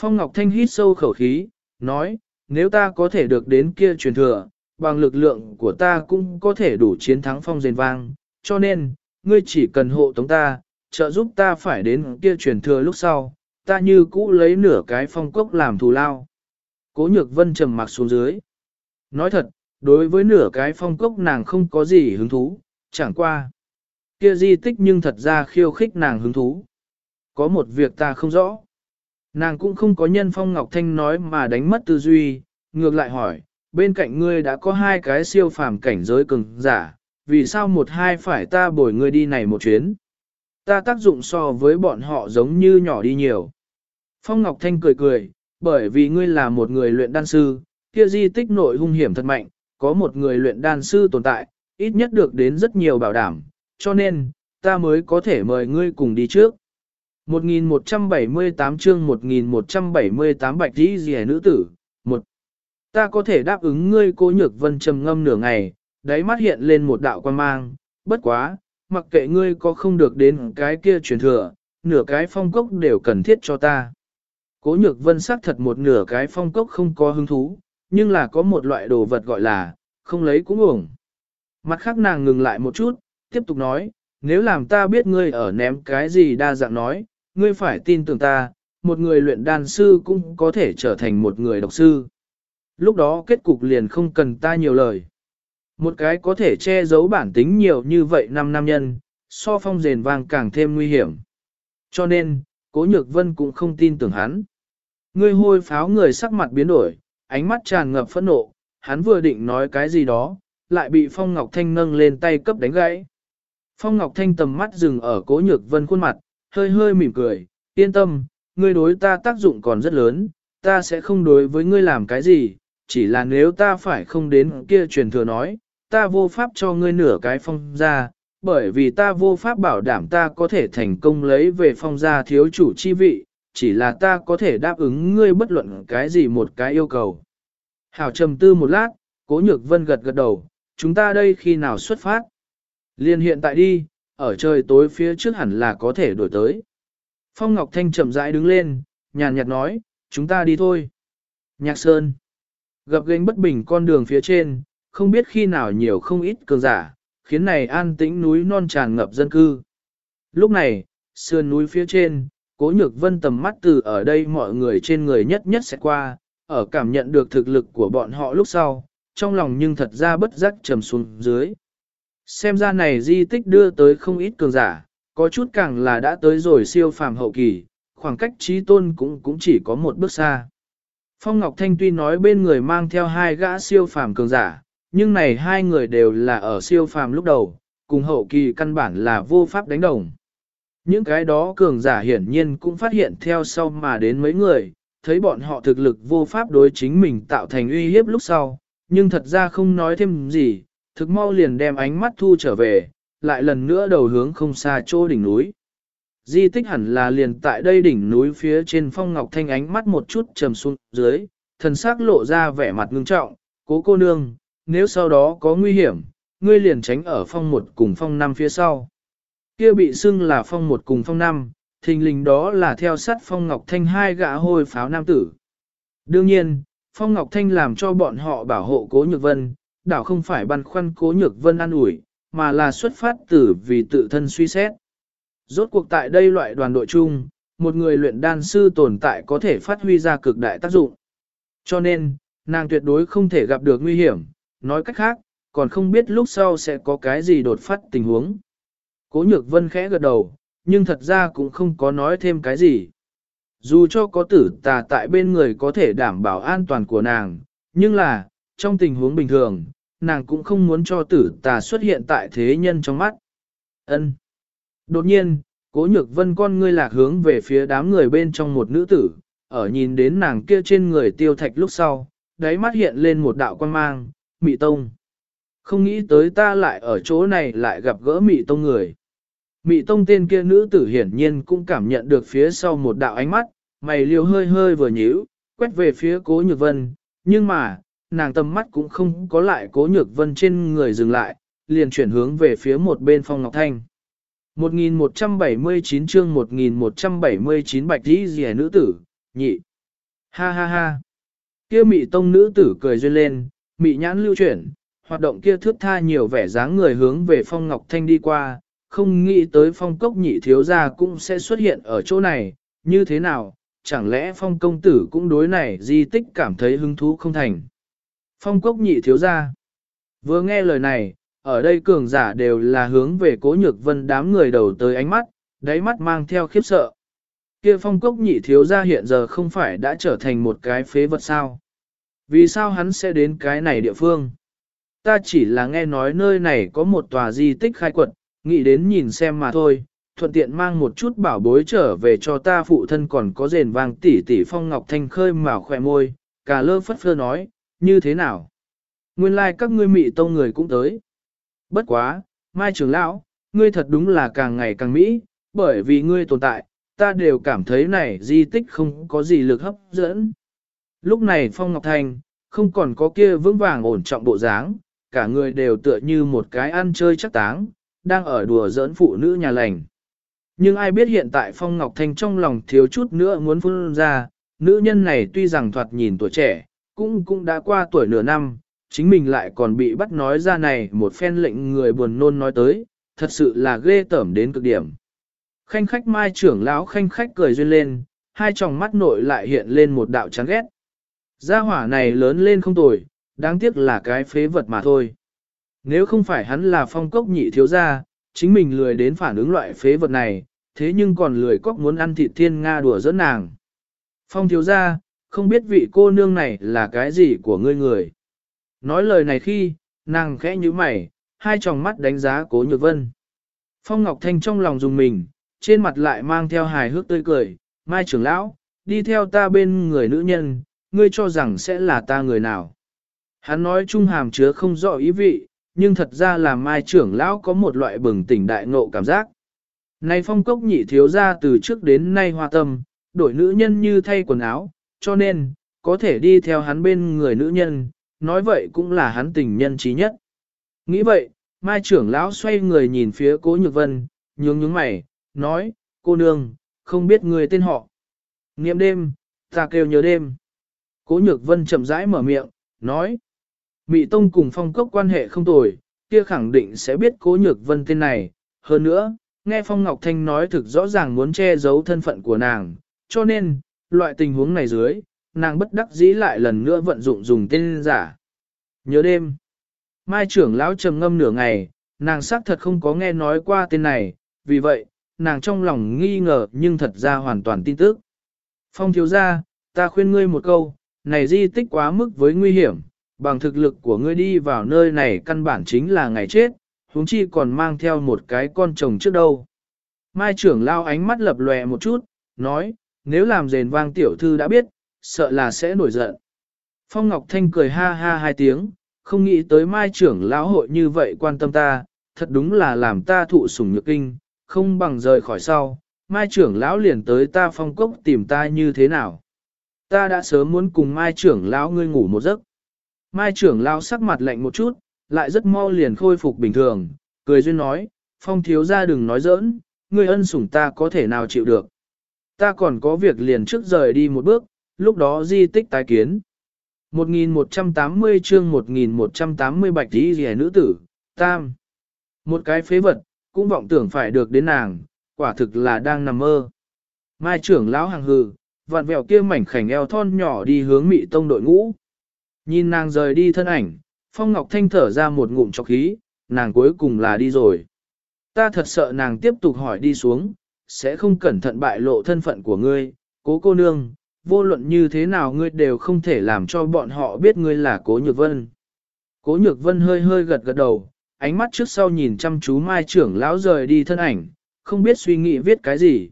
Phong Ngọc Thanh hít sâu khẩu khí, nói, nếu ta có thể được đến kia truyền thừa, bằng lực lượng của ta cũng có thể đủ chiến thắng phong rền vang, cho nên, ngươi chỉ cần hộ tống ta, trợ giúp ta phải đến kia truyền thừa lúc sau, ta như cũ lấy nửa cái phong cốc làm thù lao. Cố nhược vân trầm mặc xuống dưới. Nói thật, đối với nửa cái phong cốc nàng không có gì hứng thú, chẳng qua. Kia di tích nhưng thật ra khiêu khích nàng hứng thú. Có một việc ta không rõ. Nàng cũng không có nhân phong Ngọc Thanh nói mà đánh mất tư duy, ngược lại hỏi, bên cạnh ngươi đã có hai cái siêu phàm cảnh giới cường giả, vì sao một hai phải ta bồi ngươi đi này một chuyến? Ta tác dụng so với bọn họ giống như nhỏ đi nhiều. Phong Ngọc Thanh cười cười, bởi vì ngươi là một người luyện đan sư, kia di tích nội hung hiểm thật mạnh, có một người luyện đan sư tồn tại, ít nhất được đến rất nhiều bảo đảm, cho nên, ta mới có thể mời ngươi cùng đi trước. 1178 chương 1178 bạch đi rìa nữ tử, một Ta có thể đáp ứng ngươi cô nhược vân trầm ngâm nửa ngày, đáy mắt hiện lên một đạo quan mang, bất quá, mặc kệ ngươi có không được đến cái kia truyền thừa, nửa cái phong cốc đều cần thiết cho ta. Cố nhược vân xác thật một nửa cái phong cốc không có hứng thú, nhưng là có một loại đồ vật gọi là, không lấy cũng uổng. Mặt khác nàng ngừng lại một chút, tiếp tục nói, nếu làm ta biết ngươi ở ném cái gì đa dạng nói, ngươi phải tin tưởng ta, một người luyện đan sư cũng có thể trở thành một người độc sư. Lúc đó kết cục liền không cần ta nhiều lời. Một cái có thể che giấu bản tính nhiều như vậy năm nam nhân, so phong rền vang càng thêm nguy hiểm. Cho nên, cố nhược vân cũng không tin tưởng hắn. người hôi pháo người sắc mặt biến đổi, ánh mắt tràn ngập phẫn nộ, hắn vừa định nói cái gì đó, lại bị Phong Ngọc Thanh nâng lên tay cấp đánh gãy. Phong Ngọc Thanh tầm mắt dừng ở cố nhược vân khuôn mặt, hơi hơi mỉm cười, yên tâm, ngươi đối ta tác dụng còn rất lớn, ta sẽ không đối với ngươi làm cái gì, chỉ là nếu ta phải không đến kia truyền thừa nói, ta vô pháp cho ngươi nửa cái phong gia, bởi vì ta vô pháp bảo đảm ta có thể thành công lấy về phong gia thiếu chủ chi vị, chỉ là ta có thể đáp ứng ngươi bất luận cái gì một cái yêu cầu. Hảo trầm tư một lát, cố nhược vân gật gật đầu, chúng ta đây khi nào xuất phát? Liên hiện tại đi, ở trời tối phía trước hẳn là có thể đổi tới. Phong Ngọc Thanh chậm rãi đứng lên, nhàn nhạt nói, chúng ta đi thôi. Nhạc Sơn. Gặp gánh bất bình con đường phía trên, không biết khi nào nhiều không ít cường giả, khiến này an tĩnh núi non tràn ngập dân cư. Lúc này, sườn núi phía trên, cố nhược vân tầm mắt từ ở đây mọi người trên người nhất nhất sẽ qua, ở cảm nhận được thực lực của bọn họ lúc sau, trong lòng nhưng thật ra bất giác trầm xuống dưới. Xem ra này di tích đưa tới không ít cường giả, có chút càng là đã tới rồi siêu phàm hậu kỳ, khoảng cách trí tôn cũng cũng chỉ có một bước xa. Phong Ngọc Thanh tuy nói bên người mang theo hai gã siêu phàm cường giả, nhưng này hai người đều là ở siêu phàm lúc đầu, cùng hậu kỳ căn bản là vô pháp đánh đồng. Những cái đó cường giả hiển nhiên cũng phát hiện theo sau mà đến mấy người, thấy bọn họ thực lực vô pháp đối chính mình tạo thành uy hiếp lúc sau, nhưng thật ra không nói thêm gì, thực mau liền đem ánh mắt thu trở về, lại lần nữa đầu hướng không xa chỗ đỉnh núi. Di tích hẳn là liền tại đây đỉnh núi phía trên phong ngọc thanh ánh mắt một chút trầm xuống dưới, thần sắc lộ ra vẻ mặt ngưng trọng, cố cô nương, nếu sau đó có nguy hiểm, ngươi liền tránh ở phong một cùng phong năm phía sau. Kia bị xưng là phong một cùng phong năm, thình lình đó là theo sát phong ngọc thanh hai gã hôi pháo nam tử. Đương nhiên, phong ngọc thanh làm cho bọn họ bảo hộ cố nhược vân, đảo không phải băn khoăn cố nhược vân an ủi, mà là xuất phát từ vì tự thân suy xét. Rốt cuộc tại đây loại đoàn đội chung, một người luyện đan sư tồn tại có thể phát huy ra cực đại tác dụng. Cho nên, nàng tuyệt đối không thể gặp được nguy hiểm, nói cách khác, còn không biết lúc sau sẽ có cái gì đột phát tình huống. Cố nhược vân khẽ gật đầu, nhưng thật ra cũng không có nói thêm cái gì. Dù cho có tử tà tại bên người có thể đảm bảo an toàn của nàng, nhưng là, trong tình huống bình thường, nàng cũng không muốn cho tử tà xuất hiện tại thế nhân trong mắt. Ân. Đột nhiên, cố nhược vân con ngươi lạc hướng về phía đám người bên trong một nữ tử, ở nhìn đến nàng kia trên người tiêu thạch lúc sau, đáy mắt hiện lên một đạo quan mang, mị tông. Không nghĩ tới ta lại ở chỗ này lại gặp gỡ mị tông người. Mị tông tên kia nữ tử hiển nhiên cũng cảm nhận được phía sau một đạo ánh mắt, mày liều hơi hơi vừa nhíu, quét về phía cố nhược vân, nhưng mà, nàng tầm mắt cũng không có lại cố nhược vân trên người dừng lại, liền chuyển hướng về phía một bên phong ngọc thanh. 1179 chương 1179 bạch đi rìa nữ tử, nhị. Ha ha ha. Kia mị tông nữ tử cười duyên lên, mị nhãn lưu chuyển, hoạt động kia thước tha nhiều vẻ dáng người hướng về phong ngọc thanh đi qua, không nghĩ tới phong cốc nhị thiếu gia cũng sẽ xuất hiện ở chỗ này, như thế nào, chẳng lẽ phong công tử cũng đối này di tích cảm thấy hứng thú không thành. Phong cốc nhị thiếu gia. Vừa nghe lời này, ở đây cường giả đều là hướng về cố nhược vân đám người đầu tới ánh mắt, đáy mắt mang theo khiếp sợ. Kia phong cốc nhị thiếu gia hiện giờ không phải đã trở thành một cái phế vật sao? Vì sao hắn sẽ đến cái này địa phương? Ta chỉ là nghe nói nơi này có một tòa di tích khai quật, nghĩ đến nhìn xem mà thôi, thuận tiện mang một chút bảo bối trở về cho ta phụ thân còn có rền vàng tỷ tỷ phong ngọc thanh khơi mà khỏe môi, cả lơ phất phơ nói, như thế nào? Nguyên lai like các ngươi mị tông người cũng tới. Bất quá, Mai trưởng lão, ngươi thật đúng là càng ngày càng mỹ, bởi vì ngươi tồn tại, ta đều cảm thấy này di tích không có gì lực hấp dẫn. Lúc này Phong Ngọc Thanh, không còn có kia vững vàng ổn trọng bộ dáng, cả người đều tựa như một cái ăn chơi chắc táng, đang ở đùa giỡn phụ nữ nhà lành. Nhưng ai biết hiện tại Phong Ngọc Thanh trong lòng thiếu chút nữa muốn phun ra, nữ nhân này tuy rằng thoạt nhìn tuổi trẻ, cũng cũng đã qua tuổi nửa năm, chính mình lại còn bị bắt nói ra này một phen lệnh người buồn nôn nói tới, thật sự là ghê tởm đến cực điểm. Khanh khách mai trưởng lão khanh khách cười duyên lên, hai tròng mắt nội lại hiện lên một đạo chán ghét. Gia hỏa này lớn lên không tồi, đáng tiếc là cái phế vật mà thôi. Nếu không phải hắn là phong cốc nhị thiếu gia, chính mình lười đến phản ứng loại phế vật này, thế nhưng còn lười cóc muốn ăn thịt thiên Nga đùa dẫn nàng. Phong thiếu gia, không biết vị cô nương này là cái gì của ngươi người. Nói lời này khi, nàng khẽ như mày, hai tròng mắt đánh giá cố nhược vân. Phong Ngọc Thanh trong lòng dùng mình, trên mặt lại mang theo hài hước tươi cười, Mai trưởng lão, đi theo ta bên người nữ nhân, ngươi cho rằng sẽ là ta người nào. Hắn nói trung hàm chứa không rõ ý vị, nhưng thật ra là Mai trưởng lão có một loại bừng tỉnh đại ngộ cảm giác. Này phong cốc nhị thiếu ra từ trước đến nay hoa tâm, đổi nữ nhân như thay quần áo, cho nên, có thể đi theo hắn bên người nữ nhân, nói vậy cũng là hắn tình nhân trí nhất. Nghĩ vậy, Mai trưởng lão xoay người nhìn phía cố nhược vân, nhướng nhướng mày, nói, cô nương, không biết người tên họ. Nghiệm đêm, ta kêu nhớ đêm. Cố nhược vân chậm rãi mở miệng, nói, Mị Tông cùng phong cốc quan hệ không tồi, kia khẳng định sẽ biết cố nhược vân tên này. Hơn nữa, nghe Phong Ngọc Thanh nói thực rõ ràng muốn che giấu thân phận của nàng, cho nên, loại tình huống này dưới, nàng bất đắc dĩ lại lần nữa vận dụng dùng tên giả. Nhớ đêm, Mai trưởng lão trầm ngâm nửa ngày, nàng xác thật không có nghe nói qua tên này, vì vậy, nàng trong lòng nghi ngờ nhưng thật ra hoàn toàn tin tức. Phong thiếu gia, ta khuyên ngươi một câu, này di tích quá mức với nguy hiểm, bằng thực lực của ngươi đi vào nơi này căn bản chính là ngày chết, huống chi còn mang theo một cái con chồng trước đâu. Mai trưởng lao ánh mắt lập lòe một chút, nói, nếu làm rền vang tiểu thư đã biết, sợ là sẽ nổi giận. Phong Ngọc Thanh cười ha ha hai tiếng, không nghĩ tới mai trưởng lão hội như vậy quan tâm ta, thật đúng là làm ta thụ sủng nhược kinh, không bằng rời khỏi sau, mai trưởng lão liền tới ta phong cốc tìm ta như thế nào. Ta đã sớm muốn cùng mai trưởng lão ngươi ngủ một giấc. Mai trưởng lão sắc mặt lạnh một chút, lại rất mau liền khôi phục bình thường, cười duyên nói, phong thiếu ra đừng nói giỡn, ngươi ân sủng ta có thể nào chịu được. Ta còn có việc liền trước rời đi một bước, lúc đó di tích tái kiến. 1180 chương 1180 bạch tí rẻ nữ tử, tam. Một cái phế vật, cũng vọng tưởng phải được đến nàng, quả thực là đang nằm mơ. Mai trưởng lão hàng hừ, vặn vẹo kia mảnh khảnh eo thon nhỏ đi hướng mị tông đội ngũ. Nhìn nàng rời đi thân ảnh, Phong Ngọc Thanh thở ra một ngụm chọc khí, nàng cuối cùng là đi rồi. Ta thật sợ nàng tiếp tục hỏi đi xuống, sẽ không cẩn thận bại lộ thân phận của ngươi, cố cô nương, vô luận như thế nào ngươi đều không thể làm cho bọn họ biết ngươi là cố nhược vân. Cố nhược vân hơi hơi gật gật đầu, ánh mắt trước sau nhìn chăm chú mai trưởng lão rời đi thân ảnh, không biết suy nghĩ viết cái gì.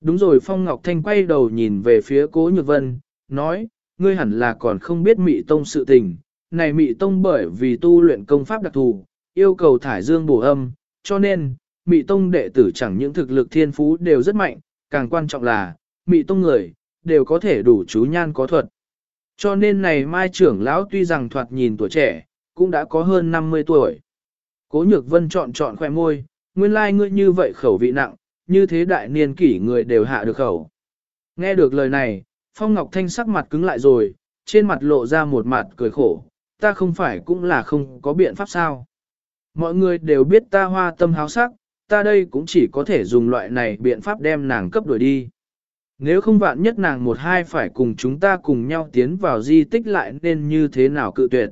Đúng rồi Phong Ngọc Thanh quay đầu nhìn về phía cố nhược vân, nói, ngươi hẳn là còn không biết mị tông sự tình, này mị tông bởi vì tu luyện công pháp đặc thù, yêu cầu thải dương bổ âm, cho nên, mị tông đệ tử chẳng những thực lực thiên phú đều rất mạnh, càng quan trọng là, mị tông người, đều có thể đủ chú nhan có thuật. Cho nên này mai trưởng lão tuy rằng thoạt nhìn tuổi trẻ, cũng đã có hơn 50 tuổi. Cố nhược vân chọn chọn khoẻ môi, nguyên lai like ngươi như vậy khẩu vị nặng, như thế đại niên kỷ người đều hạ được khẩu. Nghe được lời này, Phong Ngọc Thanh sắc mặt cứng lại rồi, trên mặt lộ ra một mặt cười khổ, ta không phải cũng là không có biện pháp sao. Mọi người đều biết ta hoa tâm háo sắc, ta đây cũng chỉ có thể dùng loại này biện pháp đem nàng cấp đuổi đi. Nếu không vạn nhất nàng một hai phải cùng chúng ta cùng nhau tiến vào di tích lại nên như thế nào cự tuyệt.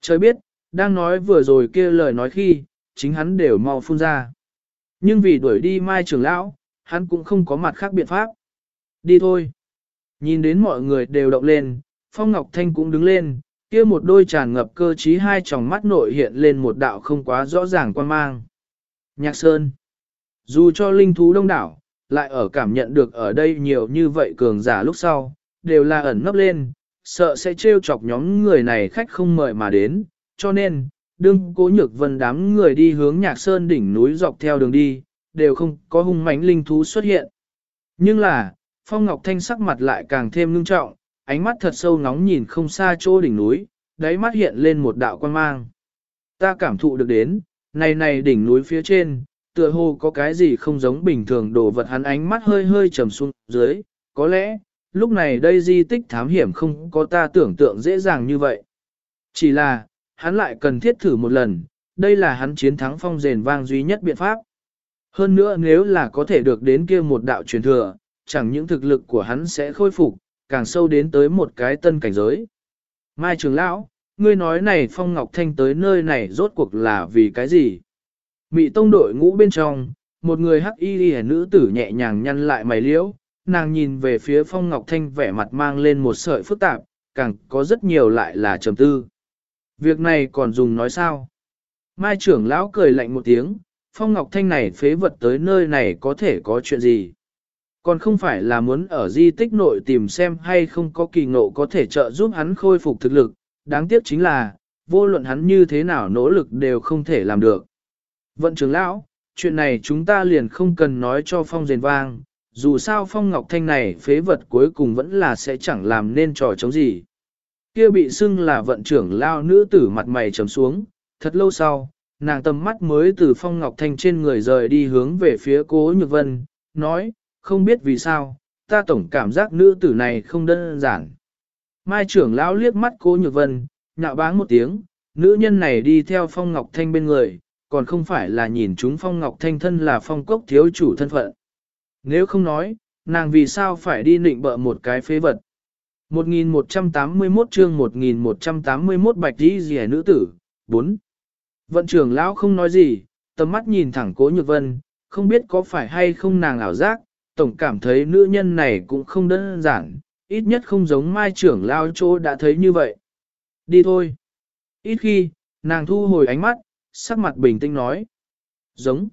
Trời biết, đang nói vừa rồi kia lời nói khi, chính hắn đều mau phun ra. Nhưng vì đuổi đi mai trưởng lão, hắn cũng không có mặt khác biện pháp. Đi thôi. Nhìn đến mọi người đều động lên, Phong Ngọc Thanh cũng đứng lên, kia một đôi tràn ngập cơ trí hai tròng mắt nội hiện lên một đạo không quá rõ ràng quan mang. Nhạc Sơn. Dù cho linh thú đông đảo, lại ở cảm nhận được ở đây nhiều như vậy cường giả lúc sau, đều là ẩn nấp lên, sợ sẽ trêu chọc nhóm người này khách không mời mà đến, cho nên, đương cố nhược vân đám người đi hướng nhạc sơn đỉnh núi dọc theo đường đi, đều không có hung mãnh linh thú xuất hiện. Nhưng là, Phong Ngọc Thanh sắc mặt lại càng thêm ngưng trọng, ánh mắt thật sâu nóng nhìn không xa chỗ đỉnh núi, đáy mắt hiện lên một đạo quan mang. Ta cảm thụ được đến, này này đỉnh núi phía trên, tựa hồ có cái gì không giống bình thường đồ vật hắn ánh mắt hơi hơi trầm xuống dưới, có lẽ, lúc này đây di tích thám hiểm không có ta tưởng tượng dễ dàng như vậy. Chỉ là, hắn lại cần thiết thử một lần, đây là hắn chiến thắng phong rền vang duy nhất biện pháp. Hơn nữa nếu là có thể được đến kia một đạo truyền thừa, chẳng những thực lực của hắn sẽ khôi phục, càng sâu đến tới một cái tân cảnh giới. Mai trưởng lão, ngươi nói này Phong Ngọc Thanh tới nơi này rốt cuộc là vì cái gì? Mị tông đội ngũ bên trong, một người hắc y ghi nữ tử nhẹ nhàng nhăn lại mày liễu, nàng nhìn về phía Phong Ngọc Thanh vẻ mặt mang lên một sợi phức tạp, càng có rất nhiều lại là trầm tư. Việc này còn dùng nói sao? Mai trưởng lão cười lạnh một tiếng, Phong Ngọc Thanh này phế vật tới nơi này có thể có chuyện gì? Còn không phải là muốn ở di tích nội tìm xem hay không có kỳ ngộ có thể trợ giúp hắn khôi phục thực lực, đáng tiếc chính là, vô luận hắn như thế nào nỗ lực đều không thể làm được. Vận trưởng lão, chuyện này chúng ta liền không cần nói cho Phong rền vang, dù sao Phong Ngọc Thanh này phế vật cuối cùng vẫn là sẽ chẳng làm nên trò chống gì. Kia bị xưng là vận trưởng lao nữ tử mặt mày trầm xuống, thật lâu sau, nàng tầm mắt mới từ Phong Ngọc Thanh trên người rời đi hướng về phía cố Nhược Vân, nói, không biết vì sao, ta tổng cảm giác nữ tử này không đơn giản. Mai trưởng lão liếc mắt cố Nhược Vân, nhạo báng một tiếng, nữ nhân này đi theo Phong Ngọc Thanh bên người, còn không phải là nhìn chúng Phong Ngọc Thanh thân là phong cốc thiếu chủ thân phận. Nếu không nói, nàng vì sao phải đi nịnh bợ một cái phế vật. 1181 chương 1181 bạch đi rẻ nữ tử, 4. Vận trưởng lão không nói gì, tầm mắt nhìn thẳng cố nhược vân, không biết có phải hay không nàng ảo giác, tổng cảm thấy nữ nhân này cũng không đơn giản, ít nhất không giống mai trưởng lão chỗ đã thấy như vậy. Đi thôi. Ít khi, nàng thu hồi ánh mắt, sắc mặt bình tĩnh nói. Giống.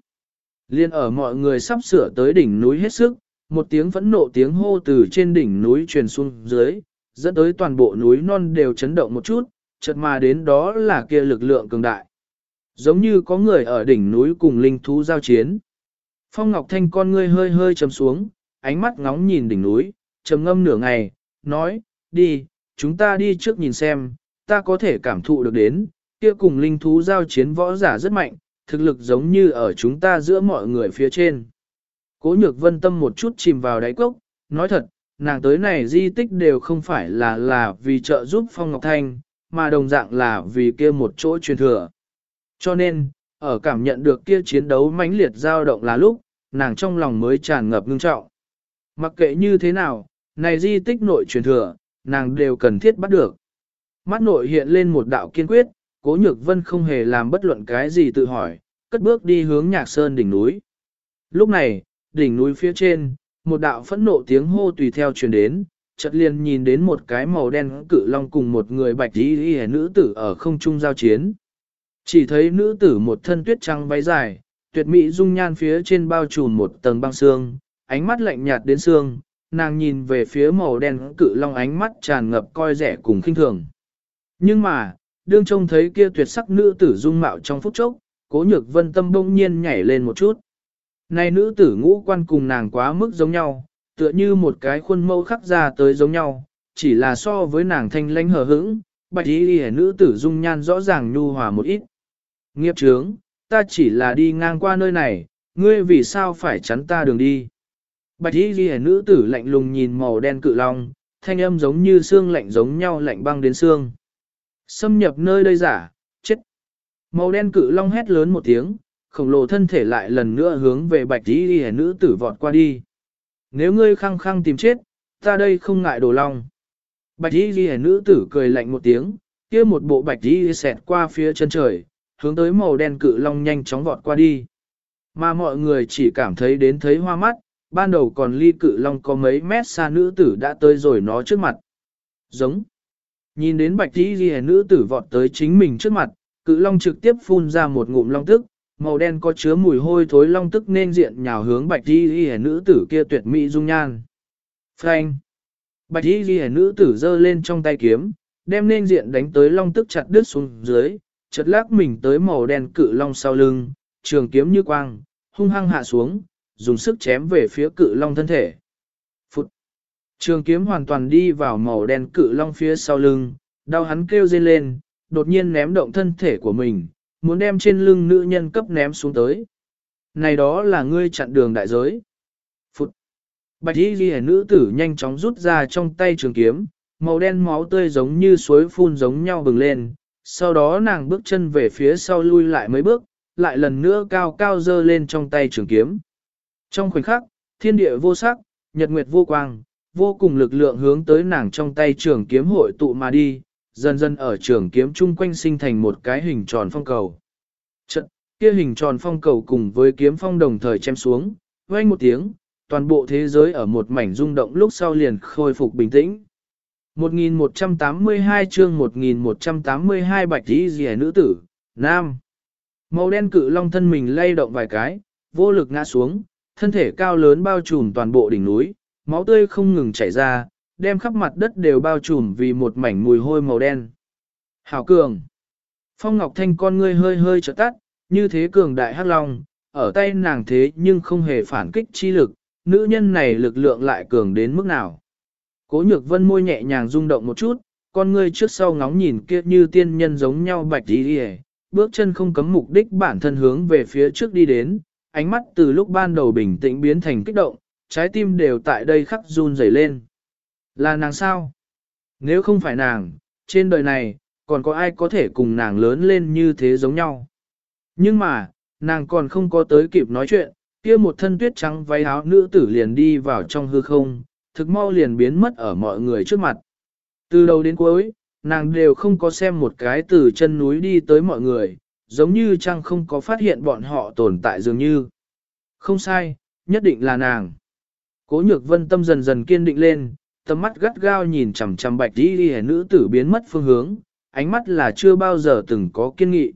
Liên ở mọi người sắp sửa tới đỉnh núi hết sức, một tiếng phẫn nộ tiếng hô từ trên đỉnh núi truyền xuống dưới, dẫn tới toàn bộ núi non đều chấn động một chút, chợt mà đến đó là kia lực lượng cường đại. Giống như có người ở đỉnh núi cùng linh thú giao chiến. Phong Ngọc Thanh con ngươi hơi hơi chầm xuống, ánh mắt ngóng nhìn đỉnh núi, trầm ngâm nửa ngày, nói, đi, chúng ta đi trước nhìn xem, ta có thể cảm thụ được đến, kia cùng linh thú giao chiến võ giả rất mạnh, thực lực giống như ở chúng ta giữa mọi người phía trên. Cố nhược vân tâm một chút chìm vào đáy cốc, nói thật, nàng tới này di tích đều không phải là là vì trợ giúp Phong Ngọc Thanh, mà đồng dạng là vì kia một chỗ truyền thừa. Cho nên, ở cảm nhận được kia chiến đấu mãnh liệt dao động là lúc, nàng trong lòng mới tràn ngập ngưng trọng. Mặc kệ như thế nào, này di tích nội truyền thừa, nàng đều cần thiết bắt được. Mắt nội hiện lên một đạo kiên quyết, cố nhược vân không hề làm bất luận cái gì tự hỏi, cất bước đi hướng nhạc sơn đỉnh núi. Lúc này, đỉnh núi phía trên, một đạo phẫn nộ tiếng hô tùy theo truyền đến, chợt liền nhìn đến một cái màu đen cự long cùng một người bạch y y nữ tử ở không trung giao chiến. Chỉ thấy nữ tử một thân tuyết trắng váy dài, tuyệt mỹ dung nhan phía trên bao trùm một tầng băng xương, ánh mắt lạnh nhạt đến xương, nàng nhìn về phía màu đen cự long ánh mắt tràn ngập coi rẻ cùng khinh thường. Nhưng mà, đương trông thấy kia tuyệt sắc nữ tử dung mạo trong phút chốc, cố nhược vân tâm bỗng nhiên nhảy lên một chút. Này nữ tử ngũ quan cùng nàng quá mức giống nhau, tựa như một cái khuôn mẫu khắc ra tới giống nhau, chỉ là so với nàng thanh lãnh hờ hững, bạch y hề nữ tử dung nhan rõ ràng nhu hòa một ít. Nghiệp trướng, ta chỉ là đi ngang qua nơi này, ngươi vì sao phải chắn ta đường đi. Bạch y hề nữ tử lạnh lùng nhìn màu đen cự long, thanh âm giống như xương lạnh giống nhau lạnh băng đến xương. Xâm nhập nơi đây giả, chết. Màu đen cự long hét lớn một tiếng, khổng lồ thân thể lại lần nữa hướng về bạch y ghi nữ tử vọt qua đi. Nếu ngươi khăng khăng tìm chết, ta đây không ngại đồ long. Bạch y ghi nữ tử cười lạnh một tiếng, kia một bộ bạch y xẹt qua phía chân trời, hướng tới màu đen cự long nhanh chóng vọt qua đi. Mà mọi người chỉ cảm thấy đến thấy hoa mắt, ban đầu còn ly cự long có mấy mét xa nữ tử đã tới rồi nó trước mặt. Giống. Nhìn đến bạch y ghi nữ tử vọt tới chính mình trước mặt, cự long trực tiếp phun ra một ngụm long tức, màu đen có chứa mùi hôi thối long tức nên diện nhào hướng bạch y ghi nữ tử kia tuyệt mỹ dung nhan. Frank. Bạch y ghi nữ tử giơ lên trong tay kiếm, đem nên diện đánh tới long tức chặt đứt xuống dưới, chật lác mình tới màu đen cự long sau lưng, trường kiếm như quang, hung hăng hạ xuống, dùng sức chém về phía cự long thân thể. Phụt! Trường kiếm hoàn toàn đi vào màu đen cự long phía sau lưng, đau hắn kêu dên lên, đột nhiên ném động thân thể của mình, muốn đem trên lưng nữ nhân cấp ném xuống tới. Này đó là ngươi chặn đường đại giới. Phụt! Bạch y ghi nữ tử nhanh chóng rút ra trong tay trường kiếm, màu đen máu tươi giống như suối phun giống nhau bừng lên, sau đó nàng bước chân về phía sau lui lại mấy bước, lại lần nữa cao cao dơ lên trong tay trường kiếm. Trong khoảnh khắc, thiên địa vô sắc, nhật nguyệt vô quang, vô cùng lực lượng hướng tới nàng trong tay trường kiếm hội tụ mà đi, dần dần ở trường kiếm chung quanh sinh thành một cái hình tròn phong cầu. Trận, kia hình tròn phong cầu cùng với kiếm phong đồng thời chém xuống, vang một tiếng, toàn bộ thế giới ở một mảnh rung động lúc sau liền khôi phục bình tĩnh. 1182 chương 1182 bạch tí rìa nữ tử, nam. Màu đen cự long thân mình lay động vài cái, vô lực ngã xuống, thân thể cao lớn bao trùm toàn bộ đỉnh núi, máu tươi không ngừng chảy ra, đem khắp mặt đất đều bao trùm vì một mảnh mùi hôi màu đen. Hảo cường. Phong Ngọc Thanh con ngươi hơi hơi trợ tắt, như thế cường đại hắc long, ở tay nàng thế nhưng không hề phản kích chi lực, nữ nhân này lực lượng lại cường đến mức nào. Cố nhược vân môi nhẹ nhàng rung động một chút, con ngươi trước sau ngóng nhìn kia như tiên nhân giống nhau bạch đi đi bước chân không cấm mục đích bản thân hướng về phía trước đi đến, ánh mắt từ lúc ban đầu bình tĩnh biến thành kích động, trái tim đều tại đây khắc run rẩy lên. Là nàng sao? Nếu không phải nàng, trên đời này, còn có ai có thể cùng nàng lớn lên như thế giống nhau? Nhưng mà, nàng còn không có tới kịp nói chuyện, kia một thân tuyết trắng váy áo nữ tử liền đi vào trong hư không, thực mau liền biến mất ở mọi người trước mặt. Từ đầu đến cuối, nàng đều không có xem một cái từ chân núi đi tới mọi người, giống như chăng không có phát hiện bọn họ tồn tại dường như. Không sai, nhất định là nàng. Cố nhược vân tâm dần dần kiên định lên, tầm mắt gắt gao nhìn chằm chằm bạch đi đi nữ tử biến mất phương hướng, ánh mắt là chưa bao giờ từng có kiên nghị.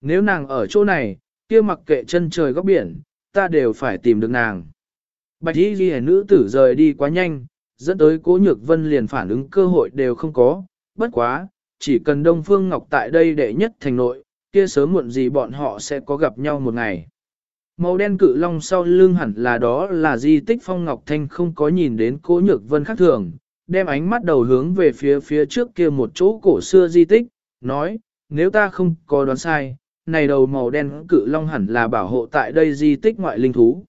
Nếu nàng ở chỗ này, kia mặc kệ chân trời góc biển, ta đều phải tìm được nàng. Bạch y đi nữ tử rời đi quá nhanh, dẫn tới cố nhược vân liền phản ứng cơ hội đều không có, bất quá, chỉ cần Đông Phương Ngọc tại đây đệ nhất thành nội, kia sớm muộn gì bọn họ sẽ có gặp nhau một ngày. Màu đen cự long sau lưng hẳn là đó là di tích Phong Ngọc Thanh không có nhìn đến cố nhược vân khác thường, đem ánh mắt đầu hướng về phía phía trước kia một chỗ cổ xưa di tích, nói, nếu ta không có đoán sai, này đầu màu đen cự long hẳn là bảo hộ tại đây di tích ngoại linh thú.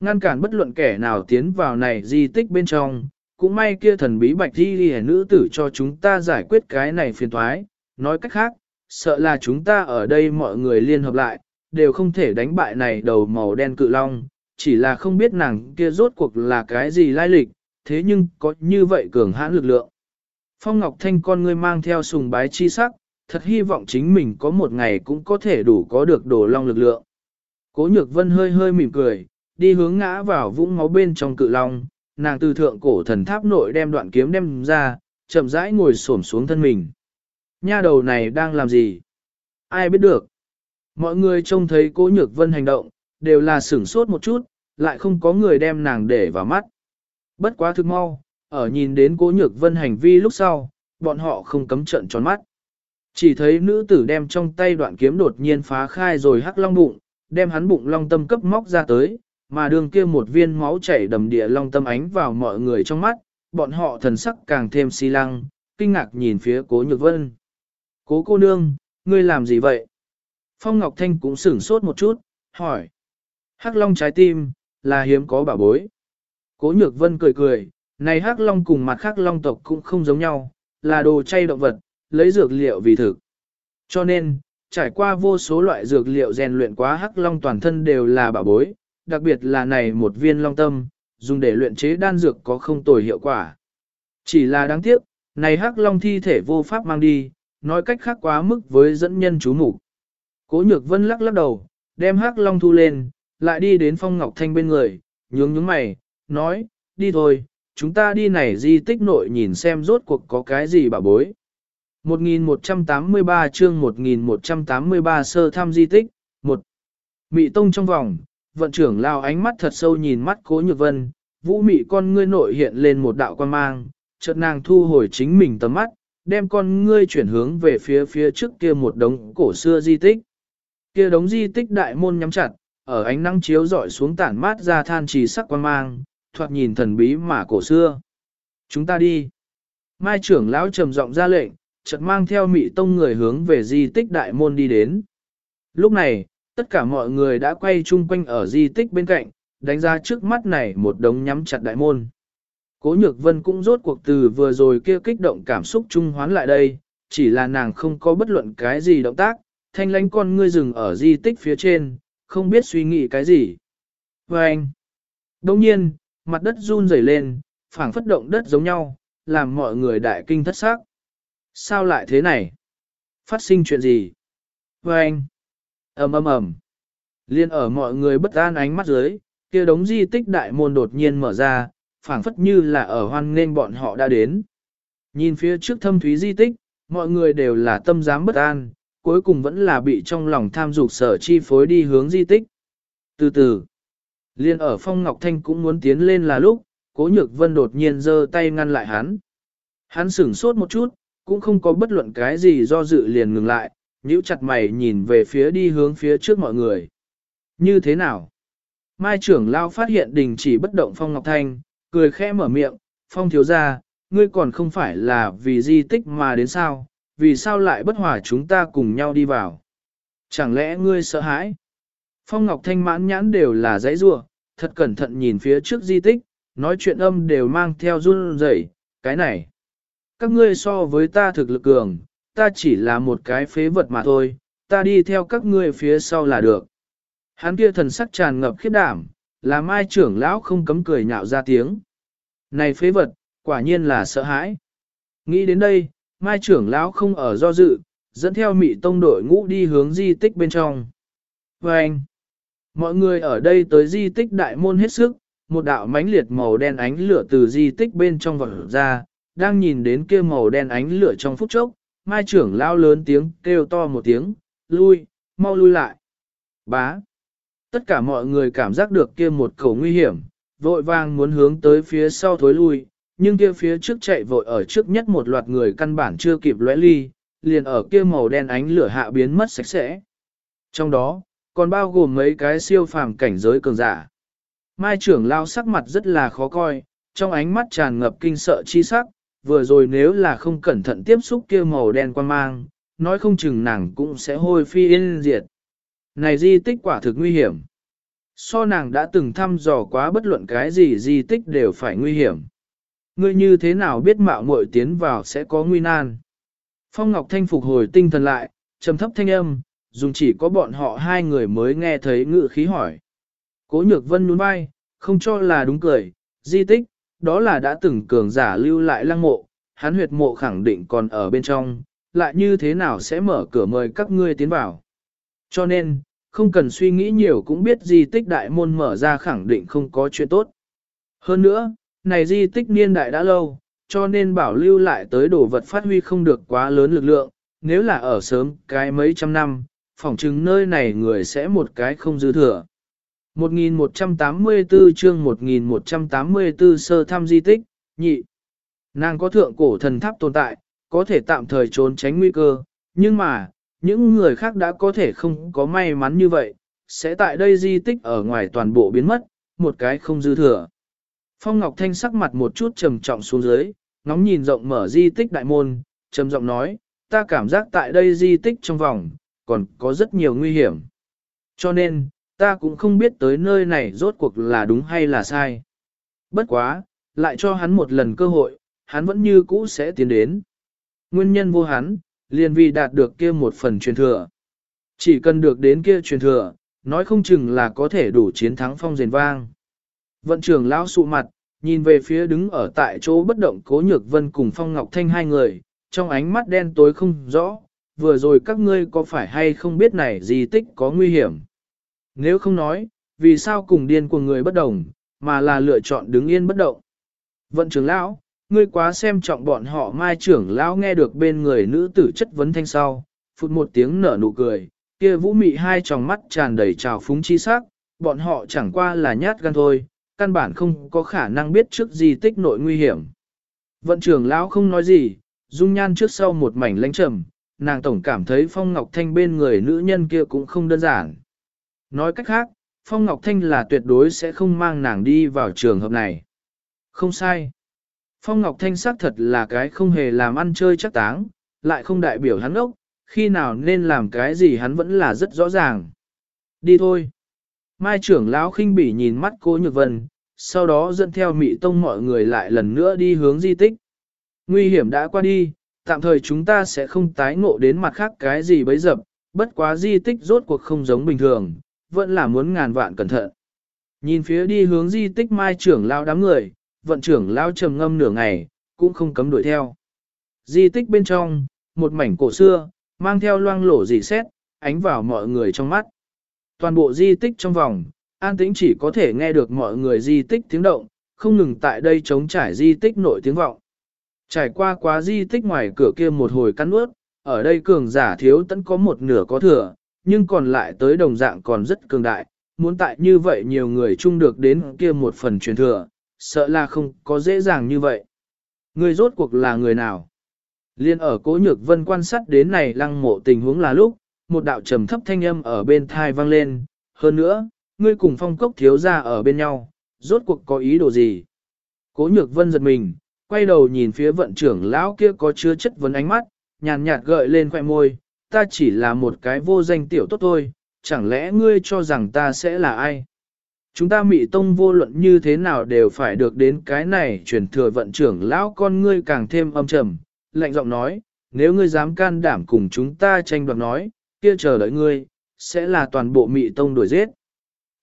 Ngăn cản bất luận kẻ nào tiến vào này di tích bên trong, cũng may kia thần bí bạch đi đi nữ tử cho chúng ta giải quyết cái này phiền thoái, nói cách khác, sợ là chúng ta ở đây mọi người liên hợp lại, đều không thể đánh bại này đầu màu đen cự long, chỉ là không biết nàng kia rốt cuộc là cái gì lai lịch, thế nhưng có như vậy cường hãn lực lượng. Phong Ngọc Thanh con ngươi mang theo sùng bái chi sắc, thật hy vọng chính mình có một ngày cũng có thể đủ có được đồ long lực lượng. Cố nhược vân hơi hơi mỉm cười, đi hướng ngã vào vũng máu bên trong cự long, nàng từ thượng cổ thần tháp nội đem đoạn kiếm đem ra, chậm rãi ngồi xổm xuống thân mình. Nha đầu này đang làm gì? Ai biết được? Mọi người trông thấy cố nhược vân hành động, đều là sửng sốt một chút, lại không có người đem nàng để vào mắt. Bất quá thực mau, ở nhìn đến cố nhược vân hành vi lúc sau, bọn họ không cấm trận tròn mắt. Chỉ thấy nữ tử đem trong tay đoạn kiếm đột nhiên phá khai rồi hắc long bụng, đem hắn bụng long tâm cấp móc ra tới, mà đường kia một viên máu chảy đầm địa long tâm ánh vào mọi người trong mắt, bọn họ thần sắc càng thêm si lăng, kinh ngạc nhìn phía cố nhược vân. Cố cô nương, ngươi làm gì vậy? Phong Ngọc Thanh cũng sửng sốt một chút, hỏi. Hắc long trái tim, là hiếm có bảo bối. Cố nhược vân cười cười, này hắc long cùng mặt khác long tộc cũng không giống nhau, là đồ chay động vật, lấy dược liệu vì thực. Cho nên, trải qua vô số loại dược liệu rèn luyện quá hắc long toàn thân đều là bảo bối, đặc biệt là này một viên long tâm, dùng để luyện chế đan dược có không tồi hiệu quả. Chỉ là đáng tiếc, này hắc long thi thể vô pháp mang đi, nói cách khác quá mức với dẫn nhân chú mục Cố nhược vân lắc lắc đầu, đem hắc long thu lên, lại đi đến phong ngọc thanh bên người, nhướng nhướng mày, nói, đi thôi, chúng ta đi này di tích nội nhìn xem rốt cuộc có cái gì bảo bối. 1183 chương 1183 sơ thăm di tích, 1. Mị tông trong vòng, vận trưởng lao ánh mắt thật sâu nhìn mắt cố nhược vân, vũ mị con ngươi nội hiện lên một đạo quan mang, chợt nàng thu hồi chính mình tầm mắt, đem con ngươi chuyển hướng về phía phía trước kia một đống cổ xưa di tích. Kia đống di tích đại môn nhắm chặt, ở ánh nắng chiếu rọi xuống tản mát ra than trì sắc quan mang, thoạt nhìn thần bí mà cổ xưa. Chúng ta đi. Mai trưởng lão trầm giọng ra lệnh, chợt mang theo mị tông người hướng về di tích đại môn đi đến. Lúc này, tất cả mọi người đã quay chung quanh ở di tích bên cạnh, đánh ra trước mắt này một đống nhắm chặt đại môn. Cố nhược vân cũng rốt cuộc từ vừa rồi kia kích động cảm xúc trung hoán lại đây, chỉ là nàng không có bất luận cái gì động tác, thanh lánh con ngươi rừng ở di tích phía trên, không biết suy nghĩ cái gì. Và anh, đồng nhiên, mặt đất run rẩy lên, phảng phất động đất giống nhau, làm mọi người đại kinh thất xác. Sao lại thế này? Phát sinh chuyện gì? Và anh, ầm ầm ầm. Liên ở mọi người bất an ánh mắt dưới, kia đống di tích đại môn đột nhiên mở ra, phảng phất như là ở hoan nên bọn họ đã đến. Nhìn phía trước thâm thúy di tích, mọi người đều là tâm dám bất an, cuối cùng vẫn là bị trong lòng tham dục sở chi phối đi hướng di tích. Từ từ, liên ở phong Ngọc Thanh cũng muốn tiến lên là lúc, cố nhược vân đột nhiên giơ tay ngăn lại hắn. Hắn sửng sốt một chút, cũng không có bất luận cái gì do dự liền ngừng lại, nhíu chặt mày nhìn về phía đi hướng phía trước mọi người. Như thế nào? Mai trưởng lao phát hiện đình chỉ bất động Phong Ngọc Thanh, cười khẽ mở miệng, Phong thiếu ra, ngươi còn không phải là vì di tích mà đến sao, vì sao lại bất hòa chúng ta cùng nhau đi vào? Chẳng lẽ ngươi sợ hãi? Phong Ngọc Thanh mãn nhãn đều là dãy rua, thật cẩn thận nhìn phía trước di tích, nói chuyện âm đều mang theo run rẩy, cái này. Các ngươi so với ta thực lực cường, ta chỉ là một cái phế vật mà thôi, ta đi theo các ngươi phía sau là được. Hắn kia thần sắc tràn ngập khiếp đảm, là mai trưởng lão không cấm cười nhạo ra tiếng. Này phế vật, quả nhiên là sợ hãi. Nghĩ đến đây, mai trưởng lão không ở do dự, dẫn theo mị tông đội ngũ đi hướng di tích bên trong. Và anh, mọi người ở đây tới di tích đại môn hết sức, một đạo mánh liệt màu đen ánh lửa từ di tích bên trong vọt ra, đang nhìn đến kia màu đen ánh lửa trong phút chốc, mai trưởng lão lớn tiếng kêu to một tiếng, lui, mau lui lại. Bá. Tất cả mọi người cảm giác được kia một khẩu nguy hiểm, vội vàng muốn hướng tới phía sau thối lui, nhưng kia phía trước chạy vội ở trước nhất một loạt người căn bản chưa kịp lóe ly, liền ở kia màu đen ánh lửa hạ biến mất sạch sẽ. Trong đó, còn bao gồm mấy cái siêu phàm cảnh giới cường giả. Mai trưởng lao sắc mặt rất là khó coi, trong ánh mắt tràn ngập kinh sợ chi sắc, vừa rồi nếu là không cẩn thận tiếp xúc kia màu đen quan mang, nói không chừng nàng cũng sẽ hôi phi yên diệt. Này di tích quả thực nguy hiểm. So nàng đã từng thăm dò quá bất luận cái gì di tích đều phải nguy hiểm. Ngươi như thế nào biết mạo muội tiến vào sẽ có nguy nan. Phong Ngọc Thanh phục hồi tinh thần lại, trầm thấp thanh âm, dùng chỉ có bọn họ hai người mới nghe thấy ngự khí hỏi. Cố nhược vân nhún vai, không cho là đúng cười, di tích, đó là đã từng cường giả lưu lại lăng mộ, hắn huyệt mộ khẳng định còn ở bên trong, lại như thế nào sẽ mở cửa mời các ngươi tiến vào. Cho nên, không cần suy nghĩ nhiều cũng biết di tích đại môn mở ra khẳng định không có chuyện tốt. Hơn nữa, này di tích niên đại đã lâu, cho nên bảo lưu lại tới đồ vật phát huy không được quá lớn lực lượng, nếu là ở sớm cái mấy trăm năm, phỏng chứng nơi này người sẽ một cái không dư thừa. 1184 chương 1184 sơ thăm di tích, nhị. Nàng có thượng cổ thần tháp tồn tại, có thể tạm thời trốn tránh nguy cơ, Nhưng mà, những người khác đã có thể không có may mắn như vậy, sẽ tại đây di tích ở ngoài toàn bộ biến mất, một cái không dư thừa. Phong Ngọc Thanh sắc mặt một chút trầm trọng xuống dưới, ngóng nhìn rộng mở di tích đại môn, trầm giọng nói, ta cảm giác tại đây di tích trong vòng, còn có rất nhiều nguy hiểm. Cho nên, ta cũng không biết tới nơi này rốt cuộc là đúng hay là sai. Bất quá, lại cho hắn một lần cơ hội, hắn vẫn như cũ sẽ tiến đến. Nguyên nhân vô hắn, liền vì đạt được kia một phần truyền thừa. Chỉ cần được đến kia truyền thừa, nói không chừng là có thể đủ chiến thắng phong rền vang. Vận trưởng lão sụ mặt, nhìn về phía đứng ở tại chỗ bất động cố nhược vân cùng phong ngọc thanh hai người, trong ánh mắt đen tối không rõ, vừa rồi các ngươi có phải hay không biết này di tích có nguy hiểm. Nếu không nói, vì sao cùng điên của người bất đồng, mà là lựa chọn đứng yên bất động. Vận trưởng lão, ngươi quá xem trọng bọn họ mai trưởng lão nghe được bên người nữ tử chất vấn thanh sau, phụt một tiếng nở nụ cười, kia vũ mị hai tròng mắt tràn đầy trào phúng chi sắc, bọn họ chẳng qua là nhát gan thôi, căn bản không có khả năng biết trước di tích nội nguy hiểm. Vận trưởng lão không nói gì, dung nhan trước sau một mảnh lãnh trầm, nàng tổng cảm thấy Phong Ngọc Thanh bên người nữ nhân kia cũng không đơn giản. Nói cách khác, Phong Ngọc Thanh là tuyệt đối sẽ không mang nàng đi vào trường hợp này. Không sai. Phong Ngọc Thanh xác thật là cái không hề làm ăn chơi chắc táng, lại không đại biểu hắn ốc, khi nào nên làm cái gì hắn vẫn là rất rõ ràng. Đi thôi. Mai trưởng lão khinh bỉ nhìn mắt cô Nhược Vân, sau đó dẫn theo mị tông mọi người lại lần nữa đi hướng di tích. Nguy hiểm đã qua đi, tạm thời chúng ta sẽ không tái ngộ đến mặt khác cái gì bấy dập, bất quá di tích rốt cuộc không giống bình thường, vẫn là muốn ngàn vạn cẩn thận. Nhìn phía đi hướng di tích mai trưởng lao đám người, vận trưởng lao trầm ngâm nửa ngày, cũng không cấm đuổi theo. Di tích bên trong, một mảnh cổ xưa, mang theo loang lổ dị xét, ánh vào mọi người trong mắt. Toàn bộ di tích trong vòng, an tĩnh chỉ có thể nghe được mọi người di tích tiếng động, không ngừng tại đây chống trải di tích nội tiếng vọng. Trải qua quá di tích ngoài cửa kia một hồi cắn ướt, ở đây cường giả thiếu tẫn có một nửa có thừa, nhưng còn lại tới đồng dạng còn rất cường đại, muốn tại như vậy nhiều người chung được đến kia một phần truyền thừa, sợ là không có dễ dàng như vậy. Người rốt cuộc là người nào? Liên ở cố nhược vân quan sát đến này lăng mộ tình huống là lúc, một đạo trầm thấp thanh âm ở bên thai vang lên, hơn nữa, ngươi cùng phong cốc thiếu ra ở bên nhau, rốt cuộc có ý đồ gì? Cố nhược vân giật mình, quay đầu nhìn phía vận trưởng lão kia có chứa chất vấn ánh mắt, nhàn nhạt gợi lên khoẻ môi, ta chỉ là một cái vô danh tiểu tốt thôi, chẳng lẽ ngươi cho rằng ta sẽ là ai? Chúng ta mị tông vô luận như thế nào đều phải được đến cái này truyền thừa vận trưởng lão con ngươi càng thêm âm trầm, lạnh giọng nói, nếu ngươi dám can đảm cùng chúng ta tranh đoạt nói, kia chờ đợi ngươi, sẽ là toàn bộ mị tông đuổi giết.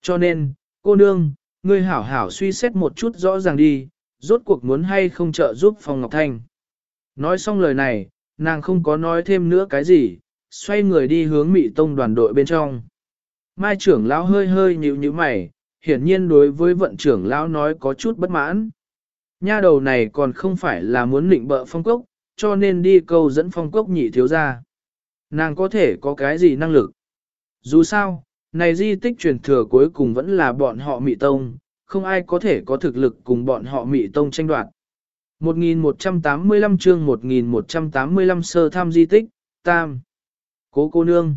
Cho nên, cô nương, ngươi hảo hảo suy xét một chút rõ ràng đi, rốt cuộc muốn hay không trợ giúp Phong Ngọc Thanh. Nói xong lời này, nàng không có nói thêm nữa cái gì, xoay người đi hướng mị tông đoàn đội bên trong. Mai trưởng lão hơi hơi nhíu nhíu mày, hiển nhiên đối với vận trưởng lão nói có chút bất mãn. Nha đầu này còn không phải là muốn lịnh bợ phong cốc, cho nên đi câu dẫn phong cốc nhị thiếu ra. Nàng có thể có cái gì năng lực? Dù sao, này di tích truyền thừa cuối cùng vẫn là bọn họ mị tông, không ai có thể có thực lực cùng bọn họ mị tông tranh đoạt. 1185 chương 1185 sơ tham di tích, tam. Cố cô nương.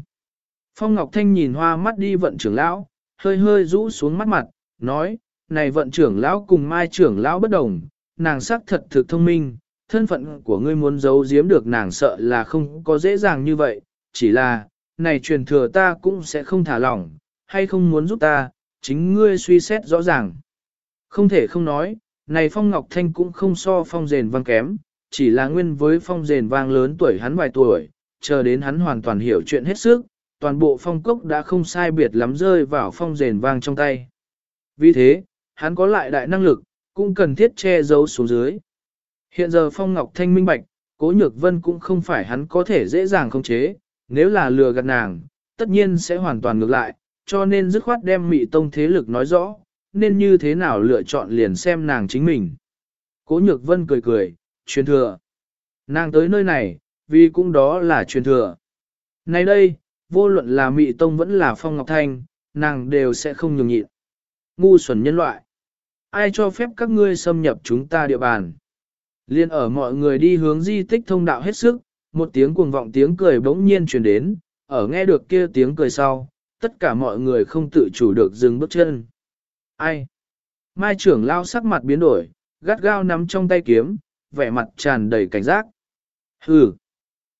Phong Ngọc Thanh nhìn hoa mắt đi vận trưởng lão, hơi hơi rũ xuống mắt mặt, nói, này vận trưởng lão cùng mai trưởng lão bất đồng, nàng sắc thật thực thông minh, thân phận của ngươi muốn giấu giếm được nàng sợ là không có dễ dàng như vậy, chỉ là, này truyền thừa ta cũng sẽ không thả lỏng, hay không muốn giúp ta, chính ngươi suy xét rõ ràng. Không thể không nói, này Phong Ngọc Thanh cũng không so Phong Dền Vang kém, chỉ là nguyên với Phong Dền Vang lớn tuổi hắn vài tuổi, chờ đến hắn hoàn toàn hiểu chuyện hết sức, toàn bộ phong cốc đã không sai biệt lắm rơi vào phong Dền vang trong tay. Vì thế, hắn có lại đại năng lực, cũng cần thiết che giấu xuống dưới. Hiện giờ phong ngọc thanh minh bạch, cố nhược vân cũng không phải hắn có thể dễ dàng khống chế, nếu là lừa gạt nàng, tất nhiên sẽ hoàn toàn ngược lại, cho nên dứt khoát đem mị tông thế lực nói rõ, nên như thế nào lựa chọn liền xem nàng chính mình. Cố nhược vân cười cười, truyền thừa. Nàng tới nơi này, vì cũng đó là truyền thừa. Nay đây, vô luận là mị tông vẫn là phong ngọc thanh, nàng đều sẽ không nhường nhịn. Ngu xuẩn nhân loại. Ai cho phép các ngươi xâm nhập chúng ta địa bàn? Liên ở mọi người đi hướng di tích thông đạo hết sức, Một tiếng cuồng vọng tiếng cười bỗng nhiên truyền đến, ở nghe được kia tiếng cười sau, tất cả mọi người không tự chủ được dừng bước chân. Ai? Mai trưởng lao sắc mặt biến đổi, gắt gao nắm trong tay kiếm, vẻ mặt tràn đầy cảnh giác. Hừ!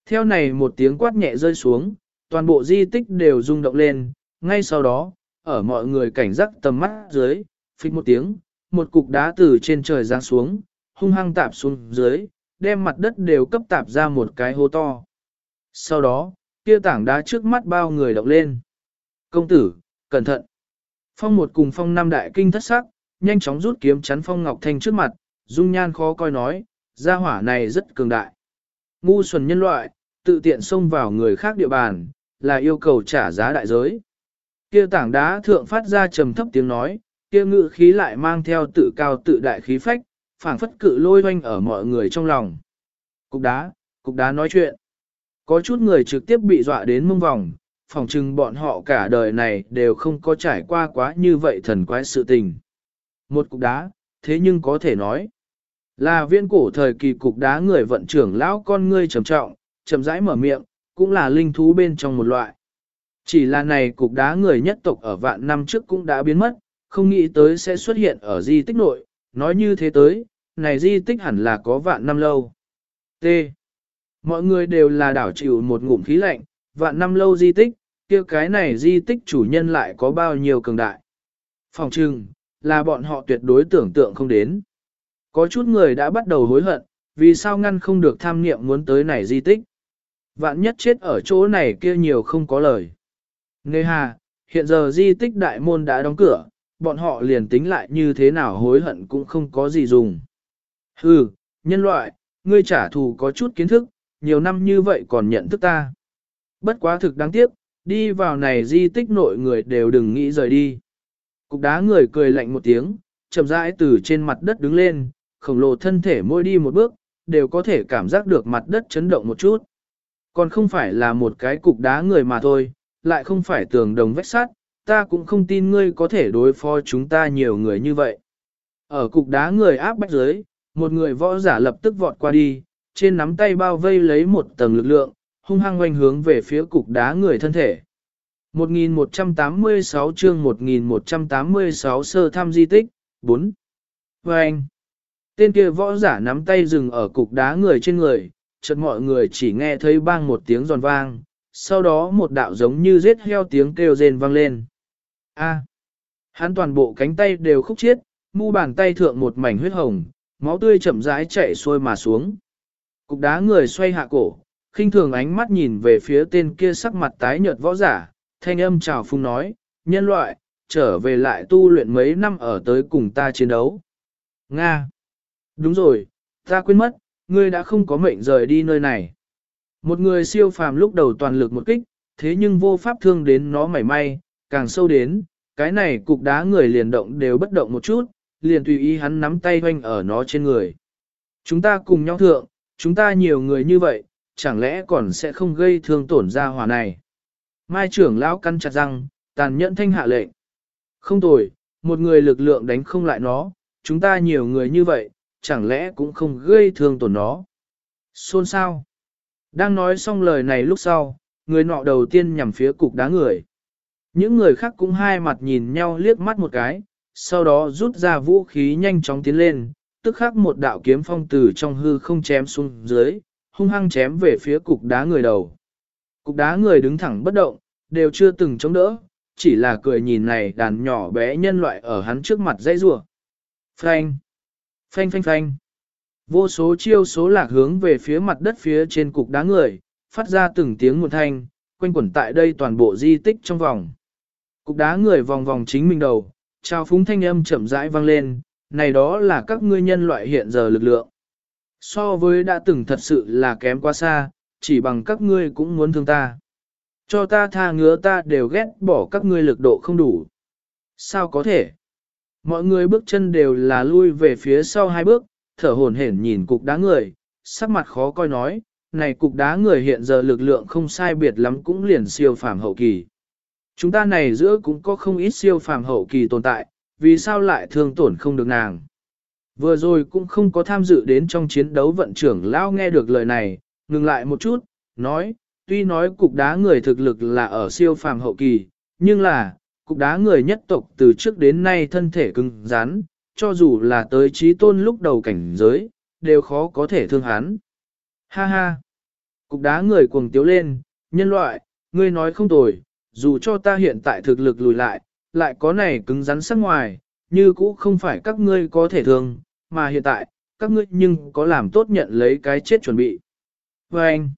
Theo này một tiếng quát nhẹ rơi xuống, toàn bộ di tích đều rung động lên, ngay sau đó, ở mọi người cảnh giác tầm mắt dưới, phích một tiếng, một cục đá từ trên trời giáng xuống, hung hăng tạp xuống dưới, đem mặt đất đều cấp tạp ra một cái hố to. Sau đó, kia tảng đá trước mắt bao người động lên. Công tử, cẩn thận. Phong một cùng phong năm đại kinh thất sắc, nhanh chóng rút kiếm chắn phong ngọc thanh trước mặt, dung nhan khó coi nói, gia hỏa này rất cường đại. Ngu xuẩn nhân loại, tự tiện xông vào người khác địa bàn, là yêu cầu trả giá đại giới. Kia tảng đá thượng phát ra trầm thấp tiếng nói, kia ngự khí lại mang theo tự cao tự đại khí phách, phảng phất cự lôi hoanh ở mọi người trong lòng. Cục đá, cục đá nói chuyện. Có chút người trực tiếp bị dọa đến mông vòng, phòng chừng bọn họ cả đời này đều không có trải qua quá như vậy thần quái sự tình. Một cục đá, thế nhưng có thể nói, là viên cổ thời kỳ cục đá người vận trưởng lão con ngươi trầm trọng, chậm rãi mở miệng, cũng là linh thú bên trong một loại. Chỉ là này cục đá người nhất tộc ở vạn năm trước cũng đã biến mất, không nghĩ tới sẽ xuất hiện ở di tích nội, nói như thế tới, này di tích hẳn là có vạn năm lâu. T. Mọi người đều là đảo chịu một ngụm khí lạnh, vạn năm lâu di tích, kia cái này di tích chủ nhân lại có bao nhiêu cường đại. Phòng trừng, là bọn họ tuyệt đối tưởng tượng không đến. Có chút người đã bắt đầu hối hận, vì sao ngăn không được tham niệm muốn tới này di tích. Vạn nhất chết ở chỗ này kia nhiều không có lời. Nghe hà, hiện giờ di tích đại môn đã đóng cửa, bọn họ liền tính lại như thế nào hối hận cũng không có gì dùng. Hừ, nhân loại, ngươi trả thù có chút kiến thức, nhiều năm như vậy còn nhận thức ta. Bất quá thực đáng tiếc, đi vào này di tích nội người đều đừng nghĩ rời đi. Cục đá người cười lạnh một tiếng, chậm rãi từ trên mặt đất đứng lên, khổng lồ thân thể môi đi một bước, đều có thể cảm giác được mặt đất chấn động một chút. Còn không phải là một cái cục đá người mà thôi, lại không phải tường đồng vách sắt, ta cũng không tin ngươi có thể đối phó chúng ta nhiều người như vậy. Ở cục đá người áp bách dưới, một người võ giả lập tức vọt qua đi, trên nắm tay bao vây lấy một tầng lực lượng, hung hăng oanh hướng về phía cục đá người thân thể. 1186 chương 1186 sơ thăm di tích, 4. Vâng! Tên kia võ giả nắm tay dừng ở cục đá người trên người, chợt mọi người chỉ nghe thấy bang một tiếng giòn vang, sau đó một đạo giống như giết heo tiếng kêu rên vang lên. A. Hắn toàn bộ cánh tay đều khúc chiết, mu bàn tay thượng một mảnh huyết hồng, máu tươi chậm rãi chảy xuôi mà xuống. Cục đá người xoay hạ cổ, khinh thường ánh mắt nhìn về phía tên kia sắc mặt tái nhợt võ giả, thanh âm chào phung nói, nhân loại, trở về lại tu luyện mấy năm ở tới cùng ta chiến đấu. Nga! Đúng rồi, ta quên mất, ngươi đã không có mệnh rời đi nơi này. Một người siêu phàm lúc đầu toàn lực một kích, thế nhưng vô pháp thương đến nó mảy may, càng sâu đến, cái này cục đá người liền động đều bất động một chút, liền tùy ý hắn nắm tay hoanh ở nó trên người. Chúng ta cùng nhau thượng, chúng ta nhiều người như vậy, chẳng lẽ còn sẽ không gây thương tổn ra hòa này. Mai trưởng lão căn chặt răng, tàn nhẫn thanh hạ lệnh. Không tồi, một người lực lượng đánh không lại nó, chúng ta nhiều người như vậy, chẳng lẽ cũng không gây thương tổn nó. Xôn sao? Đang nói xong lời này lúc sau, người nọ đầu tiên nhằm phía cục đá người. Những người khác cũng hai mặt nhìn nhau liếc mắt một cái, sau đó rút ra vũ khí nhanh chóng tiến lên, tức khắc một đạo kiếm phong từ trong hư không chém xuống dưới, hung hăng chém về phía cục đá người đầu. Cục đá người đứng thẳng bất động, đều chưa từng chống đỡ, chỉ là cười nhìn này đàn nhỏ bé nhân loại ở hắn trước mặt dây rùa. Phanh! Phanh phanh phanh! Vô số chiêu số lạc hướng về phía mặt đất phía trên cục đá người, phát ra từng tiếng một thanh, quanh quẩn tại đây toàn bộ di tích trong vòng. Cục đá người vòng vòng chính mình đầu, trao phúng thanh âm chậm rãi vang lên, này đó là các ngươi nhân loại hiện giờ lực lượng. So với đã từng thật sự là kém quá xa, chỉ bằng các ngươi cũng muốn thương ta. Cho ta tha ngứa ta đều ghét bỏ các ngươi lực độ không đủ. Sao có thể? Mọi người bước chân đều là lui về phía sau hai bước, thở hổn hển nhìn cục đá người, sắc mặt khó coi nói, này cục đá người hiện giờ lực lượng không sai biệt lắm cũng liền siêu phàm hậu kỳ. Chúng ta này giữa cũng có không ít siêu phàm hậu kỳ tồn tại, vì sao lại thương tổn không được nàng. Vừa rồi cũng không có tham dự đến trong chiến đấu vận trưởng lao nghe được lời này, ngừng lại một chút, nói, tuy nói cục đá người thực lực là ở siêu phàm hậu kỳ, nhưng là, cục đá người nhất tộc từ trước đến nay thân thể cứng rắn, cho dù là tới trí tôn lúc đầu cảnh giới, đều khó có thể thương hắn. Ha ha! Cục đá người cuồng tiếu lên, nhân loại, ngươi nói không tồi, dù cho ta hiện tại thực lực lùi lại, lại có này cứng rắn sắc ngoài, như cũ không phải các ngươi có thể thương, mà hiện tại, các ngươi nhưng có làm tốt nhận lấy cái chết chuẩn bị. Và anh,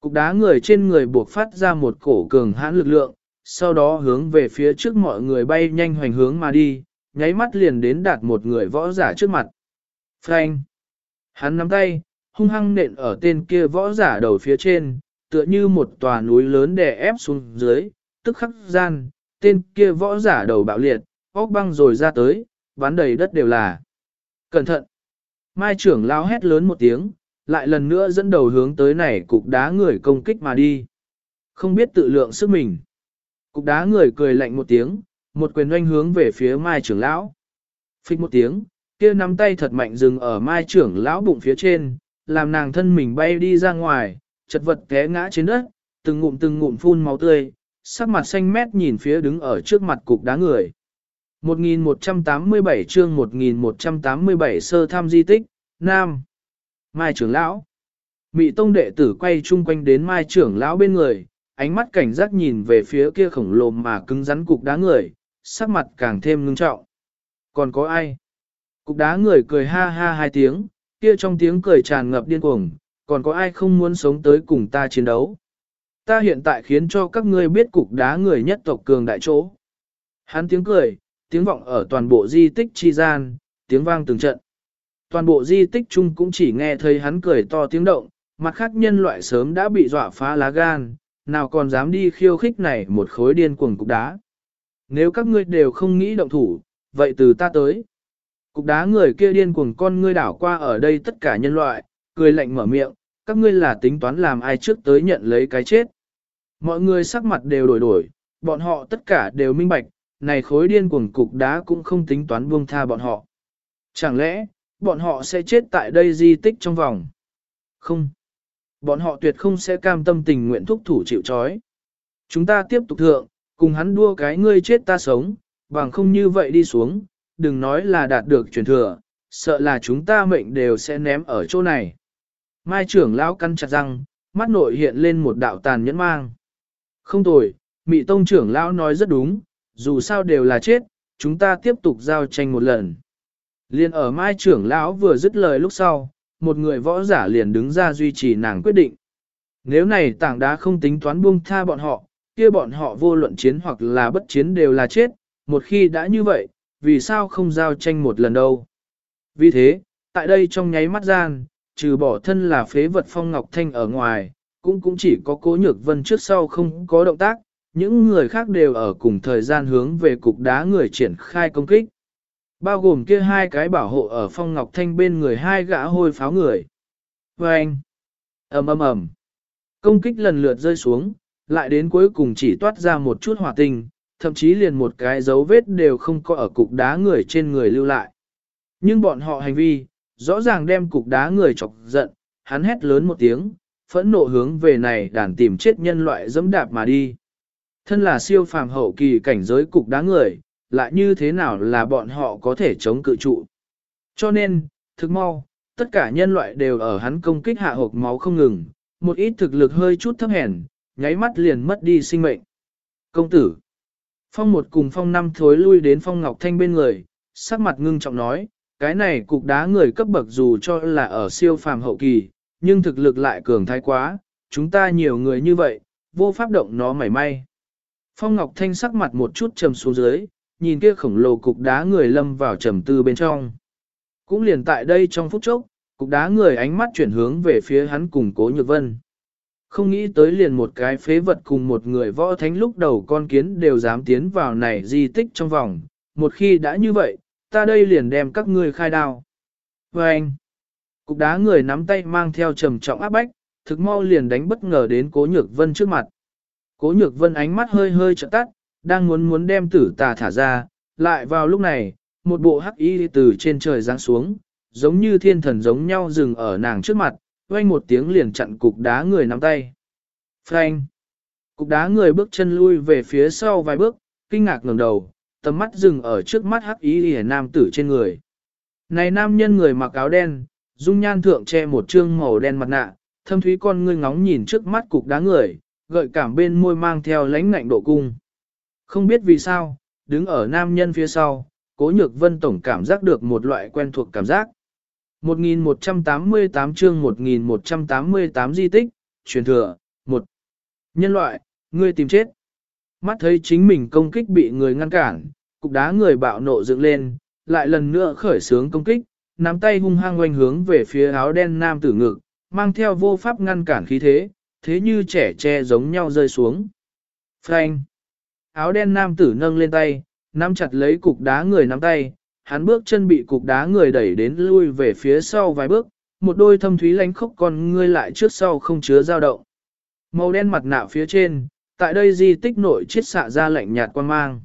cục đá người trên người buộc phát ra một cổ cường hãn lực lượng, sau đó hướng về phía trước mọi người bay nhanh hoành hướng mà đi, nháy mắt liền đến đạt một người võ giả trước mặt. Frank! Hắn nắm tay, hung hăng nện ở tên kia võ giả đầu phía trên, tựa như một tòa núi lớn đè ép xuống dưới, tức khắc gian, tên kia võ giả đầu bạo liệt, óc băng rồi ra tới, bắn đầy đất đều là. Cẩn thận! Mai trưởng lao hét lớn một tiếng, lại lần nữa dẫn đầu hướng tới này cục đá người công kích mà đi. Không biết tự lượng sức mình. Cục đá người cười lạnh một tiếng, một quyền oanh hướng về phía mai trưởng lão. Phích một tiếng, kia nắm tay thật mạnh dừng ở mai trưởng lão bụng phía trên, làm nàng thân mình bay đi ra ngoài, chật vật té ngã trên đất, từng ngụm từng ngụm phun máu tươi, sắc mặt xanh mét nhìn phía đứng ở trước mặt cục đá người. 1187 chương 1187 sơ tham di tích, Nam. Mai trưởng lão. Mị tông đệ tử quay chung quanh đến mai trưởng lão bên người, ánh mắt cảnh giác nhìn về phía kia khổng lồ mà cứng rắn cục đá người, sắc mặt càng thêm ngưng trọng. Còn có ai? Cục đá người cười ha ha hai tiếng, kia trong tiếng cười tràn ngập điên cuồng, còn có ai không muốn sống tới cùng ta chiến đấu? Ta hiện tại khiến cho các ngươi biết cục đá người nhất tộc cường đại chỗ. Hắn tiếng cười, tiếng vọng ở toàn bộ di tích chi gian, tiếng vang từng trận. Toàn bộ di tích chung cũng chỉ nghe thấy hắn cười to tiếng động, mặt khác nhân loại sớm đã bị dọa phá lá gan, nào còn dám đi khiêu khích này một khối điên cuồng cục đá. Nếu các ngươi đều không nghĩ động thủ, vậy từ ta tới. Cục đá người kia điên cuồng con ngươi đảo qua ở đây tất cả nhân loại, cười lạnh mở miệng, các ngươi là tính toán làm ai trước tới nhận lấy cái chết. Mọi người sắc mặt đều đổi đổi, bọn họ tất cả đều minh bạch, này khối điên cuồng cục đá cũng không tính toán buông tha bọn họ. Chẳng lẽ, bọn họ sẽ chết tại đây di tích trong vòng? Không. Bọn họ tuyệt không sẽ cam tâm tình nguyện thúc thủ chịu trói. Chúng ta tiếp tục thượng, cùng hắn đua cái ngươi chết ta sống, bằng không như vậy đi xuống, đừng nói là đạt được truyền thừa, sợ là chúng ta mệnh đều sẽ ném ở chỗ này. Mai trưởng lão căn chặt răng, mắt nội hiện lên một đạo tàn nhẫn mang. Không tồi, mị tông trưởng lão nói rất đúng, dù sao đều là chết, chúng ta tiếp tục giao tranh một lần. Liên ở mai trưởng lão vừa dứt lời lúc sau, một người võ giả liền đứng ra duy trì nàng quyết định. Nếu này tảng đá không tính toán buông tha bọn họ, kia bọn họ vô luận chiến hoặc là bất chiến đều là chết, một khi đã như vậy, vì sao không giao tranh một lần đâu. Vì thế, tại đây trong nháy mắt gian, trừ bỏ thân là phế vật phong ngọc thanh ở ngoài, cũng cũng chỉ có cố nhược vân trước sau không có động tác, những người khác đều ở cùng thời gian hướng về cục đá người triển khai công kích. Bao gồm kia hai cái bảo hộ ở phong ngọc thanh bên người hai gã hôi pháo người. Và anh, ầm ầm ầm, công kích lần lượt rơi xuống, lại đến cuối cùng chỉ toát ra một chút hỏa tinh, thậm chí liền một cái dấu vết đều không có ở cục đá người trên người lưu lại. Nhưng bọn họ hành vi, rõ ràng đem cục đá người chọc giận, hắn hét lớn một tiếng, phẫn nộ hướng về này đàn tìm chết nhân loại dẫm đạp mà đi. Thân là siêu phàm hậu kỳ cảnh giới cục đá người, lại như thế nào là bọn họ có thể chống cự trụ. Cho nên, thực mau, tất cả nhân loại đều ở hắn công kích hạ hộp máu không ngừng, một ít thực lực hơi chút thấp hèn, nháy mắt liền mất đi sinh mệnh. Công tử, phong một cùng phong năm thối lui đến phong ngọc thanh bên người, sắc mặt ngưng trọng nói, cái này cục đá người cấp bậc dù cho là ở siêu phàm hậu kỳ, nhưng thực lực lại cường thái quá, chúng ta nhiều người như vậy, vô pháp động nó mảy may. Phong Ngọc Thanh sắc mặt một chút trầm xuống dưới, nhìn kia khổng lồ cục đá người lâm vào trầm tư bên trong. Cũng liền tại đây trong phút chốc, cục đá người ánh mắt chuyển hướng về phía hắn cùng cố nhược vân. Không nghĩ tới liền một cái phế vật cùng một người võ thánh lúc đầu con kiến đều dám tiến vào này di tích trong vòng. Một khi đã như vậy, ta đây liền đem các ngươi khai đao. Và anh, cục đá người nắm tay mang theo trầm trọng áp bách, thực mau liền đánh bất ngờ đến cố nhược vân trước mặt. Cố nhược vân ánh mắt hơi hơi trợ tắt, đang muốn muốn đem tử tà thả ra, lại vào lúc này, một bộ hắc y từ trên trời giáng xuống, giống như thiên thần giống nhau dừng ở nàng trước mặt, vang một tiếng liền chặn cục đá người nắm tay. Frank! Cục đá người bước chân lui về phía sau vài bước, kinh ngạc ngẩng đầu, tầm mắt dừng ở trước mắt hắc ý hề nam tử trên người. Này nam nhân người mặc áo đen, dung nhan thượng che một trương màu đen mặt nạ, thâm thúy con ngươi ngóng nhìn trước mắt cục đá người, gợi cảm bên môi mang theo lãnh ngạnh độ cung. Không biết vì sao, đứng ở nam nhân phía sau, cố nhược vân tổng cảm giác được một loại quen thuộc cảm giác. 1188 chương 1188 di tích, truyền thừa, một Nhân loại, ngươi tìm chết. Mắt thấy chính mình công kích bị người ngăn cản, cục đá người bạo nộ dựng lên, lại lần nữa khởi sướng công kích, nắm tay hung hăng quanh hướng về phía áo đen nam tử ngực, mang theo vô pháp ngăn cản khí thế, thế như trẻ tre giống nhau rơi xuống. Phanh! Áo đen nam tử nâng lên tay, nắm chặt lấy cục đá người nắm tay, hắn bước chân bị cục đá người đẩy đến lui về phía sau vài bước, một đôi thâm thúy lánh khốc con ngươi lại trước sau không chứa dao động. Màu đen mặt nạ phía trên, tại đây di tích nội chiết xạ ra lạnh nhạt quan mang.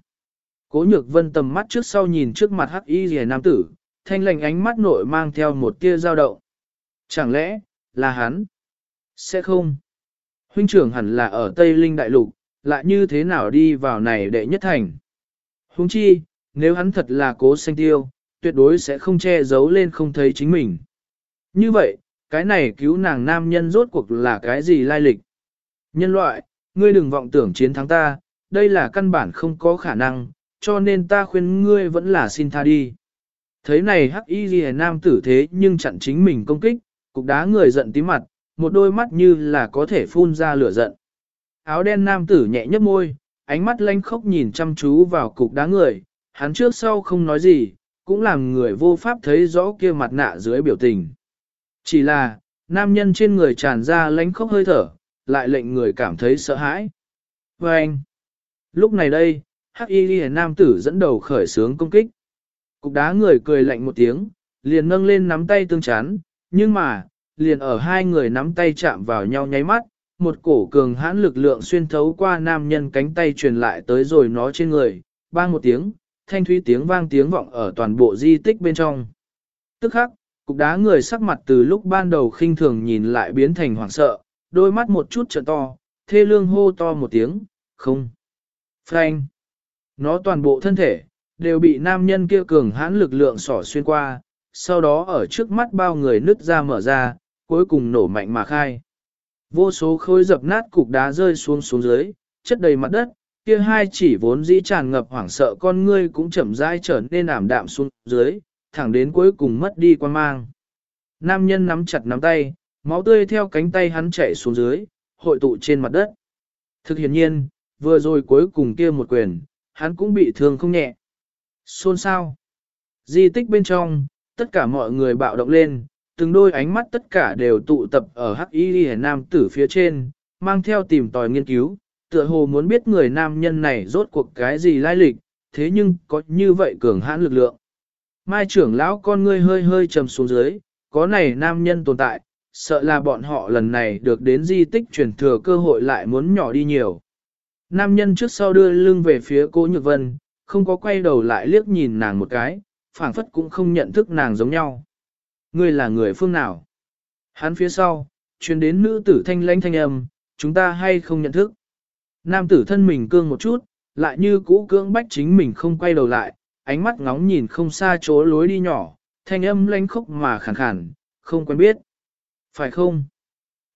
Cố nhược vân tầm mắt trước sau nhìn trước mặt hắc y rìa nam tử, thanh lành ánh mắt nội mang theo một tia dao động. Chẳng lẽ, là hắn? Sẽ không. Huynh trưởng hẳn là ở Tây Linh Đại Lục, lại như thế nào đi vào này đệ nhất thành? Huống chi, nếu hắn thật là cố sanh tiêu, tuyệt đối sẽ không che giấu lên không thấy chính mình. Như vậy, cái này cứu nàng nam nhân rốt cuộc là cái gì lai lịch? Nhân loại, ngươi đừng vọng tưởng chiến thắng ta, đây là căn bản không có khả năng, cho nên ta khuyên ngươi vẫn là xin tha đi. Thấy này hắc y ghi nam tử thế nhưng chặn chính mình công kích, cục đá người giận tí mặt, một đôi mắt như là có thể phun ra lửa giận. Áo đen nam tử nhẹ nhấp môi, ánh mắt lanh khốc nhìn chăm chú vào cục đá người, hắn trước sau không nói gì, cũng làm người vô pháp thấy rõ kia mặt nạ dưới biểu tình. Chỉ là, nam nhân trên người tràn ra lánh khốc hơi thở, lại lệnh người cảm thấy sợ hãi. Và anh, lúc này đây, hắc y nam tử dẫn đầu khởi sướng công kích. Cục đá người cười lạnh một tiếng, liền nâng lên nắm tay tương chán, nhưng mà, liền ở hai người nắm tay chạm vào nhau nháy mắt, một cổ cường hãn lực lượng xuyên thấu qua nam nhân cánh tay truyền lại tới rồi nó trên người, bang một tiếng, thanh thúy tiếng vang tiếng vọng ở toàn bộ di tích bên trong. Tức khắc, cục đá người sắc mặt từ lúc ban đầu khinh thường nhìn lại biến thành hoảng sợ, đôi mắt một chút trợ to, thê lương hô to một tiếng, không. Frank. Nó toàn bộ thân thể, đều bị nam nhân kia cường hãn lực lượng sỏ xuyên qua, sau đó ở trước mắt bao người nứt ra mở ra, cuối cùng nổ mạnh mà khai. Vô số khối dập nát cục đá rơi xuống xuống dưới, chất đầy mặt đất, kia hai chỉ vốn dĩ tràn ngập hoảng sợ con ngươi cũng chậm rãi trở nên ảm đạm xuống dưới, thẳng đến cuối cùng mất đi quan mang. Nam nhân nắm chặt nắm tay, máu tươi theo cánh tay hắn chảy xuống dưới, hội tụ trên mặt đất. Thực hiện nhiên, vừa rồi cuối cùng kia một quyền, hắn cũng bị thương không nhẹ. Xôn sao? Di tích bên trong, tất cả mọi người bạo động lên, từng đôi ánh mắt tất cả đều tụ tập ở hắc y nam tử phía trên, mang theo tìm tòi nghiên cứu, tựa hồ muốn biết người nam nhân này rốt cuộc cái gì lai lịch, thế nhưng có như vậy cường hãn lực lượng. Mai trưởng lão con ngươi hơi hơi trầm xuống dưới, có này nam nhân tồn tại, sợ là bọn họ lần này được đến di tích truyền thừa cơ hội lại muốn nhỏ đi nhiều. Nam nhân trước sau đưa lưng về phía cô Nhược Vân, không có quay đầu lại liếc nhìn nàng một cái, phảng phất cũng không nhận thức nàng giống nhau. Ngươi là người phương nào? Hắn phía sau, truyền đến nữ tử thanh lãnh thanh âm, chúng ta hay không nhận thức? Nam tử thân mình cương một chút, lại như cũ cưỡng bách chính mình không quay đầu lại, ánh mắt ngóng nhìn không xa chỗ lối đi nhỏ, thanh âm lanh khốc mà khàn khàn, không quen biết. Phải không?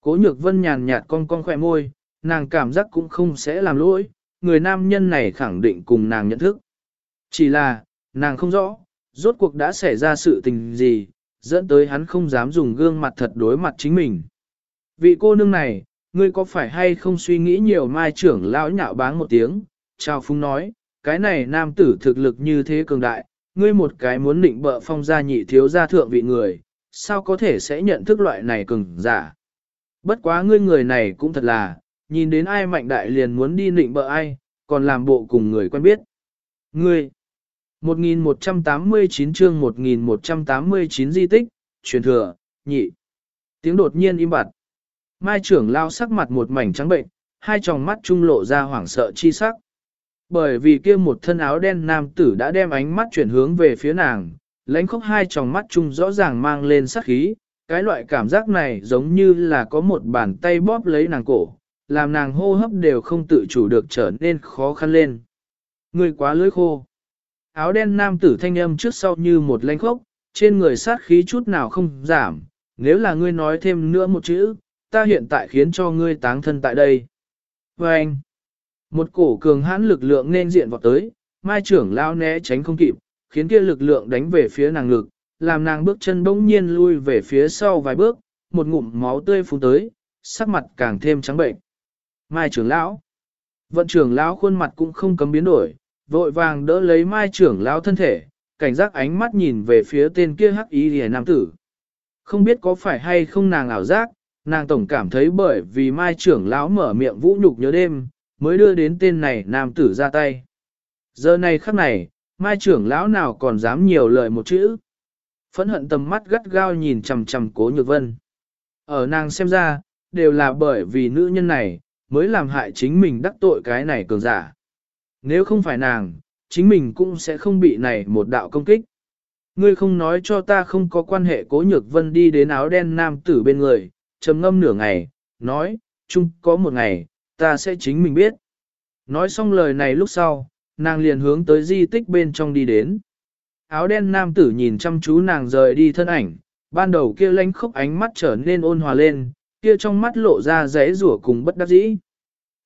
Cố nhược vân nhàn nhạt con con khỏe môi, nàng cảm giác cũng không sẽ làm lỗi, người nam nhân này khẳng định cùng nàng nhận thức. Chỉ là, nàng không rõ, rốt cuộc đã xảy ra sự tình gì, dẫn tới hắn không dám dùng gương mặt thật đối mặt chính mình. Vị cô nương này, ngươi có phải hay không suy nghĩ nhiều mai trưởng lão nhạo báng một tiếng, chào phúng nói, cái này nam tử thực lực như thế cường đại, ngươi một cái muốn định bợ phong gia nhị thiếu gia thượng vị người, sao có thể sẽ nhận thức loại này cường giả. Bất quá ngươi người này cũng thật là, nhìn đến ai mạnh đại liền muốn đi định bợ ai, còn làm bộ cùng người quen biết. Ngươi, 1189 chương 1189 di tích, truyền thừa, nhị. Tiếng đột nhiên im bặt. Mai trưởng lao sắc mặt một mảnh trắng bệnh, hai tròng mắt trung lộ ra hoảng sợ chi sắc. Bởi vì kia một thân áo đen nam tử đã đem ánh mắt chuyển hướng về phía nàng, lãnh khốc hai tròng mắt trung rõ ràng mang lên sắc khí, Cái loại cảm giác này giống như là có một bàn tay bóp lấy nàng cổ, làm nàng hô hấp đều không tự chủ được trở nên khó khăn lên. Người quá lưỡi khô. Áo đen nam tử thanh âm trước sau như một lãnh khốc, trên người sát khí chút nào không giảm. Nếu là ngươi nói thêm nữa một chữ, ta hiện tại khiến cho ngươi táng thân tại đây. Và anh, một cổ cường hãn lực lượng nên diện vọt tới, mai trưởng lao né tránh không kịp, khiến kia lực lượng đánh về phía nàng ngực, làm nàng bước chân bỗng nhiên lui về phía sau vài bước, một ngụm máu tươi phun tới, sắc mặt càng thêm trắng bệnh. Mai trưởng lão, vận trưởng lão khuôn mặt cũng không cấm biến đổi, vội vàng đỡ lấy mai trưởng lão thân thể, cảnh giác ánh mắt nhìn về phía tên kia hắc ý hề nam tử. Không biết có phải hay không nàng ảo giác, nàng tổng cảm thấy bởi vì mai trưởng lão mở miệng vũ nhục nhớ đêm, mới đưa đến tên này nam tử ra tay. Giờ này khắc này, mai trưởng lão nào còn dám nhiều lời một chữ. Phẫn hận tầm mắt gắt gao nhìn chằm chằm cố nhược vân. Ở nàng xem ra, đều là bởi vì nữ nhân này, mới làm hại chính mình đắc tội cái này cường giả. Nếu không phải nàng, chính mình cũng sẽ không bị này một đạo công kích. Ngươi không nói cho ta không có quan hệ cố nhược vân đi đến áo đen nam tử bên người, trầm ngâm nửa ngày, nói, chung có một ngày, ta sẽ chính mình biết. Nói xong lời này lúc sau, nàng liền hướng tới di tích bên trong đi đến. Áo đen nam tử nhìn chăm chú nàng rời đi thân ảnh, ban đầu kia lánh khốc ánh mắt trở nên ôn hòa lên, kia trong mắt lộ ra rẽ rủa cùng bất đắc dĩ.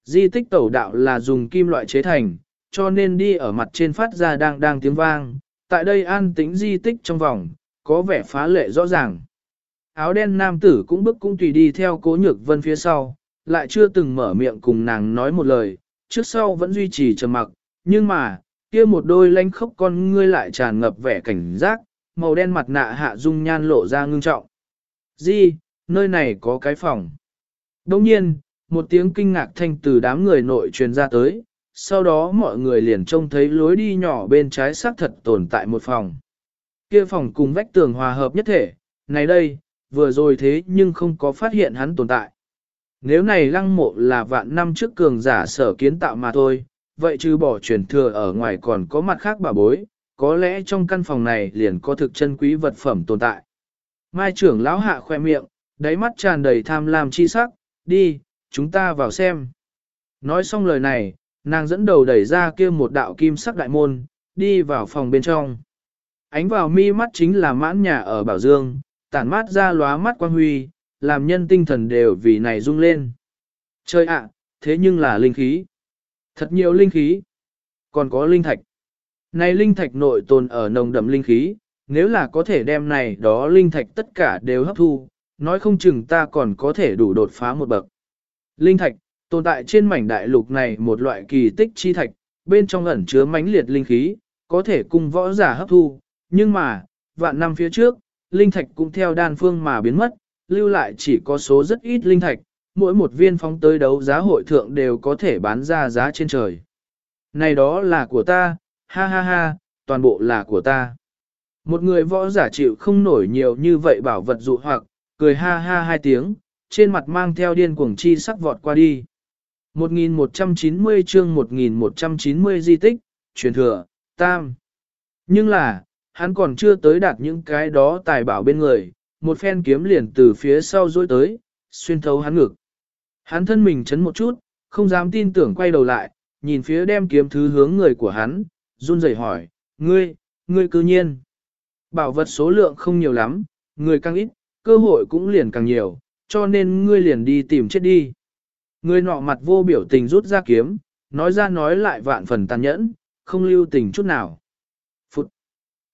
Di tích tẩu đạo là dùng kim loại chế thành, cho nên đi ở mặt trên phát ra đang đang tiếng vang, tại đây an tĩnh di tích trong vòng, có vẻ phá lệ rõ ràng. Áo đen nam tử cũng bước cũng tùy đi theo cố nhược vân phía sau, lại chưa từng mở miệng cùng nàng nói một lời, trước sau vẫn duy trì trầm mặc, nhưng mà, kia một đôi lanh khốc con ngươi lại tràn ngập vẻ cảnh giác, màu đen mặt nạ hạ dung nhan lộ ra ngưng trọng. Di, nơi này có cái phòng. Đồng nhiên, một tiếng kinh ngạc thanh từ đám người nội truyền ra tới, sau đó mọi người liền trông thấy lối đi nhỏ bên trái xác thật tồn tại một phòng. Kia phòng cùng vách tường hòa hợp nhất thể, này đây, vừa rồi thế nhưng không có phát hiện hắn tồn tại. Nếu này lăng mộ là vạn năm trước cường giả sở kiến tạo mà thôi, vậy trừ bỏ truyền thừa ở ngoài còn có mặt khác bà bối, có lẽ trong căn phòng này liền có thực chân quý vật phẩm tồn tại. Mai trưởng lão hạ khoe miệng, đáy mắt tràn đầy tham lam chi sắc, đi, chúng ta vào xem. Nói xong lời này, nàng dẫn đầu đẩy ra kia một đạo kim sắc đại môn, đi vào phòng bên trong. Ánh vào mi mắt chính là mãn nhà ở Bảo Dương, tản mát ra lóa mắt quang huy, làm nhân tinh thần đều vì này rung lên. Chơi ạ, thế nhưng là linh khí. Thật nhiều linh khí. Còn có linh thạch. Này linh thạch nội tồn ở nồng đậm linh khí, nếu là có thể đem này đó linh thạch tất cả đều hấp thu, nói không chừng ta còn có thể đủ đột phá một bậc. Linh thạch, tồn tại trên mảnh đại lục này một loại kỳ tích chi thạch, bên trong ẩn chứa mãnh liệt linh khí, có thể cùng võ giả hấp thu, nhưng mà, vạn năm phía trước, linh thạch cũng theo đan phương mà biến mất, lưu lại chỉ có số rất ít linh thạch, mỗi một viên phóng tới đấu giá hội thượng đều có thể bán ra giá trên trời. Này đó là của ta, ha ha ha, toàn bộ là của ta. Một người võ giả chịu không nổi nhiều như vậy bảo vật dụ hoặc, cười ha ha hai tiếng, trên mặt mang theo điên cuồng chi sắc vọt qua đi. 1190 chương 1190 di tích, truyền thừa, tam. Nhưng là, hắn còn chưa tới đạt những cái đó tài bảo bên người, một phen kiếm liền từ phía sau dối tới, xuyên thấu hắn ngực. Hắn thân mình chấn một chút, không dám tin tưởng quay đầu lại, nhìn phía đem kiếm thứ hướng người của hắn, run rẩy hỏi, ngươi, ngươi cư nhiên. Bảo vật số lượng không nhiều lắm, người càng ít, cơ hội cũng liền càng nhiều, cho nên ngươi liền đi tìm chết đi. Người nọ mặt vô biểu tình rút ra kiếm, nói ra nói lại vạn phần tàn nhẫn, không lưu tình chút nào. Phụt!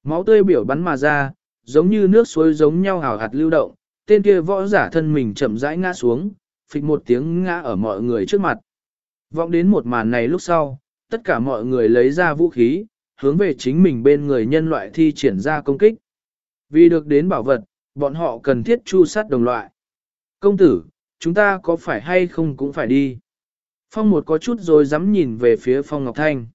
Máu tươi biểu bắn mà ra, giống như nước suối giống nhau hào hạt lưu động, tên kia võ giả thân mình chậm rãi ngã xuống, phịch một tiếng ngã ở mọi người trước mặt. Vọng đến một màn này lúc sau, tất cả mọi người lấy ra vũ khí, hướng về chính mình bên người nhân loại thi triển ra công kích. Vì được đến bảo vật, bọn họ cần thiết chu sát đồng loại. Công tử, chúng ta có phải hay không cũng phải đi. Phong một có chút rồi dám nhìn về phía Phong Ngọc Thanh.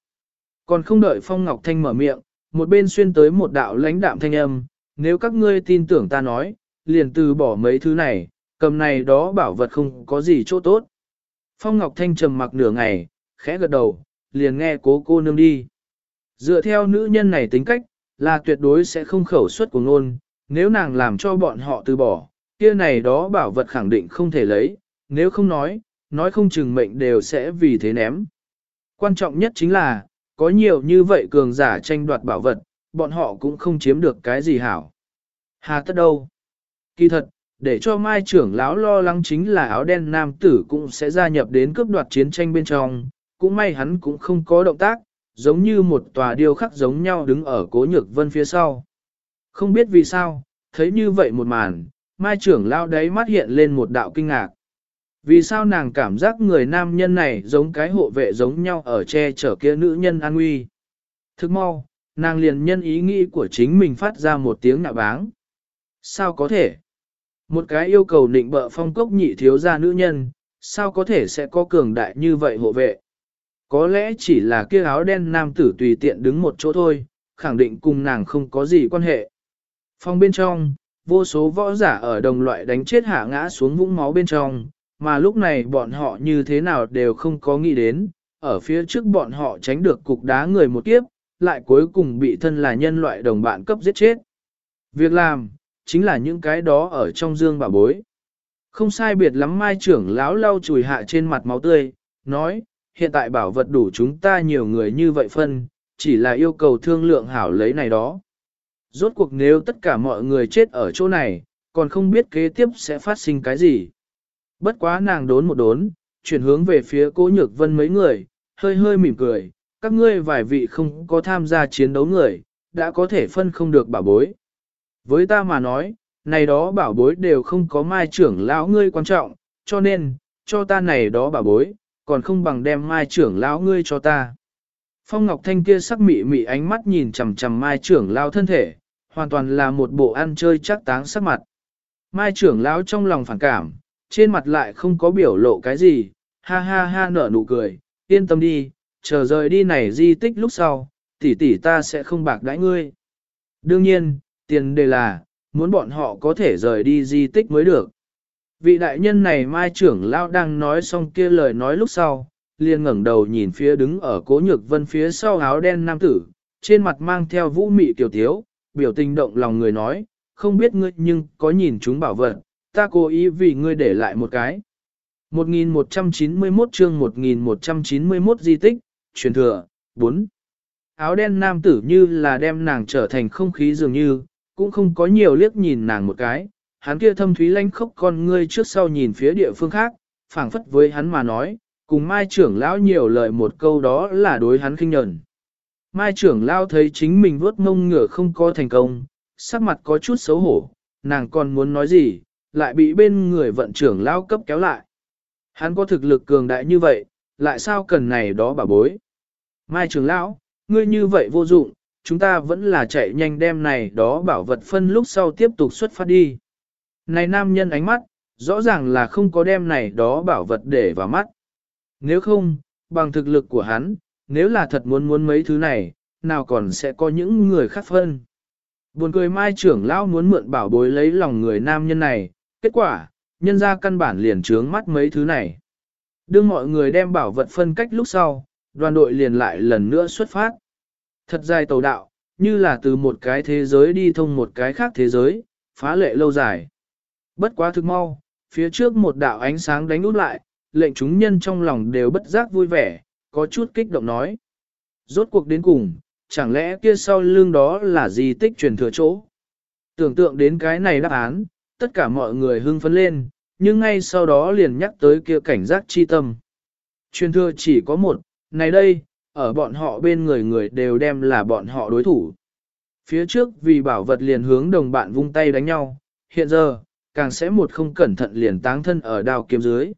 Còn không đợi Phong Ngọc Thanh mở miệng, một bên xuyên tới một đạo lãnh đạm thanh âm, nếu các ngươi tin tưởng ta nói, liền từ bỏ mấy thứ này, cầm này đó bảo vật không có gì chỗ tốt. Phong Ngọc Thanh trầm mặc nửa ngày, khẽ gật đầu, liền nghe cố cô nương đi. Dựa theo nữ nhân này tính cách, là tuyệt đối sẽ không khẩu suất của ngôn, nếu nàng làm cho bọn họ từ bỏ, kia này đó bảo vật khẳng định không thể lấy, nếu không nói, nói không chừng mệnh đều sẽ vì thế ném. Quan trọng nhất chính là, có nhiều như vậy cường giả tranh đoạt bảo vật, bọn họ cũng không chiếm được cái gì hảo. Hà tất đâu? Kỳ thật, để cho mai trưởng lão lo lắng chính là áo đen nam tử cũng sẽ gia nhập đến cướp đoạt chiến tranh bên trong, cũng may hắn cũng không có động tác, giống như một tòa điêu khắc giống nhau đứng ở cố nhược vân phía sau. Không biết vì sao, thấy như vậy một màn, mai trưởng lão đấy mắt hiện lên một đạo kinh ngạc. Vì sao nàng cảm giác người nam nhân này giống cái hộ vệ giống nhau ở che chở kia nữ nhân an nguy. Thức mau, nàng liền nhân ý nghĩ của chính mình phát ra một tiếng nạ báng. Sao có thể? Một cái yêu cầu định bợ phong cốc nhị thiếu gia nữ nhân, sao có thể sẽ có cường đại như vậy hộ vệ? Có lẽ chỉ là kia áo đen nam tử tùy tiện đứng một chỗ thôi, khẳng định cùng nàng không có gì quan hệ. Phong bên trong, vô số võ giả ở đồng loại đánh chết hạ ngã xuống vũng máu bên trong, mà lúc này bọn họ như thế nào đều không có nghĩ đến, ở phía trước bọn họ tránh được cục đá người một kiếp, lại cuối cùng bị thân là nhân loại đồng bạn cấp giết chết. Việc làm, chính là những cái đó ở trong dương bà bối. Không sai biệt lắm mai trưởng lão lau chùi hạ trên mặt máu tươi, nói, hiện tại bảo vật đủ chúng ta nhiều người như vậy phân, chỉ là yêu cầu thương lượng hảo lấy này đó. Rốt cuộc nếu tất cả mọi người chết ở chỗ này, còn không biết kế tiếp sẽ phát sinh cái gì. Bất quá nàng đốn một đốn, chuyển hướng về phía cố nhược vân mấy người, hơi hơi mỉm cười, các ngươi vài vị không có tham gia chiến đấu người, đã có thể phân không được bảo bối. Với ta mà nói, này đó bảo bối đều không có mai trưởng lão ngươi quan trọng, cho nên, cho ta này đó bảo bối, còn không bằng đem mai trưởng lão ngươi cho ta. Phong Ngọc Thanh kia sắc mị mị ánh mắt nhìn chằm chằm mai trưởng lão thân thể, hoàn toàn là một bộ ăn chơi chắc táng sắc mặt. Mai trưởng lão trong lòng phản cảm, trên mặt lại không có biểu lộ cái gì, ha ha ha nở nụ cười, yên tâm đi, chờ rời đi này di tích lúc sau, tỷ tỷ ta sẽ không bạc đãi ngươi. Đương nhiên, tiền đề là, muốn bọn họ có thể rời đi di tích mới được. Vị đại nhân này mai trưởng lao đang nói xong kia lời nói lúc sau, liền ngẩng đầu nhìn phía đứng ở cố nhược vân phía sau áo đen nam tử, trên mặt mang theo vũ mị tiểu thiếu biểu tình động lòng người nói, không biết ngươi nhưng có nhìn chúng bảo vật, ta cố ý vì ngươi để lại một cái. 1191 chương 1191 di tích, truyền thừa, 4. Áo đen nam tử như là đem nàng trở thành không khí dường như, cũng không có nhiều liếc nhìn nàng một cái, hắn kia thâm thúy lanh khốc con ngươi trước sau nhìn phía địa phương khác, phảng phất với hắn mà nói, cùng mai trưởng lão nhiều lời một câu đó là đối hắn khinh nhẫn. Mai trưởng lão thấy chính mình vuốt ngông ngửa không có thành công, sắc mặt có chút xấu hổ, nàng còn muốn nói gì, lại bị bên người vận trưởng lão cấp kéo lại. Hắn có thực lực cường đại như vậy, lại sao cần này đó bà bối. Mai trưởng lão, ngươi như vậy vô dụng, chúng ta vẫn là chạy nhanh đem này đó bảo vật phân lúc sau tiếp tục xuất phát đi. Này nam nhân ánh mắt, rõ ràng là không có đem này đó bảo vật để vào mắt. Nếu không, bằng thực lực của hắn, nếu là thật muốn muốn mấy thứ này, nào còn sẽ có những người khác phân. Buồn cười mai trưởng lão muốn mượn bảo bối lấy lòng người nam nhân này, kết quả, nhân ra căn bản liền trướng mắt mấy thứ này. Đương mọi người đem bảo vật phân cách lúc sau, đoàn đội liền lại lần nữa xuất phát. Thật dài tàu đạo, như là từ một cái thế giới đi thông một cái khác thế giới, phá lệ lâu dài. Bất quá thực mau, phía trước một đạo ánh sáng đánh út lại, lệnh chúng nhân trong lòng đều bất giác vui vẻ, có chút kích động nói. Rốt cuộc đến cùng, chẳng lẽ kia sau lưng đó là di tích truyền thừa chỗ? Tưởng tượng đến cái này đáp án, tất cả mọi người hưng phấn lên, nhưng ngay sau đó liền nhắc tới kia cảnh giác chi tâm. Truyền thừa chỉ có một, này đây, ở bọn họ bên người người đều đem là bọn họ đối thủ. Phía trước vì bảo vật liền hướng đồng bạn vung tay đánh nhau, hiện giờ, càng sẽ một không cẩn thận liền táng thân ở đào kiếm dưới.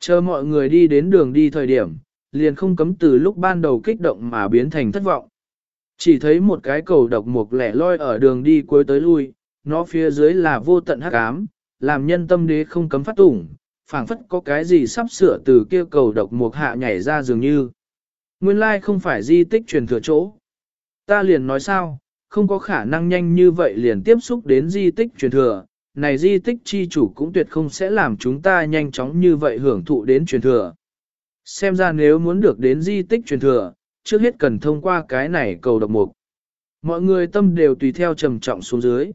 Chờ mọi người đi đến đường đi thời điểm, liền không cấm từ lúc ban đầu kích động mà biến thành thất vọng. Chỉ thấy một cái cầu độc mục lẻ loi ở đường đi cuối tới lui, nó phía dưới là vô tận hắc ám, làm nhân tâm đế không cấm phát tủng, phảng phất có cái gì sắp sửa từ kia cầu độc mục hạ nhảy ra dường như. Nguyên lai không phải di tích truyền thừa chỗ. Ta liền nói sao, không có khả năng nhanh như vậy liền tiếp xúc đến di tích truyền thừa, này di tích chi chủ cũng tuyệt không sẽ làm chúng ta nhanh chóng như vậy hưởng thụ đến truyền thừa. Xem ra nếu muốn được đến di tích truyền thừa, trước hết cần thông qua cái này cầu độc mục. Mọi người tâm đều tùy theo trầm trọng xuống dưới.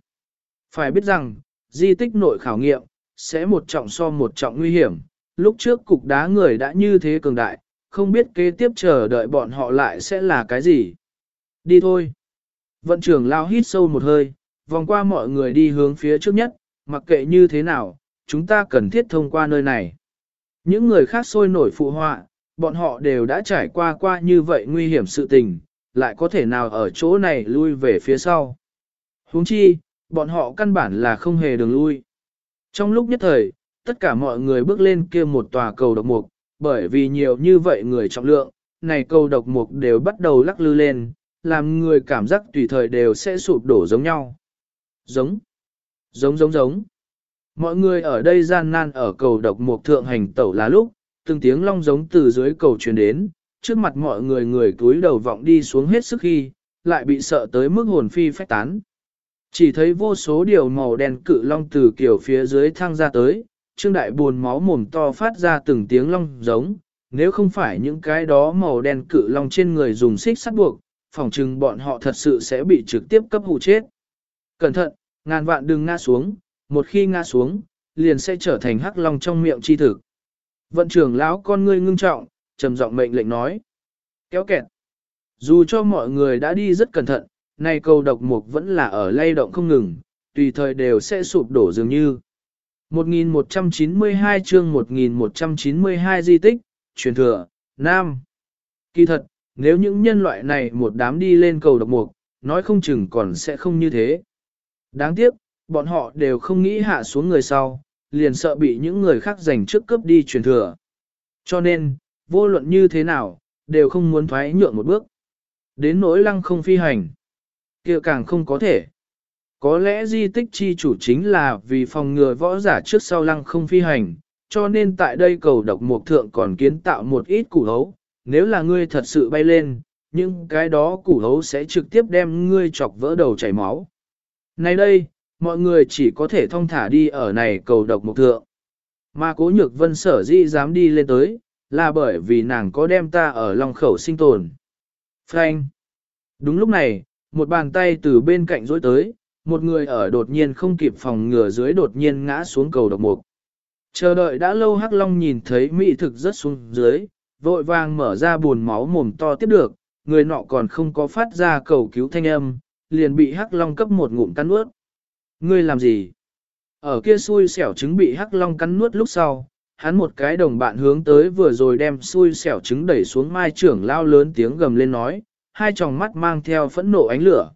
Phải biết rằng, di tích nội khảo nghiệm, sẽ một trọng so một trọng nguy hiểm. Lúc trước cục đá người đã như thế cường đại, không biết kế tiếp chờ đợi bọn họ lại sẽ là cái gì. Đi thôi. Vận trưởng lao hít sâu một hơi, vòng qua mọi người đi hướng phía trước nhất, mặc kệ như thế nào, chúng ta cần thiết thông qua nơi này. Những người khác sôi nổi phụ họa, bọn họ đều đã trải qua qua như vậy nguy hiểm sự tình, lại có thể nào ở chỗ này lui về phía sau. huống chi, bọn họ căn bản là không hề đường lui. Trong lúc nhất thời, tất cả mọi người bước lên kia một tòa cầu độc mục, bởi vì nhiều như vậy người trọng lượng, này cầu độc mục đều bắt đầu lắc lư lên, làm người cảm giác tùy thời đều sẽ sụp đổ giống nhau. Giống, giống giống giống. Mọi người ở đây gian nan ở cầu độc mục thượng hành tẩu là lúc, từng tiếng long giống từ dưới cầu truyền đến, trước mặt mọi người người túi đầu vọng đi xuống hết sức khi, lại bị sợ tới mức hồn phi phách tán. Chỉ thấy vô số điều màu đen cự long từ kiểu phía dưới thăng ra tới, trương đại buồn máu mồm to phát ra từng tiếng long giống, nếu không phải những cái đó màu đen cự long trên người dùng xích sắt buộc, phòng trừng bọn họ thật sự sẽ bị trực tiếp cấp hụ chết. Cẩn thận, ngàn vạn đừng ngã xuống, một khi ngã xuống, liền sẽ trở thành hắc long trong miệng chi thực. Vận trưởng lão con ngươi ngưng trọng, trầm giọng mệnh lệnh nói. Kéo kẹt. Dù cho mọi người đã đi rất cẩn thận, nay câu độc mục vẫn là ở lay động không ngừng, tùy thời đều sẽ sụp đổ dường như. 1192 chương 1192 di tích, truyền thừa, Nam. Kỳ thật, nếu những nhân loại này một đám đi lên cầu độc mục, nói không chừng còn sẽ không như thế. Đáng tiếc, bọn họ đều không nghĩ hạ xuống người sau, liền sợ bị những người khác giành trước cướp đi truyền thừa. Cho nên, vô luận như thế nào, đều không muốn thoái nhượng một bước. Đến nỗi lăng không phi hành, kia càng không có thể. Có lẽ di tích chi chủ chính là vì phòng ngừa võ giả trước sau lăng không phi hành, cho nên tại đây cầu độc mục thượng còn kiến tạo một ít củ hấu, nếu là ngươi thật sự bay lên, những cái đó củ hấu sẽ trực tiếp đem ngươi chọc vỡ đầu chảy máu. Nay đây, mọi người chỉ có thể thông thả đi ở này cầu độc mục thượng. Mà cố nhược vân sở di dám đi lên tới, là bởi vì nàng có đem ta ở lòng khẩu sinh tồn. Frank. Đúng lúc này, một bàn tay từ bên cạnh rối tới, một người ở đột nhiên không kịp phòng ngừa dưới đột nhiên ngã xuống cầu độc mục. Chờ đợi đã lâu Hắc Long nhìn thấy mỹ thực rất xuống dưới, vội vàng mở ra buồn máu mồm to tiếp được, người nọ còn không có phát ra cầu cứu thanh âm, liền bị Hắc Long cấp một ngụm cắn nuốt. Ngươi làm gì? Ở kia xui xẻo trứng bị Hắc Long cắn nuốt lúc sau, hắn một cái đồng bạn hướng tới vừa rồi đem xui xẻo trứng đẩy xuống mai trưởng lao lớn tiếng gầm lên nói, hai tròng mắt mang theo phẫn nộ ánh lửa.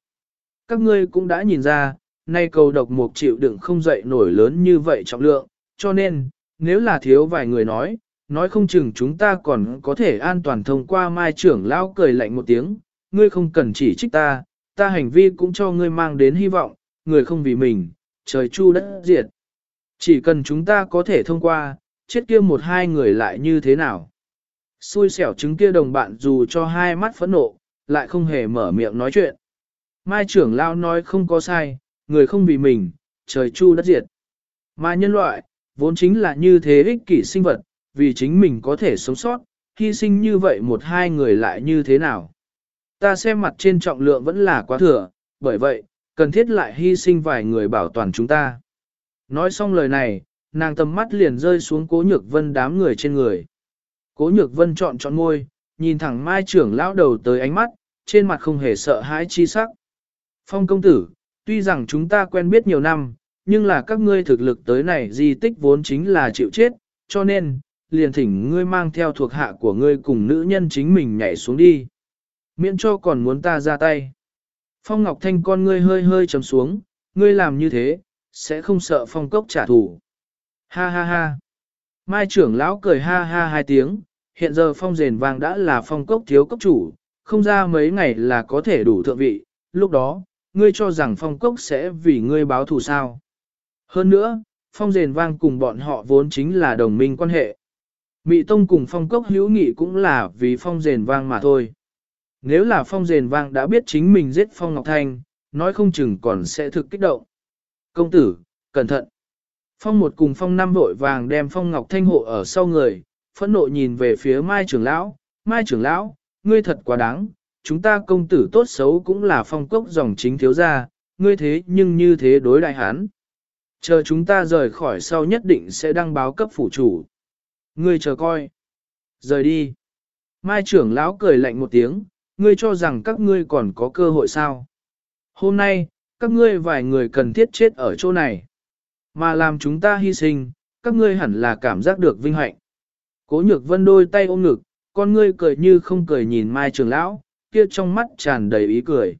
Các ngươi cũng đã nhìn ra, nay cầu độc mục chịu đựng không dậy nổi lớn như vậy trọng lượng, cho nên, nếu là thiếu vài người nói, nói không chừng chúng ta còn có thể an toàn thông qua mai trưởng lao cười lạnh một tiếng, ngươi không cần chỉ trích ta, ta hành vi cũng cho ngươi mang đến hy vọng, người không vì mình, trời chu đất diệt. Chỉ cần chúng ta có thể thông qua, chết kia một hai người lại như thế nào. Xui xẻo chứng kia đồng bạn dù cho hai mắt phẫn nộ, lại không hề mở miệng nói chuyện. Mai trưởng lao nói không có sai, người không vì mình, trời chu đất diệt. Mà nhân loại, vốn chính là như thế ích kỷ sinh vật, vì chính mình có thể sống sót, hy sinh như vậy một hai người lại như thế nào. Ta xem mặt trên trọng lượng vẫn là quá thừa, bởi vậy, cần thiết lại hy sinh vài người bảo toàn chúng ta. Nói xong lời này, nàng tầm mắt liền rơi xuống cố nhược vân đám người trên người. Cố nhược vân chọn chọn môi, nhìn thẳng mai trưởng lão đầu tới ánh mắt, trên mặt không hề sợ hãi chi sắc. Phong công tử, tuy rằng chúng ta quen biết nhiều năm, nhưng là các ngươi thực lực tới này di tích vốn chính là chịu chết, cho nên, liền thỉnh ngươi mang theo thuộc hạ của ngươi cùng nữ nhân chính mình nhảy xuống đi. Miễn cho còn muốn ta ra tay. Phong Ngọc Thanh con ngươi hơi hơi chấm xuống, ngươi làm như thế, sẽ không sợ phong cốc trả thù. Ha ha ha. Mai trưởng lão cười ha ha hai tiếng, hiện giờ phong rền vàng đã là phong cốc thiếu cốc chủ, không ra mấy ngày là có thể đủ thượng vị, lúc đó, ngươi cho rằng phong cốc sẽ vì ngươi báo thù sao. Hơn nữa, phong rền vang cùng bọn họ vốn chính là đồng minh quan hệ. Mị Tông cùng phong cốc hữu nghị cũng là vì phong rền vang mà thôi. Nếu là phong rền vang đã biết chính mình giết phong Ngọc Thanh, nói không chừng còn sẽ thực kích động. Công tử, cẩn thận. Phong một cùng phong năm vội vàng đem phong Ngọc Thanh hộ ở sau người, phẫn nộ nhìn về phía Mai trưởng lão. Mai trưởng lão, ngươi thật quá đáng, chúng ta công tử tốt xấu cũng là phong cốc dòng chính thiếu gia, ngươi thế nhưng như thế đối đại hán Chờ chúng ta rời khỏi sau nhất định sẽ đăng báo cấp phủ chủ. Ngươi chờ coi. Rời đi. Mai trưởng lão cười lạnh một tiếng, ngươi cho rằng các ngươi còn có cơ hội sao. Hôm nay, các ngươi vài người cần thiết chết ở chỗ này. Mà làm chúng ta hy sinh, các ngươi hẳn là cảm giác được vinh hạnh. Cố nhược vân đôi tay ôm ngực, con ngươi cười như không cười nhìn Mai trưởng lão, kia trong mắt tràn đầy ý cười.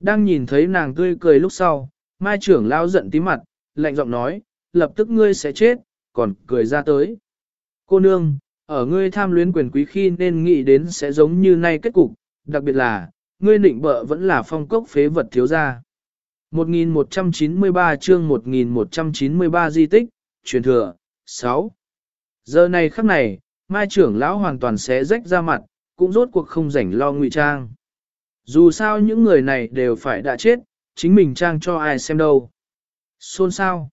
Đang nhìn thấy nàng tươi cười lúc sau, Mai trưởng lão giận tí mặt, lạnh giọng nói, lập tức ngươi sẽ chết, còn cười ra tới. Cô nương, ở ngươi tham luyến quyền quý khi nên nghĩ đến sẽ giống như nay kết cục, đặc biệt là, ngươi nịnh bợ vẫn là phong cốc phế vật thiếu gia. 1193 chương 1193 di tích, truyền thừa, 6. Giờ này khắc này, mai trưởng lão hoàn toàn sẽ rách ra mặt, cũng rốt cuộc không rảnh lo ngụy trang. Dù sao những người này đều phải đã chết, chính mình trang cho ai xem đâu. Xôn sao?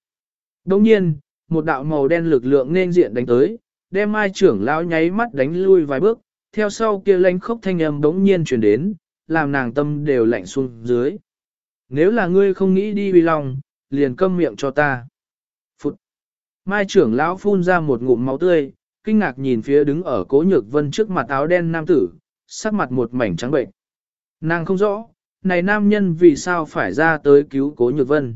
Đồng nhiên, một đạo màu đen lực lượng nên diện đánh tới, đem mai trưởng lão nháy mắt đánh lui vài bước, theo sau kia lanh khốc thanh âm đống nhiên chuyển đến, làm nàng tâm đều lạnh xuống dưới. Nếu là ngươi không nghĩ đi vì lòng, liền câm miệng cho ta. Phụt! Mai trưởng lão phun ra một ngụm máu tươi, kinh ngạc nhìn phía đứng ở cố nhược vân trước mặt áo đen nam tử, sắc mặt một mảnh trắng bệnh. Nàng không rõ, này nam nhân vì sao phải ra tới cứu cố nhược vân.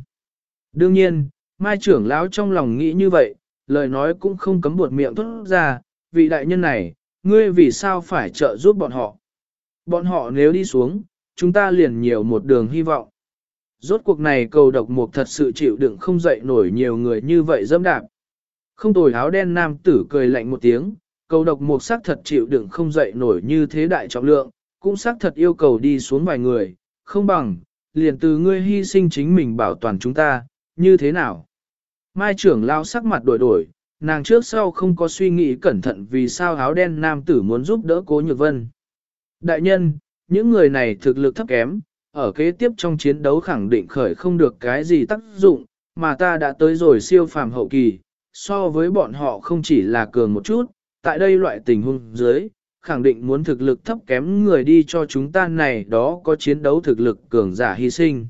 Đương nhiên, mai trưởng lão trong lòng nghĩ như vậy, lời nói cũng không cấm buột miệng thốt ra, vị đại nhân này, ngươi vì sao phải trợ giúp bọn họ. Bọn họ nếu đi xuống, chúng ta liền nhiều một đường hy vọng. Rốt cuộc này cầu độc mục thật sự chịu đựng không dậy nổi nhiều người như vậy dâm đạp. Không tồi áo đen nam tử cười lạnh một tiếng, cầu độc mục sắc thật chịu đựng không dậy nổi như thế đại trọng lượng, cũng xác thật yêu cầu đi xuống vài người, không bằng, liền từ ngươi hy sinh chính mình bảo toàn chúng ta, như thế nào? Mai trưởng lao sắc mặt đổi đổi, nàng trước sau không có suy nghĩ cẩn thận vì sao áo đen nam tử muốn giúp đỡ cố nhược vân. Đại nhân, những người này thực lực thấp kém, ở kế tiếp trong chiến đấu khẳng định khởi không được cái gì tác dụng, mà ta đã tới rồi siêu phàm hậu kỳ, so với bọn họ không chỉ là cường một chút, tại đây loại tình huống dưới, khẳng định muốn thực lực thấp kém người đi cho chúng ta này đó có chiến đấu thực lực cường giả hy sinh.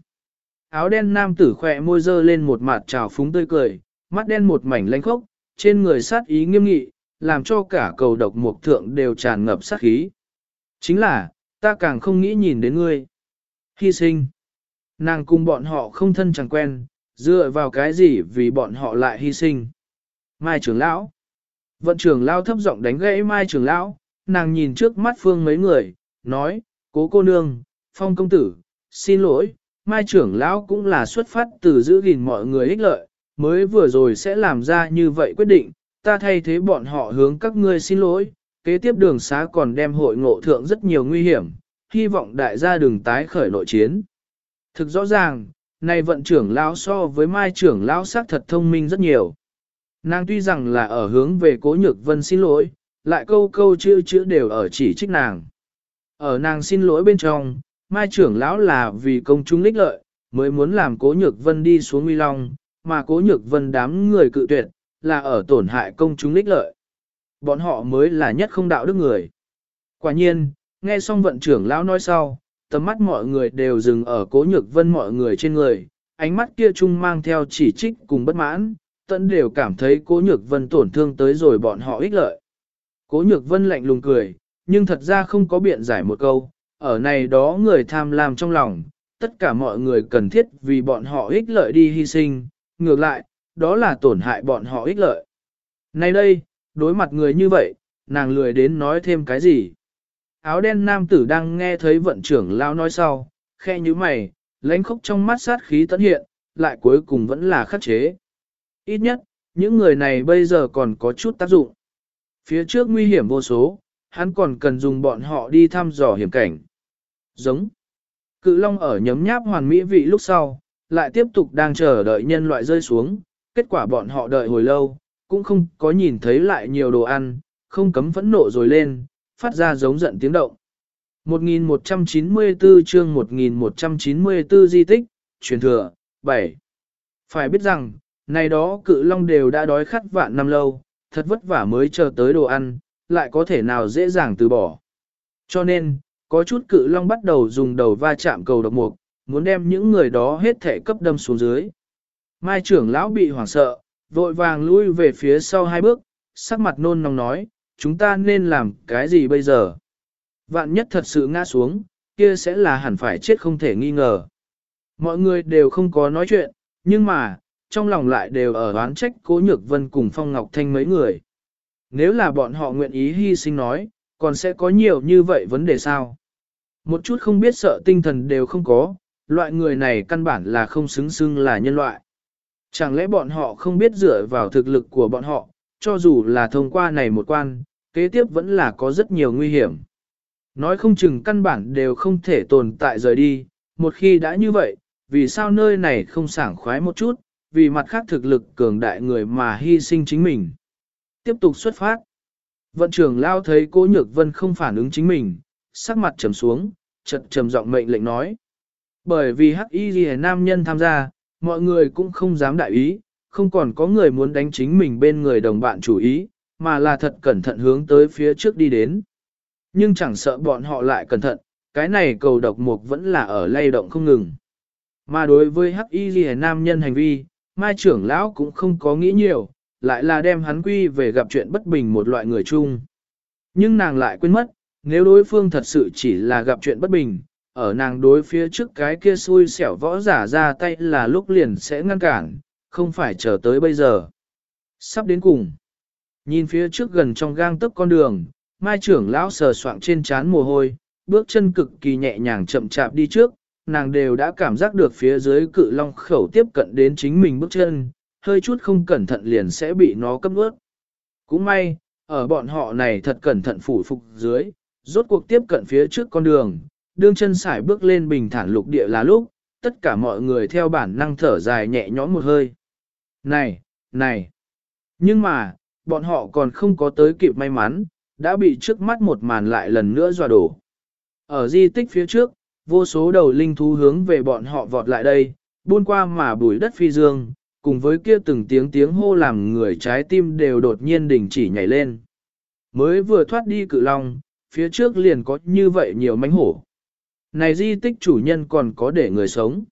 Áo đen nam tử khỏe môi dơ lên một mặt trào phúng tươi cười, mắt đen một mảnh lanh khốc, trên người sát ý nghiêm nghị, làm cho cả cầu độc mục thượng đều tràn ngập sát khí. Chính là, ta càng không nghĩ nhìn đến ngươi. Hy sinh. Nàng cùng bọn họ không thân chẳng quen, dựa vào cái gì vì bọn họ lại hy sinh. Mai trưởng lão. Vận trưởng lão thấp giọng đánh gãy Mai trưởng lão, nàng nhìn trước mắt phương mấy người, nói, cố cô nương, phong công tử, xin lỗi, Mai trưởng lão cũng là xuất phát từ giữ gìn mọi người ích lợi, mới vừa rồi sẽ làm ra như vậy quyết định, ta thay thế bọn họ hướng các ngươi xin lỗi, kế tiếp đường xá còn đem hội ngộ thượng rất nhiều nguy hiểm, hy vọng đại gia đừng tái khởi nội chiến. Thực rõ ràng, này vận trưởng lão so với mai trưởng lão xác thật thông minh rất nhiều. Nàng tuy rằng là ở hướng về cố nhược vân xin lỗi, lại câu câu chữ chữ đều ở chỉ trích nàng. Ở nàng xin lỗi bên trong, mai trưởng lão là vì công chúng lích lợi, mới muốn làm cố nhược vân đi xuống uy long, mà cố nhược vân đám người cự tuyệt, là ở tổn hại công chúng lích lợi. Bọn họ mới là nhất không đạo đức người. Quả nhiên, nghe xong vận trưởng lão nói sau, tầm mắt mọi người đều dừng ở cố nhược vân mọi người trên người, ánh mắt kia chung mang theo chỉ trích cùng bất mãn, tận đều cảm thấy cố nhược vân tổn thương tới rồi bọn họ ích lợi. Cố nhược vân lạnh lùng cười, nhưng thật ra không có biện giải một câu, ở này đó người tham lam trong lòng, tất cả mọi người cần thiết vì bọn họ ích lợi đi hy sinh, ngược lại, đó là tổn hại bọn họ ích lợi. Nay đây, đối mặt người như vậy, nàng lười đến nói thêm cái gì. Áo đen nam tử đang nghe thấy vận trưởng lao nói sau, khe như mày, lãnh khốc trong mắt sát khí tận hiện, lại cuối cùng vẫn là khắc chế. Ít nhất, những người này bây giờ còn có chút tác dụng. Phía trước nguy hiểm vô số, hắn còn cần dùng bọn họ đi thăm dò hiểm cảnh. Giống. Cự long ở nhấm nháp hoàn mỹ vị lúc sau, lại tiếp tục đang chờ đợi nhân loại rơi xuống, kết quả bọn họ đợi hồi lâu, cũng không có nhìn thấy lại nhiều đồ ăn, không cấm phẫn nộ rồi lên, phát ra giống giận tiếng động. 1194 chương 1194 di tích, truyền thừa, 7. Phải biết rằng, này đó cự long đều đã đói khát vạn năm lâu, thật vất vả mới chờ tới đồ ăn, lại có thể nào dễ dàng từ bỏ. Cho nên, có chút cự long bắt đầu dùng đầu va chạm cầu độc mục, muốn đem những người đó hết thể cấp đâm xuống dưới. Mai trưởng lão bị hoảng sợ, vội vàng lui về phía sau hai bước, sắc mặt nôn nóng nói, chúng ta nên làm cái gì bây giờ? Vạn nhất thật sự ngã xuống, kia sẽ là hẳn phải chết không thể nghi ngờ. Mọi người đều không có nói chuyện, nhưng mà, trong lòng lại đều ở oán trách Cố Nhược Vân cùng Phong Ngọc Thanh mấy người. Nếu là bọn họ nguyện ý hy sinh nói, còn sẽ có nhiều như vậy vấn đề sao? Một chút không biết sợ tinh thần đều không có, loại người này căn bản là không xứng xưng là nhân loại. Chẳng lẽ bọn họ không biết dựa vào thực lực của bọn họ, cho dù là thông qua này một quan, kế tiếp vẫn là có rất nhiều nguy hiểm. Nói không chừng căn bản đều không thể tồn tại rời đi, một khi đã như vậy, vì sao nơi này không sảng khoái một chút, vì mặt khác thực lực cường đại người mà hy sinh chính mình. Tiếp tục xuất phát. Vận trưởng lao thấy cố nhược vân không phản ứng chính mình, sắc mặt trầm xuống, chật trầm giọng mệnh lệnh nói. Bởi vì hắc y ghi nam nhân tham gia, mọi người cũng không dám đại ý, không còn có người muốn đánh chính mình bên người đồng bạn chủ ý, mà là thật cẩn thận hướng tới phía trước đi đến. Nhưng chẳng sợ bọn họ lại cẩn thận, cái này cầu độc mục vẫn là ở lay động không ngừng. Mà đối với hắc y ghi nam nhân hành vi, mai trưởng lão cũng không có nghĩ nhiều, lại là đem hắn quy về gặp chuyện bất bình một loại người chung. Nhưng nàng lại quên mất, nếu đối phương thật sự chỉ là gặp chuyện bất bình, ở nàng đối phía trước cái kia xui xẻo võ giả ra tay là lúc liền sẽ ngăn cản, không phải chờ tới bây giờ. Sắp đến cùng. Nhìn phía trước gần trong gang tấc con đường, mai trưởng lão sờ soạng trên trán mồ hôi, bước chân cực kỳ nhẹ nhàng chậm chạp đi trước, nàng đều đã cảm giác được phía dưới cự long khẩu tiếp cận đến chính mình bước chân, hơi chút không cẩn thận liền sẽ bị nó cấp ướt. Cũng may, ở bọn họ này thật cẩn thận phủ phục dưới, rốt cuộc tiếp cận phía trước con đường, đương chân sải bước lên bình thản lục địa là lúc, tất cả mọi người theo bản năng thở dài nhẹ nhõm một hơi. Này, này! Nhưng mà, bọn họ còn không có tới kịp may mắn, đã bị trước mắt một màn lại lần nữa dọa đổ. Ở di tích phía trước, vô số đầu linh thú hướng về bọn họ vọt lại đây, buôn qua mà bùi đất phi dương, cùng với kia từng tiếng tiếng hô làm người trái tim đều đột nhiên đình chỉ nhảy lên. Mới vừa thoát đi cự long, phía trước liền có như vậy nhiều mánh hổ. Này di tích chủ nhân còn có để người sống.